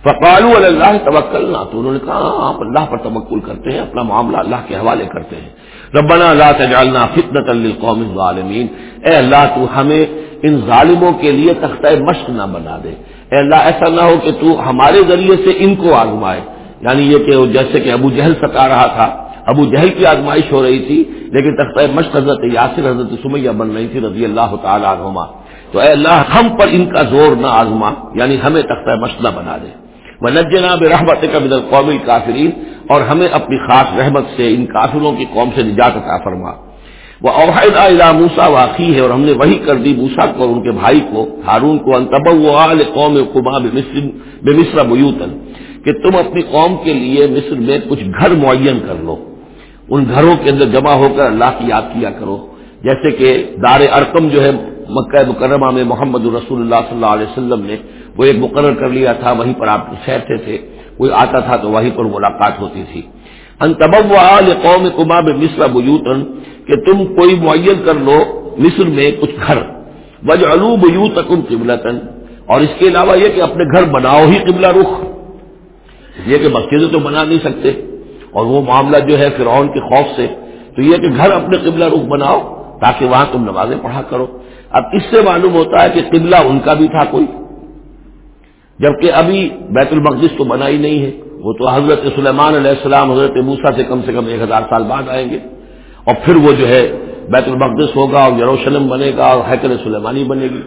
فقالو اللہ توکل نہ تو انہوں نے کہا آپ اللہ پر توکل کرتے ہیں اپنا معاملہ اللہ کے حوالے کرتے ہیں ربنا لا تجعلنا فتنة للقوم الظالمین اے اللہ، تو ہمیں ان ظالموں کے لیے تختہ مشق نہ بنا دے۔ اے اللہ، ایسا نہ ہو کہ تو ہمارے ذریعے سے ان کو آزمائے۔ یعنی یہ کہ جیسے کہ ابو جہل ستا رہا تھا۔ ابو جہل کی آزمائش ہو رہی تھی، لیکن تختہ مشق حضرت یاسر، حضرت سمیہ بن رہی تھی رضی اللہ تعالیٰ عنہما۔ تو اے اللہ، ہم پر ان کا زور نہ آزما۔ یعنی ہمیں تختہ مشق نہ بنا دے۔ وہ نجنا بے رحمت کا بدل قومی کافرین اور ہمیں اپنی خاص رحمت سے ان کافروں کی قوم سے نجات عطا فرما۔ وہ اوحیدہ موسا واقعی ہے اور ہم نے وہی کر دی موسا کو اور ان کے بھائی کو، ہارون کو انتب قوم قما بے مصر بیوتن کہ تم اپنی قوم کے لیے مصر میں کچھ گھر معین کر لو۔ ان گھروں کے اندر جمع ہو کر اللہ کی یاد کیا کرو۔ جیسے کہ دار ارکم جو ہے مکہ مکرمہ میں محمد رسول اللہ صلی اللہ علیہ وسلم نے وہ ایک مقرر کر لیا تھا، وہیں پر آپ ٹھہرتے تھے۔ کوئی آتا تھا تو وہیں پر ملاقات ہوتی تھی۔ انتب قوم کما میں مصر بیوتن، کہ تم کوئی معین کر لو مصر میں کچھ گھر۔ وج الو بیوت قبلتن اور اس کے علاوہ یہ کہ اپنے گھر بناؤ ہی قبلہ رخ۔ یہ کہ مسجدیں تو بنا نہیں سکتے، اور وہ معاملہ جو ہے فرعون کے خوف سے۔ تو یہ کہ گھر اپنے قبلہ رخ بناؤ، تاکہ وہاں تم نمازیں پڑھا کرو۔ اب اس سے معلوم ہوتا ہے کہ قبلہ ان کا بھی تھا کوئی۔ جبکہ ابھی بیت المقدس تو بنا ہی نہیں ہے۔ وہ تو حضرت سلیمان علیہ السلام، حضرت موسا سے کم سے کم ایک ہزار سال بعد آئیں گے۔ اور پھر وہ جو ہے بیت المقدس ہوگا اور یروشلم بنے گا اور حیکر سلیمانی بنے گی۔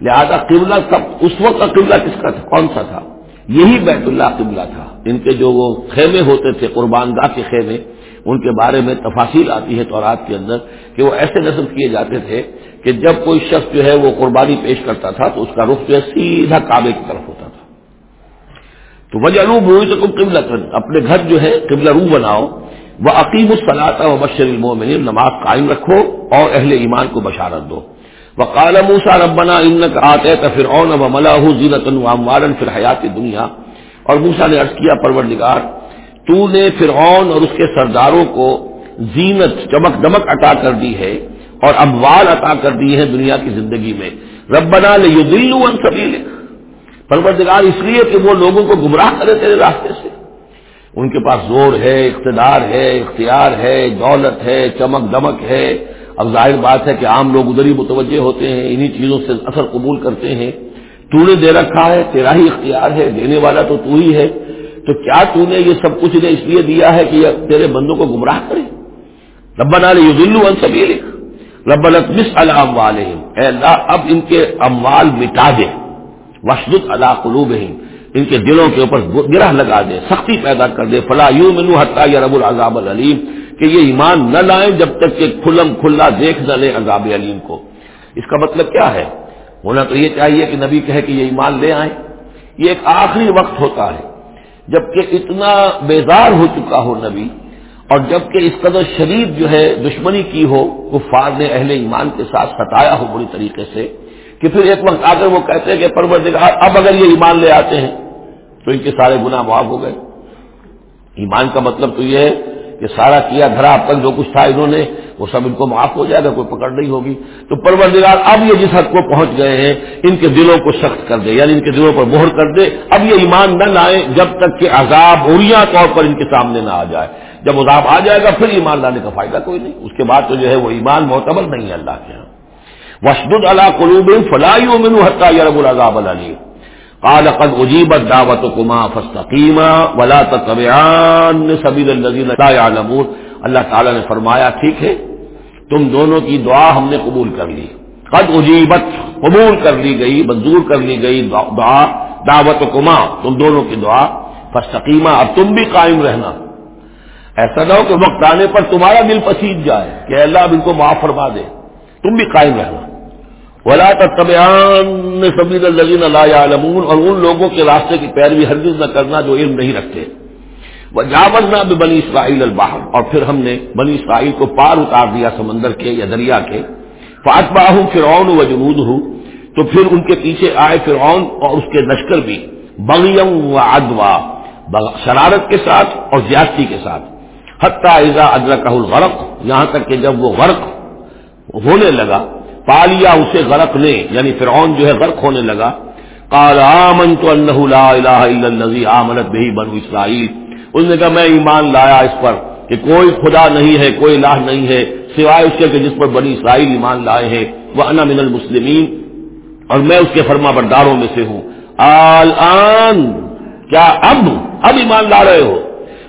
لہذا قبلہ کب، اس وقت کا قبلہ کس کا تھا؟ کون سا تھا؟ یہی بیت اللہ قبلہ تھا۔ ان کے جو وہ خیمے ہوتے تھے، قربان گاہ کے خیمے، ان کے بارے میں تفاصیل آتی ہے تورات کے اندر کہ وہ ایسے نصب کیے جاتے تھے کہ جب کوئی شخص جو ہے وہ قربانی پیش کرتا تھا تو اس کا رخ جو ہے سیدھا کعبے کی طرف ہوتا تھا۔ تو وجہ رو بوئی تو تم قبلہ اپنے گھر جو ہے قبلہ رو بناؤ۔ وہ عقیم الصلاح و بشر المومن نماز قائم رکھو اور اہل ایمان کو بشارت دو۔ وہ کال موسا ربنا ان آتے فرعون و ملاح زینت واموارن فر حیات دنیا اور موسا نے عرض کیا پرور نگار تو نے فرعون اور اس کے سرداروں کو زینت، چمک دمک عطا کر دی ہے۔ اور اموال عطا کر دی ہے دنیا کی زندگی میں۔ ربنا لے دلو ان پروردگار اس لیے کہ وہ لوگوں کو گمراہ کرے تیرے راستے سے۔ ان کے پاس زور ہے، اقتدار ہے، اختیار ہے، دولت ہے، چمک دمک ہے۔ اب ظاہر بات ہے کہ عام لوگ ادھر ہی متوجہ ہوتے ہیں، انہی چیزوں سے اثر قبول کرتے ہیں۔ تو نے دے رکھا ہے، تیرا ہی اختیار ہے، دینے والا تو تو ہی ہے۔ تو کیا تو نے یہ سب کچھ نے اس لیے دیا ہے کہ تیرے بندوں کو گمراہ کرے؟ ربنا لے دلو ان سبھی رب الطمس اے اللہ، اب ان کے اموال مٹا دے۔ وشد اللہ قلوب ان کے دلوں کے اوپر گرہ لگا دے، سختی پیدا کر دے۔ فلاں یوں منو حتہ یا رب العذاب العلیم۔ کہ یہ ایمان نہ لائیں جب تک کہ کھلم کھلا دیکھ نہ لے عذاب علیم کو۔ اس کا مطلب کیا ہے؟ ہونا تو یہ چاہیے کہ نبی کہے کہ یہ ایمان لے آئیں۔ یہ ایک آخری وقت ہوتا ہے۔ جبکہ اتنا بیزار ہو چکا ہو نبی اور جبکہ اس قدر شدید جو ہے دشمنی کی ہو، کفار نے اہل ایمان کے ساتھ ستایا ہو بری طریقے سے، کہ پھر ایک وقت آ کر وہ کہتے ہیں کہ پروردگار، اب اگر یہ ایمان لے آتے ہیں، تو ان کے سارے گناہ معاف ہو گئے۔ ایمان کا مطلب تو یہ ہے کہ سارا کیا دھرا اب تک جو کچھ تھا انہوں نے، وہ سب ان کو معاف ہو جائے گا کوئی پکڑ نہیں ہوگی۔ تو پروردگار اب یہ جس حد کو پہنچ گئے ہیں، ان کے دلوں کو سخت کر دے یعنی ان کے دلوں پر مہر کر دے۔ اب یہ ایمان نہ لائیں جب تک کہ عذاب اوریاں طور پر ان کے سامنے نہ آ جائے۔ جب عذاب آ جائے گا، پھر ایمان لانے کا فائدہ کوئی نہیں۔ اس کے بعد تو جو ہے وہ ایمان معتبر نہیں ہے اللہ کے یہاں وشد اللہ قلوب فلائی و منو حتہ یرب العذاب علی قال قد اجیبت دعوت کما فستقیما ولا تتبعان سبیل الذین لا يعلمون اللہ تعالی نے فرمایا، ٹھیک ہے، تم دونوں کی دعا ہم نے قبول کر لی۔ قد اجیبت، قبول کر لی گئی، منظور کر لی گئی دعا دعوت کما تم دونوں کی دعا۔ فستقیما اب تم بھی قائم رہنا۔ ایسا نہ ہو کہ وقت آنے پر تمہارا دل پسیج جائے کہ اللہ اب ان کو معاف فرما دے۔ تم بھی قائم رہنا۔ ولا طبیان سبیر الزین اللہ اور ان لوگوں کے راستے کی پیروی ہرگز نہ کرنا جو علم نہیں رکھتے۔ وہ جاورنا بھی بنی اسرائیل الباہر اور پھر ہم نے بنی اسرائیل کو پار اتار دیا سمندر کے یا دریا کے۔ فاطبہ ہوں فرعون و جنود ہوں تو پھر ان کے پیچھے آئے فرعون اور اس کے لشکر بھی۔ بغیم و ادوا شرارت کے ساتھ اور زیادتی کے ساتھ۔ حتیٰ ازا ادرک الغرق، یہاں تک کہ جب وہ غرق ہونے لگا، پالیا اسے غرق نے یعنی فرعون جو ہے غرق ہونے لگا۔ کال آمن تو لا الہ الا الذی آمنت بہی بنو اسرائیل۔ اس نے کہا، میں ایمان لایا اس پر کہ کوئی خدا نہیں ہے، کوئی الہ نہیں ہے، سوائے اس کے کہ جس پر بنی اسرائیل ایمان لائے ہیں۔ وہ انا من المسلمین اور میں اس کے فرما برداروں میں سے ہوں۔ آل آن کیا اب اب ایمان لا رہے ہو؟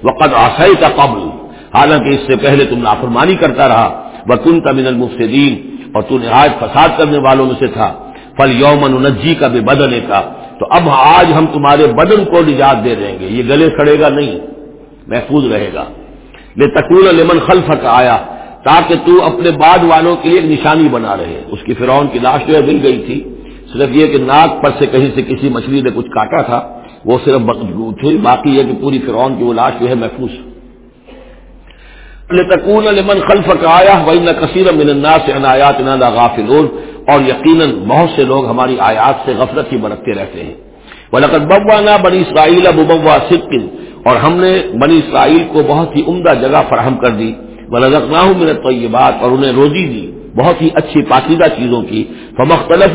وقت آسائی کا قبل۔ حالانکہ اس سے پہلے تم نافرمانی کرتا رہا وہ کن کا من المفسدین اور تو نہایت فساد کرنے والوں میں سے تھا۔ فل یومن انجی کا بھی بدلنے کا تو اب آج ہم تمہارے بدن کو نجات دے دیں گے۔ یہ گلے کھڑے گا نہیں، محفوظ رہے گا۔ لے تکون لمن خلف کا آیا، تاکہ تو اپنے بعد والوں کے لیے ایک نشانی بنا رہے۔ اس کی فرعون کی لاش جو ہے مل گئی تھی۔ صرف یہ کہ ناک پر سے کہیں سے کسی مچھلی نے کچھ کاٹا تھا، وہ صرف تھی باقی یہ کہ پوری فرعون کی وہ لاش جو ہے محفوظ۔ لتکون لمن خلف کا آیا وہی نہ کثیر من الناس ان آیات نہ اور یقیناً بہت سے لوگ ہماری آیات سے غفلت ہی برتتے رہتے ہیں۔ ولقد بوانا بنی اسرائیل ابوا سکن اور ہم نے بنی اسرائیل کو بہت ہی عمدہ جگہ فراہم کر دی۔ ولزقنا من الطیبات اور انہیں روزی دی۔ بہت ہی اچھی پاکیزہ چیزوں کی۔ فمختلف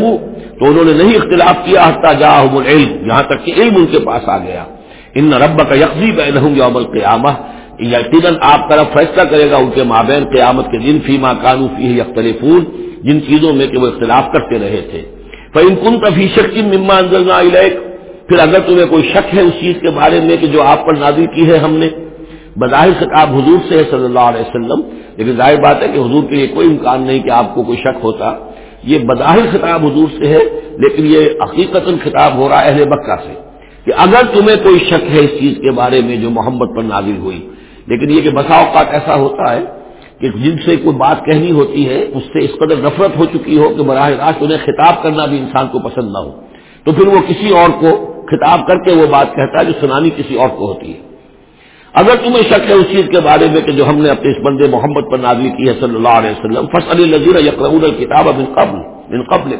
تو انہوں نے نہیں اختلاف کیا حتیٰ جا العلم۔ یہاں تک کہ علم ان کے پاس آ گیا۔ ان رب کا یکزی بینہم یوم القیامہ یقیناً آپ طرف فیصلہ کرے گا ان کے مابین قیامت کے دن فیما کانو فی یختلف جن چیزوں میں کہ وہ اختلاف کرتے رہے تھے۔ ان کن کفی شک کی مما انزلنا الیک پھر اگر تمہیں کوئی شک ہے اس چیز کے بارے میں کہ جو آپ پر نازل کی ہے ہم نے، بظاہر خطاب حضور سے ہے صلی اللہ علیہ وسلم، لیکن ظاہر بات ہے کہ حضور کے لیے کوئی امکان نہیں کہ آپ کو کوئی شک ہوتا۔ یہ بظاہر خطاب حضور سے ہے، لیکن یہ حقیقت خطاب ہو رہا ہے اہل مکہ سے۔ کہ اگر تمہیں کوئی شک ہے اس چیز کے بارے میں جو محمد پر نازل ہوئی لیکن یہ کہ بسا اوقات ایسا ہوتا ہے کہ جن سے کوئی بات کہنی ہوتی ہے، اس سے اس قدر نفرت ہو چکی ہو کہ براہ راست انہیں خطاب کرنا بھی انسان کو پسند نہ ہو۔ تو پھر وہ کسی اور کو خطاب کر کے وہ بات کہتا ہے جو سنانی کسی اور کو ہوتی ہے۔ اگر تمہیں شک ہے اس چیز کے بارے میں کہ جو ہم نے اپنے اس بندے محمد پر نازلی کی ہے صلی اللہ علیہ وسلم فص علی نذیر یقر الکتاب بن قبل بن قبل۔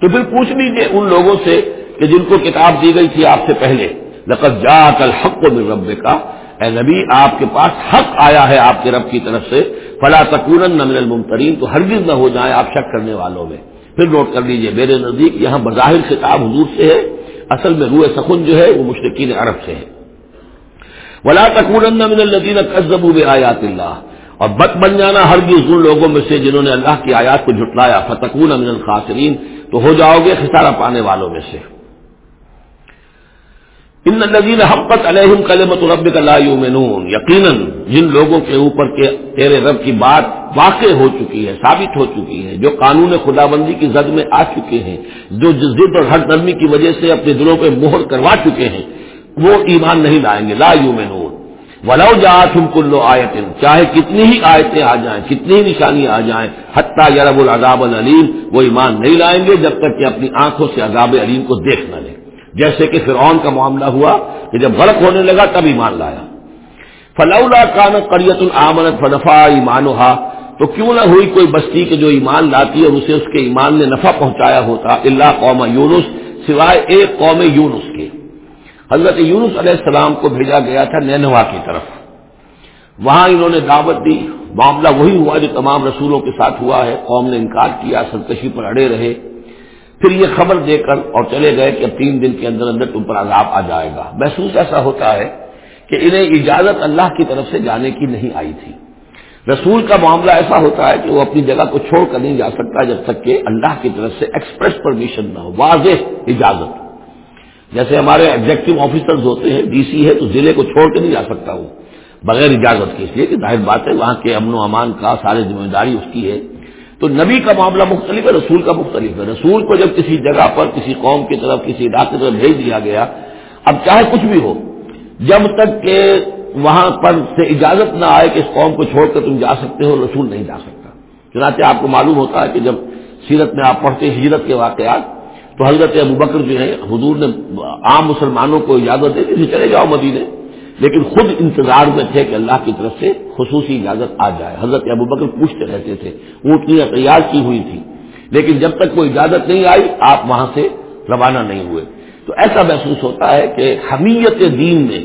تو پھر پوچھ لیجیے ان لوگوں سے کہ جن کو کتاب دی گئی تھی آپ سے پہلے، لقد جا کل حق کو رب کا اے نبی، آپ کے پاس حق آیا ہے آپ کے رب کی طرف سے۔ فلا تکون من الممترین، تو ہرگز نہ ہو جائیں آپ شک کرنے والوں میں۔ پھر نوٹ کر لیجیے، میرے نزدیک یہاں بظاہر خطاب حضور سے ہے۔ اصل میں روح سخن جو ہے، وہ مشرقین عرب سے ہے۔ ولا تکون من الدین قزب آیات اللہ۔ اور بت بن جانا ہرگز ان لوگوں میں سے جنہوں نے اللہ کی آیات کو جھٹلایا۔ فتکون من الخاسرین، تو ہو جاؤ گے خسارہ پانے والوں میں سے۔ ان نذین حقت علیہم کلمت رب کا لا یؤمنون یقیناً جن لوگوں کے اوپر کے تیرے رب کی بات واقع ہو چکی ہے، ثابت ہو چکی ہے، جو قانون خدا بندی کی زد میں آ چکے ہیں، جو ضد اور ہر نرمی کی وجہ سے اپنے دلوں پہ مہر کروا چکے ہیں، وہ ایمان نہیں لائیں گے، لا یؤمنون ولو جات ہم کلو چاہے کتنی ہی آیتیں آ جائیں، کتنی ہی نشانیاں آ جائیں، حتیٰ یرب العذاب العلیم وہ ایمان نہیں لائیں گے جب تک کہ اپنی آنکھوں سے عذاب علیم کو دیکھ نہ لیں۔ جیسے کہ فرعون کا معاملہ ہوا کہ جب غلط ہونے لگا تب ایمان لایا۔ فلولا کان قریت العمنت فنفا ایمان تو کیوں نہ ہوئی کوئی بستی کے جو ایمان لاتی اور اسے اس کے ایمان نے نفع پہنچایا ہوتا اللہ قوم یونس، سوائے ایک قوم یونس کے۔ حضرت یونس علیہ السلام کو بھیجا گیا تھا نینوا کی طرف۔ وہاں انہوں نے دعوت دی، معاملہ وہی ہوا جو تمام رسولوں کے ساتھ ہوا ہے، قوم نے انکار کیا، سرکشی پر اڑے رہے۔ پھر یہ خبر دے کر اور چلے گئے کہ اب تین دن کے اندر اندر تم پر عذاب آ جائے گا۔ محسوس ایسا ہوتا ہے کہ انہیں اجازت اللہ کی طرف سے جانے کی نہیں آئی تھی۔ رسول کا معاملہ ایسا ہوتا ہے کہ وہ اپنی جگہ کو چھوڑ کر نہیں جا سکتا جب تک کہ اللہ کی طرف سے ایکسپریس پرمیشن نہ ہو، واضح اجازت۔ جیسے ہمارے ایگزیکٹو آفیسرز ہوتے ہیں ڈی سی ہے تو ضلع کو چھوڑ کے نہیں جا سکتا وہ، بغیر اجازت کی اس لیے کہ ظاہر بات ہے، وہاں کے امن و امان کا سارے ذمہ داری اس کی ہے۔ تو نبی کا معاملہ مختلف ہے، رسول کا مختلف ہے۔ رسول کو جب کسی جگہ پر، کسی قوم کی طرف، کسی علاقے کی طرف بھیج دیا گیا، اب چاہے کچھ بھی ہو، جب تک کہ وہاں پر سے اجازت نہ آئے کہ اس قوم کو چھوڑ کر تم جا سکتے ہو، رسول نہیں جا سکتا۔ چنانچہ آپ کو معلوم ہوتا ہے کہ جب سیرت میں آپ پڑھتے ہجرت کے واقعات، تو حضرت ابو بکر جو ہے حضور نے عام مسلمانوں کو اجازت دے دی چلے جاؤ مدینے۔ لیکن خود انتظار میں تھے کہ اللہ کی طرف سے خصوصی اجازت آ جائے۔ حضرت ابو بکر پوچھتے رہتے تھے اونٹنیاں تیار کی ہوئی تھی، لیکن جب تک کوئی اجازت نہیں آئی، آپ وہاں سے روانہ نہیں ہوئے۔ تو ایسا محسوس ہوتا ہے کہ حمیت دین میں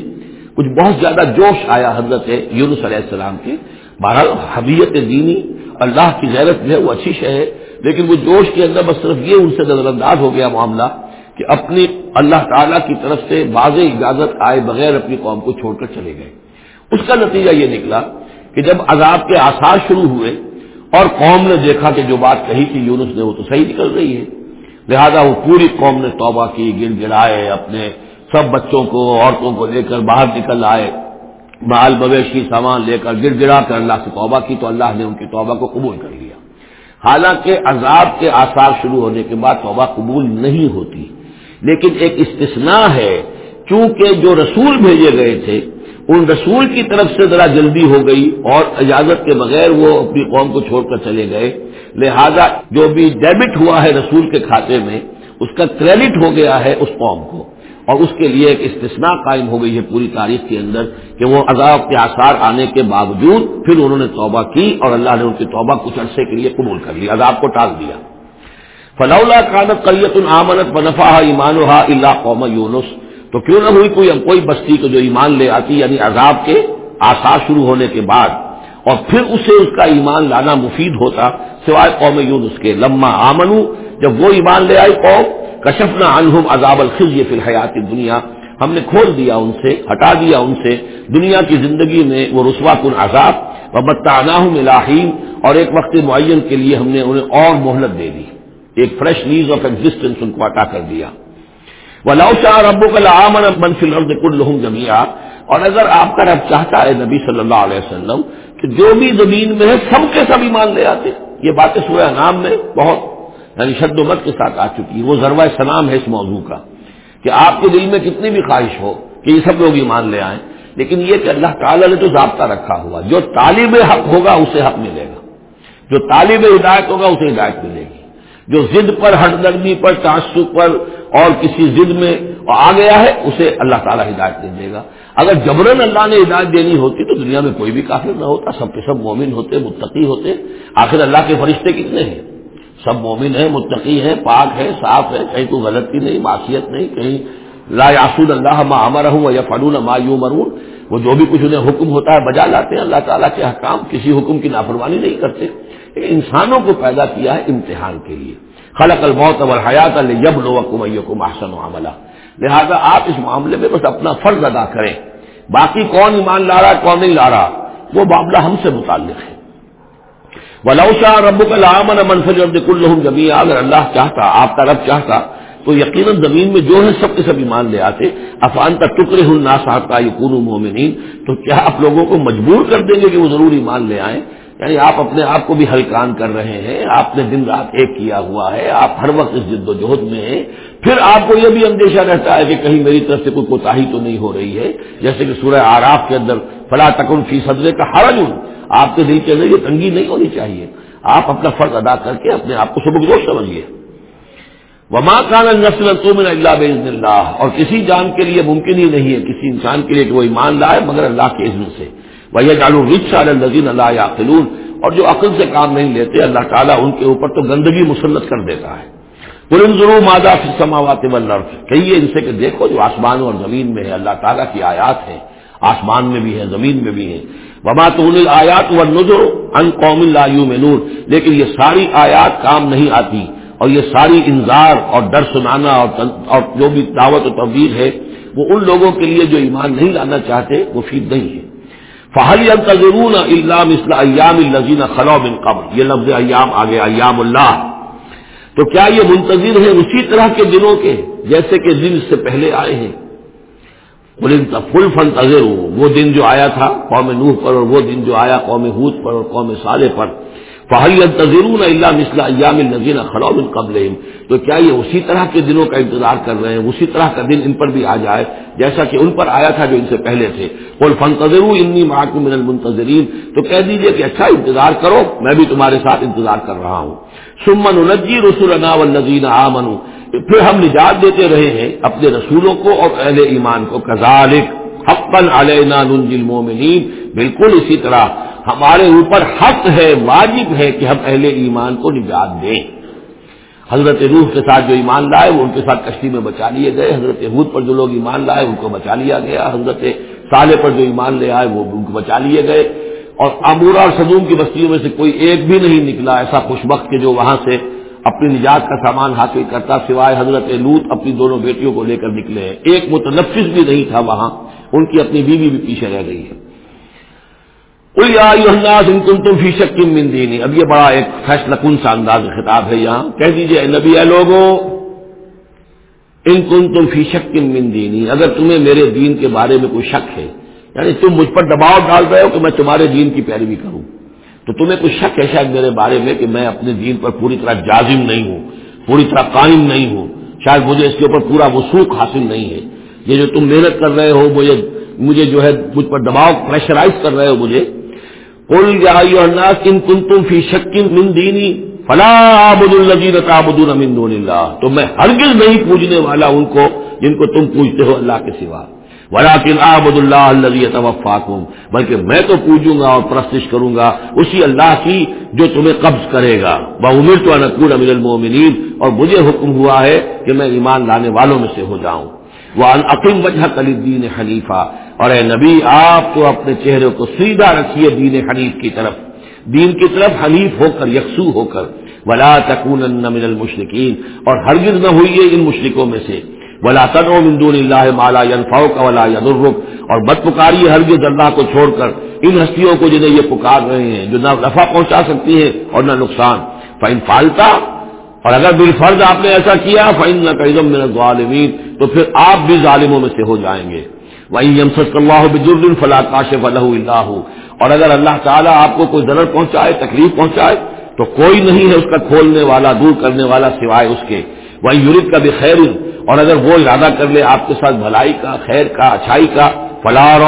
کچھ بہت زیادہ جوش آیا حضرت یونس علیہ السلام کی بہرحال حمیت دینی اللہ کی غیرت جو ہے وہ اچھی شے ہے، لیکن وہ جوش کے اندر بس صرف یہ ان سے نظر انداز ہو گیا معاملہ کہ اپنی اللہ تعالی کی طرف سے واضح اجازت آئے بغیر اپنی قوم کو چھوڑ کر چلے گئے۔ اس کا نتیجہ یہ نکلا کہ جب عذاب کے آثار شروع ہوئے اور قوم نے دیکھا کہ جو بات کہی تھی یونس نے وہ تو صحیح نکل رہی ہے، لہذا وہ پوری قوم نے توبہ کی گر گرائے اپنے سب بچوں کو، عورتوں کو لے کر باہر نکل آئے بال مویشی سامان لے کر گر گرا کر اللہ سے توبہ کی تو اللہ نے ان کی توبہ کو قبول کر لیا۔ حالانکہ عذاب کے آثار شروع ہونے کے بعد توبہ قبول نہیں ہوتی۔ لیکن ایک استثناء ہے، چونکہ جو رسول بھیجے گئے تھے، ان رسول کی طرف سے ذرا جلدی ہو گئی اور اجازت کے بغیر وہ اپنی قوم کو چھوڑ کر چلے گئے۔ لہذا جو بھی ڈیبٹ ہوا ہے رسول کے کھاتے میں، اس کا کریڈٹ ہو گیا ہے اس قوم کو۔ اور اس کے لیے ایک استثناء قائم ہو گئی ہے پوری تاریخ کے اندر کہ وہ عذاب کے آثار آنے کے باوجود پھر انہوں نے توبہ کی اور اللہ نے ان کی توبہ کچھ عرصے کے لیے قبول کر لی، عذاب کو ٹال دیا۔ فلولا کانت قریت العامنت بنفا ایمان اللہ قوم یونس تو کیوں نہ ہوئی کوئی کوئی بستی کو جو ایمان لے آتی یعنی عذاب کے آسار شروع ہونے کے بعد، اور پھر اسے اس کا ایمان لانا مفید ہوتا، سوائے قوم یونس کے۔ لما آمنو جب وہ ایمان لے آئی قوم کشف نہ انہم عذاب الخذ فی الحیات دنیا ہم نے کھول دیا ان سے، ہٹا دیا ان سے۔ دنیا کی زندگی میں وہ رسوا کن عذاب۔ و بتانا الہیم، اور ایک وقت معین کے لیے ہم نے انہیں اور مہلت دے دی۔ ایک فریش نیز آف ایگزٹینس ان کو عطا کر دیا۔ وہ لو شاہ ربو کا لامن منفی لفظ کل جمیا اور اگر آپ کا رب چاہتا ہے نبی صلی اللہ علیہ وسلم کہ جو بھی زمین میں ہے سب کے سب ایمان لے آتے۔ یہ باتیں سورہ نام میں بہت یعنی شد و مت کے ساتھ آ چکی۔ ہے وہ ذروہ سلام ہے اس موضوع کا۔ کہ آپ کے دل میں کتنی بھی خواہش ہو کہ یہ سب لوگ ایمان لے آئیں، لیکن یہ کہ اللہ تعالیٰ نے تو ضابطہ رکھا ہوا۔ جو طالب حق ہوگا، اسے حق ملے گا۔ جو طالب ہدایت ہوگا، اسے ہدایت ملے گی۔ جو ضد پر، ہٹ درمی پر، تعصب پر اور کسی ضد میں آ گیا ہے، اسے اللہ تعالیٰ ہدایت دے دے گا۔ اگر جبرن اللہ نے ہدایت دینی ہوتی تو دنیا میں کوئی بھی کافر نہ ہوتا۔ سب کے سب مومن ہوتے، متقی ہوتے۔ آخر اللہ کے فرشتے کتنے ہیں؟ سب مومن ہیں، متقی ہیں، پاک ہے صاف ہے کہیں کوئی غلطی نہیں معاشیت نہیں، کہیں لا یاسود اللہ ما امر ہوں یا فنون ما یوں مرون وہ جو بھی کچھ انہیں حکم ہوتا ہے، بجا لاتے ہیں۔ اللہ تعالیٰ کے حکام کسی حکم کی نافرمانی نہیں کرتے۔ انسانوں کو پیدا کیا ہے امتحان کے لیے۔ خلق الموت اور حیات الب لو کو عملہ لہذا آپ اس معاملے میں بس اپنا فرض ادا کریں۔ باقی کون ایمان لا رہا کون نہیں لا رہا، وہ معاملہ ہم سے متعلق ہے۔ ولوشا رب العامن منفر الحم جمی اگر اللہ چاہتا، آپ کا رب چاہتا، تو یقیناً زمین میں جو ہے سب کے سب ایمان لے آتے۔ افان کا ٹکڑے ہوں نا کا یقون مومنین تو کیا آپ لوگوں کو مجبور کر دیں گے کہ وہ ضرور ایمان لے آئیں؟ یعنی آپ اپنے آپ کو بھی ہلکان کر رہے ہیں، آپ نے دن رات ایک کیا ہوا ہے، آپ ہر وقت اس جد و جہد میں ہیں۔ پھر آپ کو یہ بھی اندیشہ رہتا ہے کہ کہیں میری طرف سے کوئی کوتا تو نہیں ہو رہی ہے۔ جیسے کہ سورہ آراف کے اندر فلاں تکن فی صدرے کا حرج۔ ہوں آپ کے دل کے اندر یہ تنگی نہیں ہونی چاہیے۔ آپ اپنا فرض ادا کر کے اپنے آپ کو سبک دوست سمجھیے۔ وما کان نسل تمن اللہ بزن اللہ اور کسی جان کے لیے ممکن ہی نہیں ہے، کسی انسان کے لیے کہ وہ ایمان لائے مگر اللہ کے عزم سے۔ وہ ڈالو رچ الزین اللہ یا اور جو عقل سے کام نہیں لیتے، اللہ تعالیٰ ان کے اوپر تو گندگی مسلط کر دیتا ہے۔ پرن ضرور مادہ سماوات کہیے ان سے کہ دیکھو جو آسمان اور زمین میں ہے، اللہ تعالیٰ کی آیات ہیں۔ آسمان میں بھی ہے، زمین میں بھی ہے وما تو آیات و نظر ان قوم میں نور لیکن یہ ساری آیات کام نہیں آتی اور یہ ساری انذار اور ڈر سنانا اور جو بھی دعوت و تبدیل ہے، وہ ان لوگوں کے لیے جو ایمان نہیں لانا چاہتے، وہ فیڈ نہیں ہے۔ فہل التظرون اللہ ایام الزین خلو بن قبل؟ یہ لفظ ایام آگے ایام اللہ۔ تو کیا یہ منتظر ہے اسی طرح کے دنوں کے جیسے کہ دن سے پہلے آئے ہیں؟ فل فن تذر وہ دن جو آیا تھا قوم نوح پر اور وہ دن جو آیا قوم حوت پر اور قوم صالح پر۔ فہل تذرون اللہ مسلح ایام النزین خلو بن قبل تو کیا یہ اسی طرح کے دنوں کا انتظار کر رہے ہیں؟ اسی طرح کا دن ان پر بھی آ جائے، جیسا کہ ان پر آیا تھا جو ان سے پہلے تھے۔ فل فنتظر انی محکم من المنتظرین تو کہہ دیجیے کہ اچھا انتظار کرو، میں بھی تمہارے ساتھ انتظار کر رہا ہوں۔ سمن الجی رسول والذین آمنوا۔ پھر ہم نجات دیتے رہے ہیں اپنے رسولوں کو اور اہل ایمان کو۔ کزالک حقن علینا ننجل مومنین بالکل اسی طرح۔ ہمارے اوپر حق ہے، واجب ہے کہ ہم اہل ایمان کو نجات دیں۔ حضرت روح کے ساتھ جو ایمان لائے، وہ ان کے ساتھ کشتی میں بچا لیے گئے۔ حضرت حود پر جو لوگ ایمان لائے، ان کو بچا لیا گیا۔ حضرت صالح پر جو ایمان لے آئے، وہ ان کو بچا لیے گئے۔ اور امورا اور صدوم کی بستیوں میں سے کوئی ایک بھی نہیں نکلا، ایسا خوش وقت کہ جو وہاں سے اپنی نجات کا سامان حاصل کرتا، سوائے حضرت لوت اپنی دونوں بیٹیوں کو لے کر نکلے۔ ہیں ایک متنفس بھی نہیں تھا وہاں، ان کی اپنی بیوی بھی پیچھے رہ گئی ہے۔ ان کن تم فی شک من دینی۔ اب یہ بڑا ایک فیصلہ کن سا انداز خطاب ہے یہاں۔ کہہ دیجیے نبی، اے لوگوں ان کن تم فی شک من دینی۔ اگر تمہیں میرے دین کے بارے میں کوئی شک ہے یعنی تم مجھ پر دباؤ ڈال رہے ہو کہ میں تمہارے دین کی پیروی کروں، تو تمہیں کچھ شک ہے شاید میرے بارے میں کہ میں اپنے دین پر پوری طرح جازم نہیں ہوں، پوری طرح قائم نہیں ہوں، شاید مجھے اس کے اوپر پورا وسوخ حاصل نہیں ہے۔ یہ جو تم محنت کر رہے ہو، مجھے مجھے جو ہے مجھ پر دباؤ، پریشرائز کر رہے ہو مجھے کن کن تم فی شکن من دینی فلاں اللہ تو میں ہرگز نہیں پوجنے والا ان کو جن کو تم پوجتے ہو اللہ کے سوا ولاکن آبد اللہ اللہ توفاکم بلکہ میں تو پوجوں گا اور پرستش کروں گا اسی اللہ کی جو تمہیں قبض کرے گا وہ عمر تو انکول اور مجھے حکم ہوا ہے کہ میں ایمان لانے والوں میں سے ہو جاؤں وہ عقیم وجہ کلی دین حنیفہ اور اے نبی، آپ تو اپنے چہرے کو سیدھا رکھیے دین حنیف کی طرف۔ دین کی طرف حنیف ہو کر، یکسو ہو کر۔ ولا تکون من المشرقین اور ہرگز نہ ہوئی ان مشرقوں میں سے۔ ولا تنو من دون اللہ مالا ينفعك کا ولا يضرك۔ اور بد پکاری ہرگز اللہ کو چھوڑ کر ان ہستیوں کو جنہیں یہ پکار رہے ہیں، جو نہ نفع پہنچا سکتی ہیں اور نہ نقصان۔ فائن فالتا اور اگر بالفرض آپ نے ایسا کیا فائن نہ قیدم من الظالمین تو پھر آپ بھی ظالموں میں سے ہو جائیں گے۔ وہیں یمسد اللہ بجرد فلا کاشف الہ اللہ اور اگر اللہ تعالیٰ آپ کو کوئی ضرر پہنچائے، تکلیف پہنچائے، تو کوئی نہیں ہے اس کا کھولنے والا، دور کرنے والا سوائے اس کے۔ وہیں یورپ کا بھی خیر اور اگر وہ ارادہ کر لے آپ کے ساتھ بھلائی کا، خیر کا، اچھائی کا فلار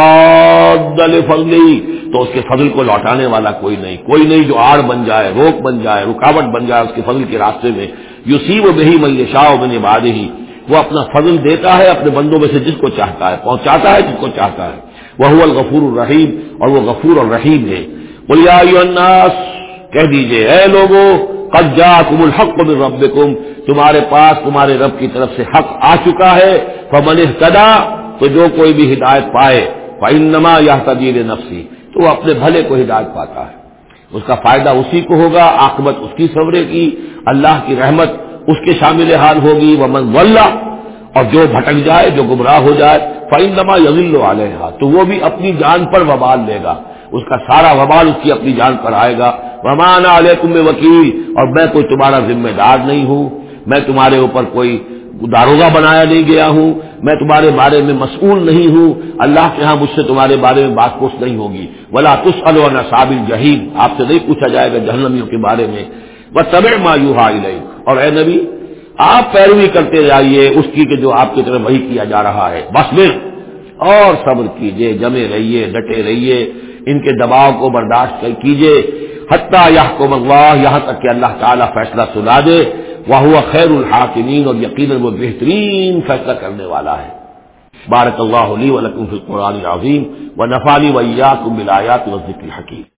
فضلی تو اس کے فضل کو لوٹانے والا کوئی نہیں۔ کوئی نہیں جو آڑ بن جائے، روک بن جائے، رکاوٹ بن جائے اس کے فضل کے راستے میں۔ یو سی بہی میں شاہ بن باد ہی وہ اپنا فضل دیتا ہے، اپنے بندوں میں سے جس کو چاہتا ہے، پہنچاتا ہے جس کو چاہتا ہے۔ وہ الغفور الرحیم، اور وہ غفور اور رحیم ہے بولیا کہہ دیجیے، اے لوگوں قد جاءكم الحق من ربكم تمہارے پاس تمہارے رب کی طرف سے حق آ چکا ہے۔ فمن اهتدى، تو جو کوئی بھی ہدایت پائے، فانما يهتدي لنفسه تو وہ اپنے بھلے کو ہدایت پاتا ہے۔ اس کا فائدہ اسی کو ہوگا عاقبت اس کی سورے کی۔ اللہ کی رحمت اس کے شامل حال ہوگی، ومن ولہ اور جو بھٹک جائے، جو گمراہ ہو جائے فائنما یزل علیہ تو وہ بھی اپنی جان پر وبال لے گا۔ اس کا سارا وبال اس کی اپنی جان پر آئے گا۔ رمانا علیہ میں وکیل اور میں کوئی تمہارا ذمہ دار نہیں ہوں۔ میں تمہارے اوپر کوئی داروگا بنایا نہیں گیا ہوں۔ میں تمہارے بارے میں مسئول نہیں ہوں۔ اللہ کے ہاں مجھ سے تمہارے بارے میں بات پوچھ نہیں ہوگی۔ بلا تس النا صابل جہید آپ سے نہیں پوچھا جائے گا جہنمیوں کے بارے میں۔ بس طبع مایو اور اے نبی، آپ پیروی کرتے جائیے اس کی کہ جو آپ کی طرف وہی کیا جا رہا ہے۔ بس میں اور صبر کیجیے، جمے رہیے، ڈٹے رہیے، ان کے دباؤ کو برداشت کیجیے۔ حتیٰ یہ کو منگوا یہاں تک کہ اللہ تعالیٰ فیصلہ سنا دے۔ وہ ہوا خیر الحاکمین اور یقیناً وہ بہترین فیصلہ کرنے والا ہے۔ بارک اللہ علی ولکم فی القرآن العظیم۔ و نفالی ویا کم بلایات و ذکر حکیم